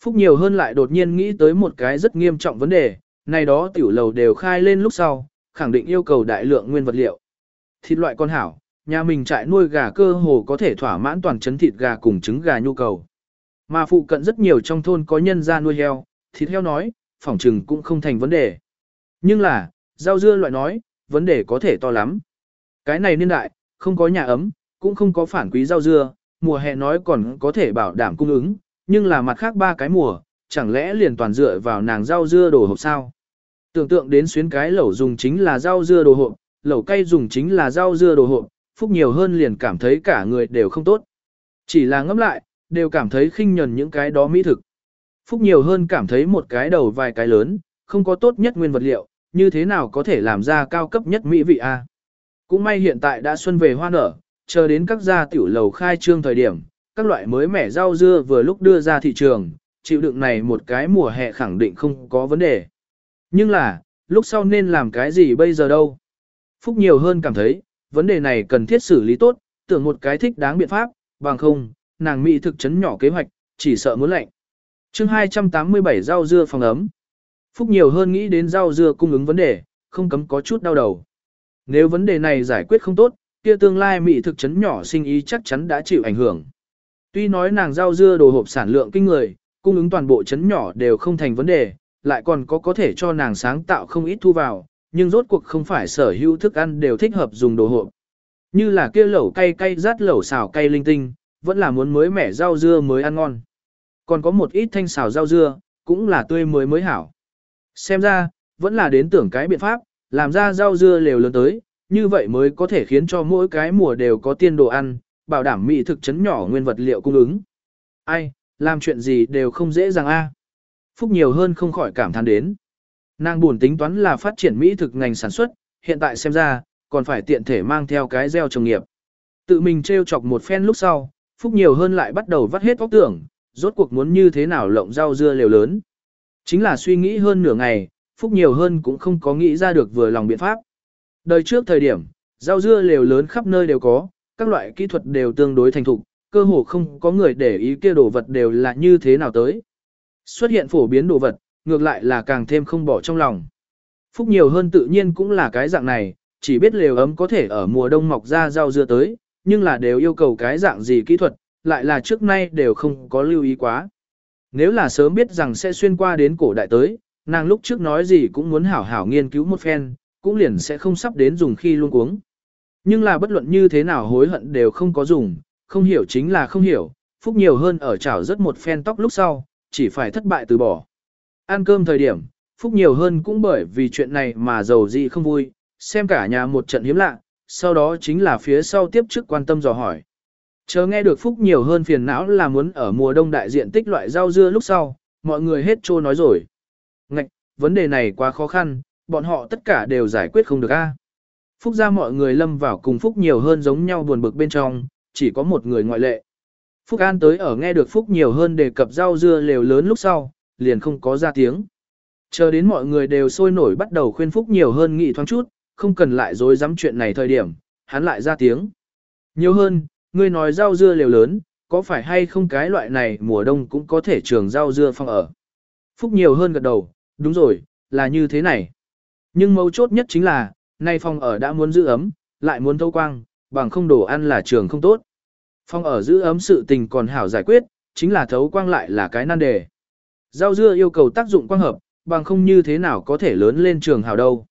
Phúc nhiều hơn lại đột nhiên nghĩ tới một cái rất nghiêm trọng vấn đề, này đó tiểu lầu đều khai lên lúc sau, khẳng định yêu cầu đại lượng nguyên vật liệu. Thịt loại con hảo, nhà mình trại nuôi gà cơ hồ có thể thỏa mãn toàn chấn thịt gà cùng trứng gà nhu cầu. Mà phụ cận rất nhiều trong thôn có nhân gia nuôi heo, thịt heo nói, phỏng trừng cũng không thành vấn đề. Nhưng là, rau dưa loại nói, vấn đề có thể to lắm. Cái này niên đại, không có nhà ấm, cũng không có phản quý rau dưa, mùa hè nói còn có thể bảo đảm cung ứng, nhưng là mặt khác ba cái mùa, chẳng lẽ liền toàn dựa vào nàng rau dưa đồ hộp sao? Tưởng tượng đến xuyến cái lẩu dùng chính là rau dưa đồ hộp, lẩu cay dùng chính là rau dưa đồ hộp, phúc nhiều hơn liền cảm thấy cả người đều không tốt. Chỉ là ngẫm lại, đều cảm thấy khinh nhẫn những cái đó mỹ thực. Phúc nhiều hơn cảm thấy một cái đầu vài cái lớn, không có tốt nhất nguyên vật liệu, như thế nào có thể làm ra cao cấp nhất mỹ vị a? Cũng may hiện tại đã xuân về hoa nở, chờ đến các gia tiểu lầu khai trương thời điểm, các loại mới mẻ rau dưa vừa lúc đưa ra thị trường, chịu đựng này một cái mùa hè khẳng định không có vấn đề. Nhưng là, lúc sau nên làm cái gì bây giờ đâu? Phúc nhiều hơn cảm thấy, vấn đề này cần thiết xử lý tốt, tưởng một cái thích đáng biện pháp, bằng không, nàng mỹ thực chấn nhỏ kế hoạch, chỉ sợ muốn lạnh. chương 287 rau dưa phòng ấm. Phúc nhiều hơn nghĩ đến rau dưa cung ứng vấn đề, không cấm có chút đau đầu. Nếu vấn đề này giải quyết không tốt, kia tương lai mỹ thực chấn nhỏ sinh ý chắc chắn đã chịu ảnh hưởng. Tuy nói nàng rau dưa đồ hộp sản lượng kinh người, cung ứng toàn bộ chấn nhỏ đều không thành vấn đề, lại còn có có thể cho nàng sáng tạo không ít thu vào, nhưng rốt cuộc không phải sở hữu thức ăn đều thích hợp dùng đồ hộp. Như là kia lẩu cay cay rát lẩu xào cay linh tinh, vẫn là muốn mới mẻ rau dưa mới ăn ngon. Còn có một ít thanh xào rau dưa, cũng là tươi mới mới hảo. Xem ra, vẫn là đến tưởng cái biện pháp, làm ra rau dưa lều lớn tới, như vậy mới có thể khiến cho mỗi cái mùa đều có tiên đồ ăn, bảo đảm mỹ thực chấn nhỏ nguyên vật liệu cung ứng. Ai, làm chuyện gì đều không dễ dàng a. Phúc nhiều hơn không khỏi cảm thán đến. Nàng buồn tính toán là phát triển mỹ thực ngành sản xuất, hiện tại xem ra, còn phải tiện thể mang theo cái gieo trồng nghiệp. Tự mình treo chọc một phen lúc sau, Phúc nhiều hơn lại bắt đầu vắt hết óc tưởng, rốt cuộc muốn như thế nào lộng rau dưa liều lớn. Chính là suy nghĩ hơn nửa ngày, Phúc nhiều hơn cũng không có nghĩ ra được vừa lòng biện pháp. Đời trước thời điểm, rau dưa liều lớn khắp nơi đều có, các loại kỹ thuật đều tương đối thành thục, cơ hồ không có người để ý kia đồ vật đều là như thế nào tới. Xuất hiện phổ biến đồ vật, ngược lại là càng thêm không bỏ trong lòng. Phúc nhiều hơn tự nhiên cũng là cái dạng này, chỉ biết lều ấm có thể ở mùa đông mọc ra rau dưa tới, nhưng là đều yêu cầu cái dạng gì kỹ thuật, lại là trước nay đều không có lưu ý quá. Nếu là sớm biết rằng sẽ xuyên qua đến cổ đại tới, nàng lúc trước nói gì cũng muốn hảo hảo nghiên cứu một phen, cũng liền sẽ không sắp đến dùng khi luôn cuống. Nhưng là bất luận như thế nào hối hận đều không có dùng, không hiểu chính là không hiểu, phúc nhiều hơn ở chảo rất một phen tóc lúc sau, chỉ phải thất bại từ bỏ. Ăn cơm thời điểm, phúc nhiều hơn cũng bởi vì chuyện này mà giàu gì không vui, xem cả nhà một trận hiếm lạ, sau đó chính là phía sau tiếp trước quan tâm dò hỏi. Chờ nghe được phúc nhiều hơn phiền não là muốn ở mùa đông đại diện tích loại rau dưa lúc sau, mọi người hết trô nói rồi. Ngạch, vấn đề này quá khó khăn, bọn họ tất cả đều giải quyết không được a. Phúc ra mọi người lâm vào cùng Phúc nhiều hơn giống nhau buồn bực bên trong, chỉ có một người ngoại lệ. Phúc An tới ở nghe được Phúc nhiều hơn đề cập rau dưa lều lớn lúc sau, liền không có ra tiếng. Chờ đến mọi người đều sôi nổi bắt đầu khuyên Phúc nhiều hơn nghị thoáng chút, không cần lại dối dám chuyện này thời điểm, hắn lại ra tiếng. Nhiều hơn, ngươi nói rau dưa liều lớn, có phải hay không cái loại này mùa đông cũng có thể trường rau dưa phong ở. Phúc nhiều hơn gật đầu, đúng rồi, là như thế này. Nhưng mấu chốt nhất chính là, nay phòng ở đã muốn giữ ấm, lại muốn thâu quang, bằng không đồ ăn là trường không tốt. Phòng ở giữ ấm sự tình còn hảo giải quyết, chính là thấu quang lại là cái nan đề. Rau dưa yêu cầu tác dụng quang hợp, bằng không như thế nào có thể lớn lên trường hảo đâu.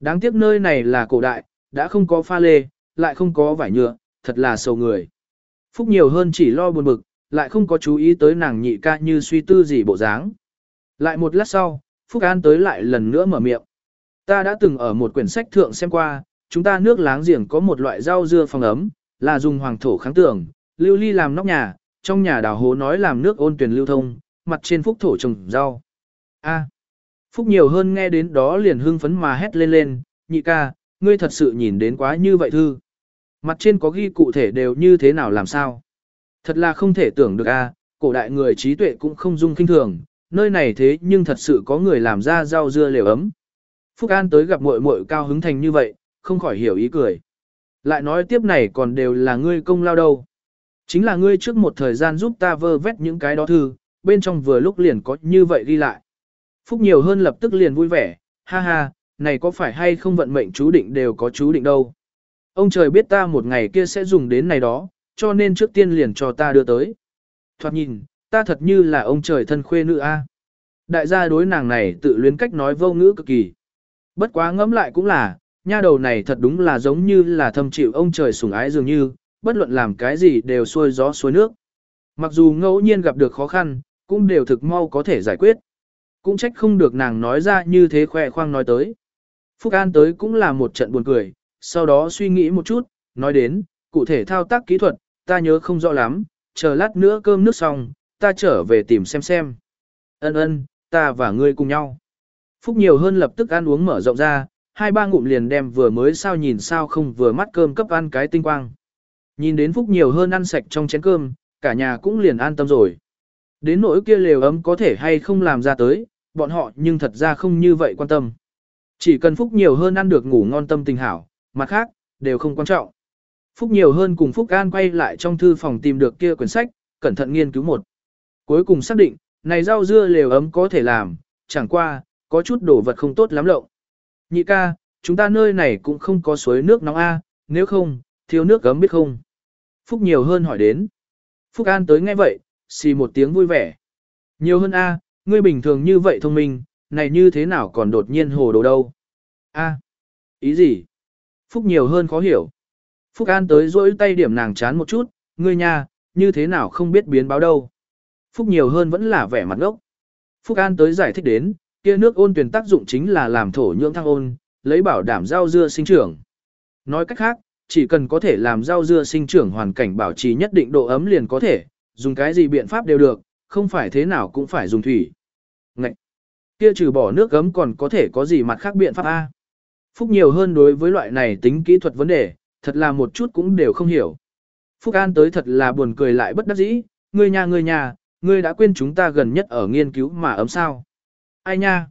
Đáng tiếc nơi này là cổ đại, đã không có pha lê, lại không có vải nhựa, thật là sầu người. Phúc nhiều hơn chỉ lo buồn bực, lại không có chú ý tới nàng nhị ca như suy tư gì bộ dáng. Lại một lát sau, Phúc An tới lại lần nữa mở miệng. Ta đã từng ở một quyển sách thượng xem qua, chúng ta nước láng giềng có một loại rau dưa phòng ấm, là dùng hoàng thổ kháng tưởng, lưu ly làm nóc nhà, trong nhà đào hố nói làm nước ôn tuyển lưu thông, mặt trên phúc thổ trồng rau. A. Phúc nhiều hơn nghe đến đó liền hưng phấn mà hét lên lên, nhị ca, ngươi thật sự nhìn đến quá như vậy thư. Mặt trên có ghi cụ thể đều như thế nào làm sao. Thật là không thể tưởng được a, cổ đại người trí tuệ cũng không dung kinh thường, nơi này thế nhưng thật sự có người làm ra rau dưa lều ấm. Phúc An tới gặp muội muội cao hứng thành như vậy, không khỏi hiểu ý cười. Lại nói tiếp này còn đều là ngươi công lao đâu. Chính là ngươi trước một thời gian giúp ta vơ vét những cái đó thư, bên trong vừa lúc liền có như vậy ghi lại. Phúc nhiều hơn lập tức liền vui vẻ, ha ha, này có phải hay không vận mệnh chú định đều có chú định đâu. Ông trời biết ta một ngày kia sẽ dùng đến này đó, cho nên trước tiên liền cho ta đưa tới. Thoạt nhìn, ta thật như là ông trời thân khuê nữ a. Đại gia đối nàng này tự luyến cách nói vô ngữ cực kỳ. Bất quá ngẫm lại cũng là, nha đầu này thật đúng là giống như là thâm chịu ông trời sủng ái dường như, bất luận làm cái gì đều xuôi gió xuôi nước. Mặc dù ngẫu nhiên gặp được khó khăn, cũng đều thực mau có thể giải quyết. Cũng trách không được nàng nói ra như thế khoe khoang nói tới. Phúc An tới cũng là một trận buồn cười, sau đó suy nghĩ một chút, nói đến, cụ thể thao tác kỹ thuật, ta nhớ không rõ lắm, chờ lát nữa cơm nước xong, ta trở về tìm xem xem. Ân ân, ta và ngươi cùng nhau. Phúc nhiều hơn lập tức ăn uống mở rộng ra, hai ba ngụm liền đem vừa mới sao nhìn sao không vừa mắt cơm cấp ăn cái tinh quang. Nhìn đến Phúc nhiều hơn ăn sạch trong chén cơm, cả nhà cũng liền an tâm rồi. Đến nỗi kia lều ấm có thể hay không làm ra tới, bọn họ nhưng thật ra không như vậy quan tâm. Chỉ cần Phúc nhiều hơn ăn được ngủ ngon tâm tình hảo, mặt khác, đều không quan trọng. Phúc nhiều hơn cùng Phúc An quay lại trong thư phòng tìm được kia quyển sách, cẩn thận nghiên cứu một. Cuối cùng xác định, này rau dưa lều ấm có thể làm, chẳng qua, có chút đồ vật không tốt lắm lộ Nhị ca, chúng ta nơi này cũng không có suối nước nóng A, nếu không, thiếu nước gấm biết không? Phúc nhiều hơn hỏi đến. Phúc An tới nghe vậy, xì một tiếng vui vẻ. Nhiều hơn A, ngươi bình thường như vậy thông minh, này như thế nào còn đột nhiên hồ đồ đâu? A, ý gì? Phúc nhiều hơn khó hiểu. Phúc An tới rỗi tay điểm nàng chán một chút, ngươi nha, như thế nào không biết biến báo đâu. Phúc nhiều hơn vẫn là vẻ mặt ngốc. Phúc An tới giải thích đến, kia nước ôn tuyển tác dụng chính là làm thổ nhưỡng thăng ôn, lấy bảo đảm rau dưa sinh trưởng. Nói cách khác, chỉ cần có thể làm rau dưa sinh trưởng hoàn cảnh bảo trì nhất định độ ấm liền có thể, dùng cái gì biện pháp đều được, không phải thế nào cũng phải dùng thủy. Ngậy! Kia trừ bỏ nước gấm còn có thể có gì mặt khác biện pháp A. Phúc nhiều hơn đối với loại này tính kỹ thuật vấn đề, thật là một chút cũng đều không hiểu. Phúc An tới thật là buồn cười lại bất đắc dĩ, ngươi nhà ngươi nhà, ngươi đã quên chúng ta gần nhất ở nghiên cứu mà ấm sao. Ai nha?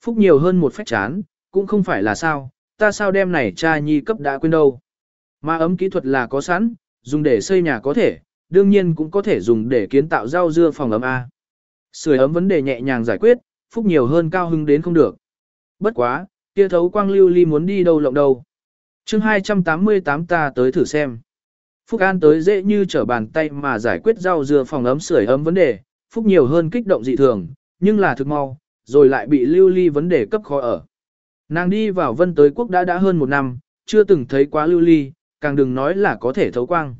Phúc nhiều hơn một phách chán, cũng không phải là sao, ta sao đem này cha nhi cấp đã quên đâu. Mà ấm kỹ thuật là có sẵn, dùng để xây nhà có thể, đương nhiên cũng có thể dùng để kiến tạo rau dưa phòng ấm A. Sưởi ấm vấn đề nhẹ nhàng giải quyết, Phúc nhiều hơn cao hưng đến không được. Bất quá, kia thấu quang lưu ly muốn đi đâu lộng đâu. chương 288 ta tới thử xem. Phúc An tới dễ như trở bàn tay mà giải quyết rau dưa phòng ấm sưởi ấm vấn đề, Phúc nhiều hơn kích động dị thường, nhưng là thực mau, rồi lại bị lưu ly vấn đề cấp khó ở. Nàng đi vào vân tới quốc đã đã hơn một năm, chưa từng thấy quá lưu ly, càng đừng nói là có thể thấu quang.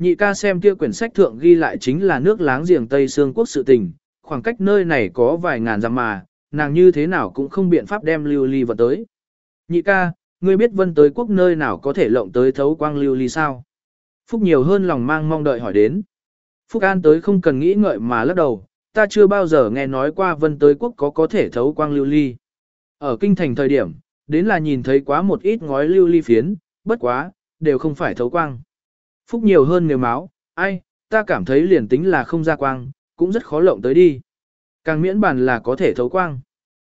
Nhị ca xem kia quyển sách thượng ghi lại chính là nước láng giềng Tây Sương quốc sự tình, khoảng cách nơi này có vài ngàn dặm mà, nàng như thế nào cũng không biện pháp đem lưu ly vào tới. Nhị ca, ngươi biết vân tới quốc nơi nào có thể lộng tới thấu quang lưu ly sao? Phúc nhiều hơn lòng mang mong đợi hỏi đến. Phúc An tới không cần nghĩ ngợi mà lắc đầu, ta chưa bao giờ nghe nói qua vân tới quốc có có thể thấu quang lưu ly. Ở kinh thành thời điểm, đến là nhìn thấy quá một ít ngói lưu ly phiến, bất quá, đều không phải thấu quang. Phúc nhiều hơn nếu máu, ai, ta cảm thấy liền tính là không ra quang, cũng rất khó lộng tới đi. Càng miễn bàn là có thể thấu quang.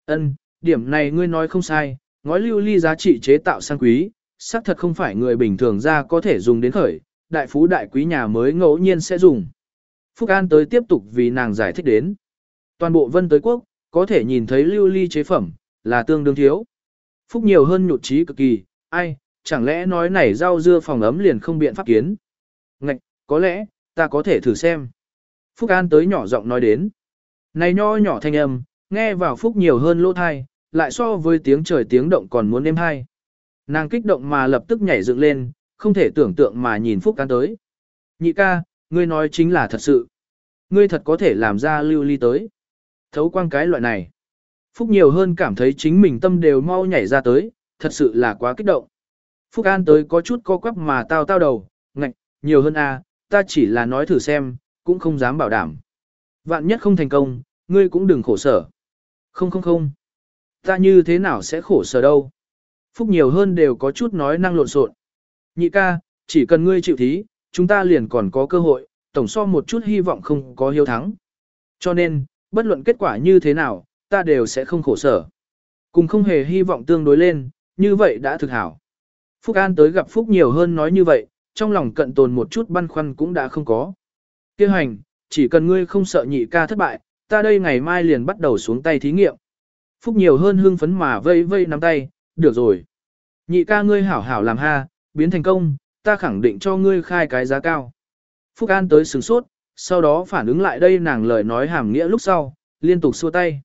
Ân, điểm này ngươi nói không sai, ngói lưu ly giá trị chế tạo sang quý, xác thật không phải người bình thường ra có thể dùng đến khởi, đại phú đại quý nhà mới ngẫu nhiên sẽ dùng. Phúc An tới tiếp tục vì nàng giải thích đến. Toàn bộ vân tới quốc, có thể nhìn thấy lưu ly chế phẩm, là tương đương thiếu. Phúc nhiều hơn nhụt trí cực kỳ, ai, chẳng lẽ nói này rau dưa phòng ấm liền không biện pháp kiến. Có lẽ, ta có thể thử xem. Phúc An tới nhỏ giọng nói đến. Này nho nhỏ thanh âm, nghe vào Phúc nhiều hơn lỗ thai, lại so với tiếng trời tiếng động còn muốn êm hay. Nàng kích động mà lập tức nhảy dựng lên, không thể tưởng tượng mà nhìn Phúc An tới. Nhị ca, ngươi nói chính là thật sự. Ngươi thật có thể làm ra lưu ly tới. Thấu quang cái loại này. Phúc nhiều hơn cảm thấy chính mình tâm đều mau nhảy ra tới, thật sự là quá kích động. Phúc An tới có chút co quắp mà tao tao đầu, ngạch, nhiều hơn a, à, ta chỉ là nói thử xem, cũng không dám bảo đảm. Vạn nhất không thành công, ngươi cũng đừng khổ sở. Không không không. Ta như thế nào sẽ khổ sở đâu. Phúc nhiều hơn đều có chút nói năng lộn xộn. Nhị ca, chỉ cần ngươi chịu thí, chúng ta liền còn có cơ hội, tổng so một chút hy vọng không có hiếu thắng. Cho nên, bất luận kết quả như thế nào, ta đều sẽ không khổ sở. Cùng không hề hy vọng tương đối lên, như vậy đã thực hảo. Phúc An tới gặp Phúc nhiều hơn nói như vậy, trong lòng cận tồn một chút băn khoăn cũng đã không có. Kêu hành, chỉ cần ngươi không sợ nhị ca thất bại, ta đây ngày mai liền bắt đầu xuống tay thí nghiệm. Phúc nhiều hơn hương phấn mà vây vây nắm tay, được rồi. Nhị ca ngươi hảo hảo làm ha, biến thành công, ta khẳng định cho ngươi khai cái giá cao. Phúc An tới sừng sốt, sau đó phản ứng lại đây nàng lời nói hàm nghĩa lúc sau, liên tục xua tay.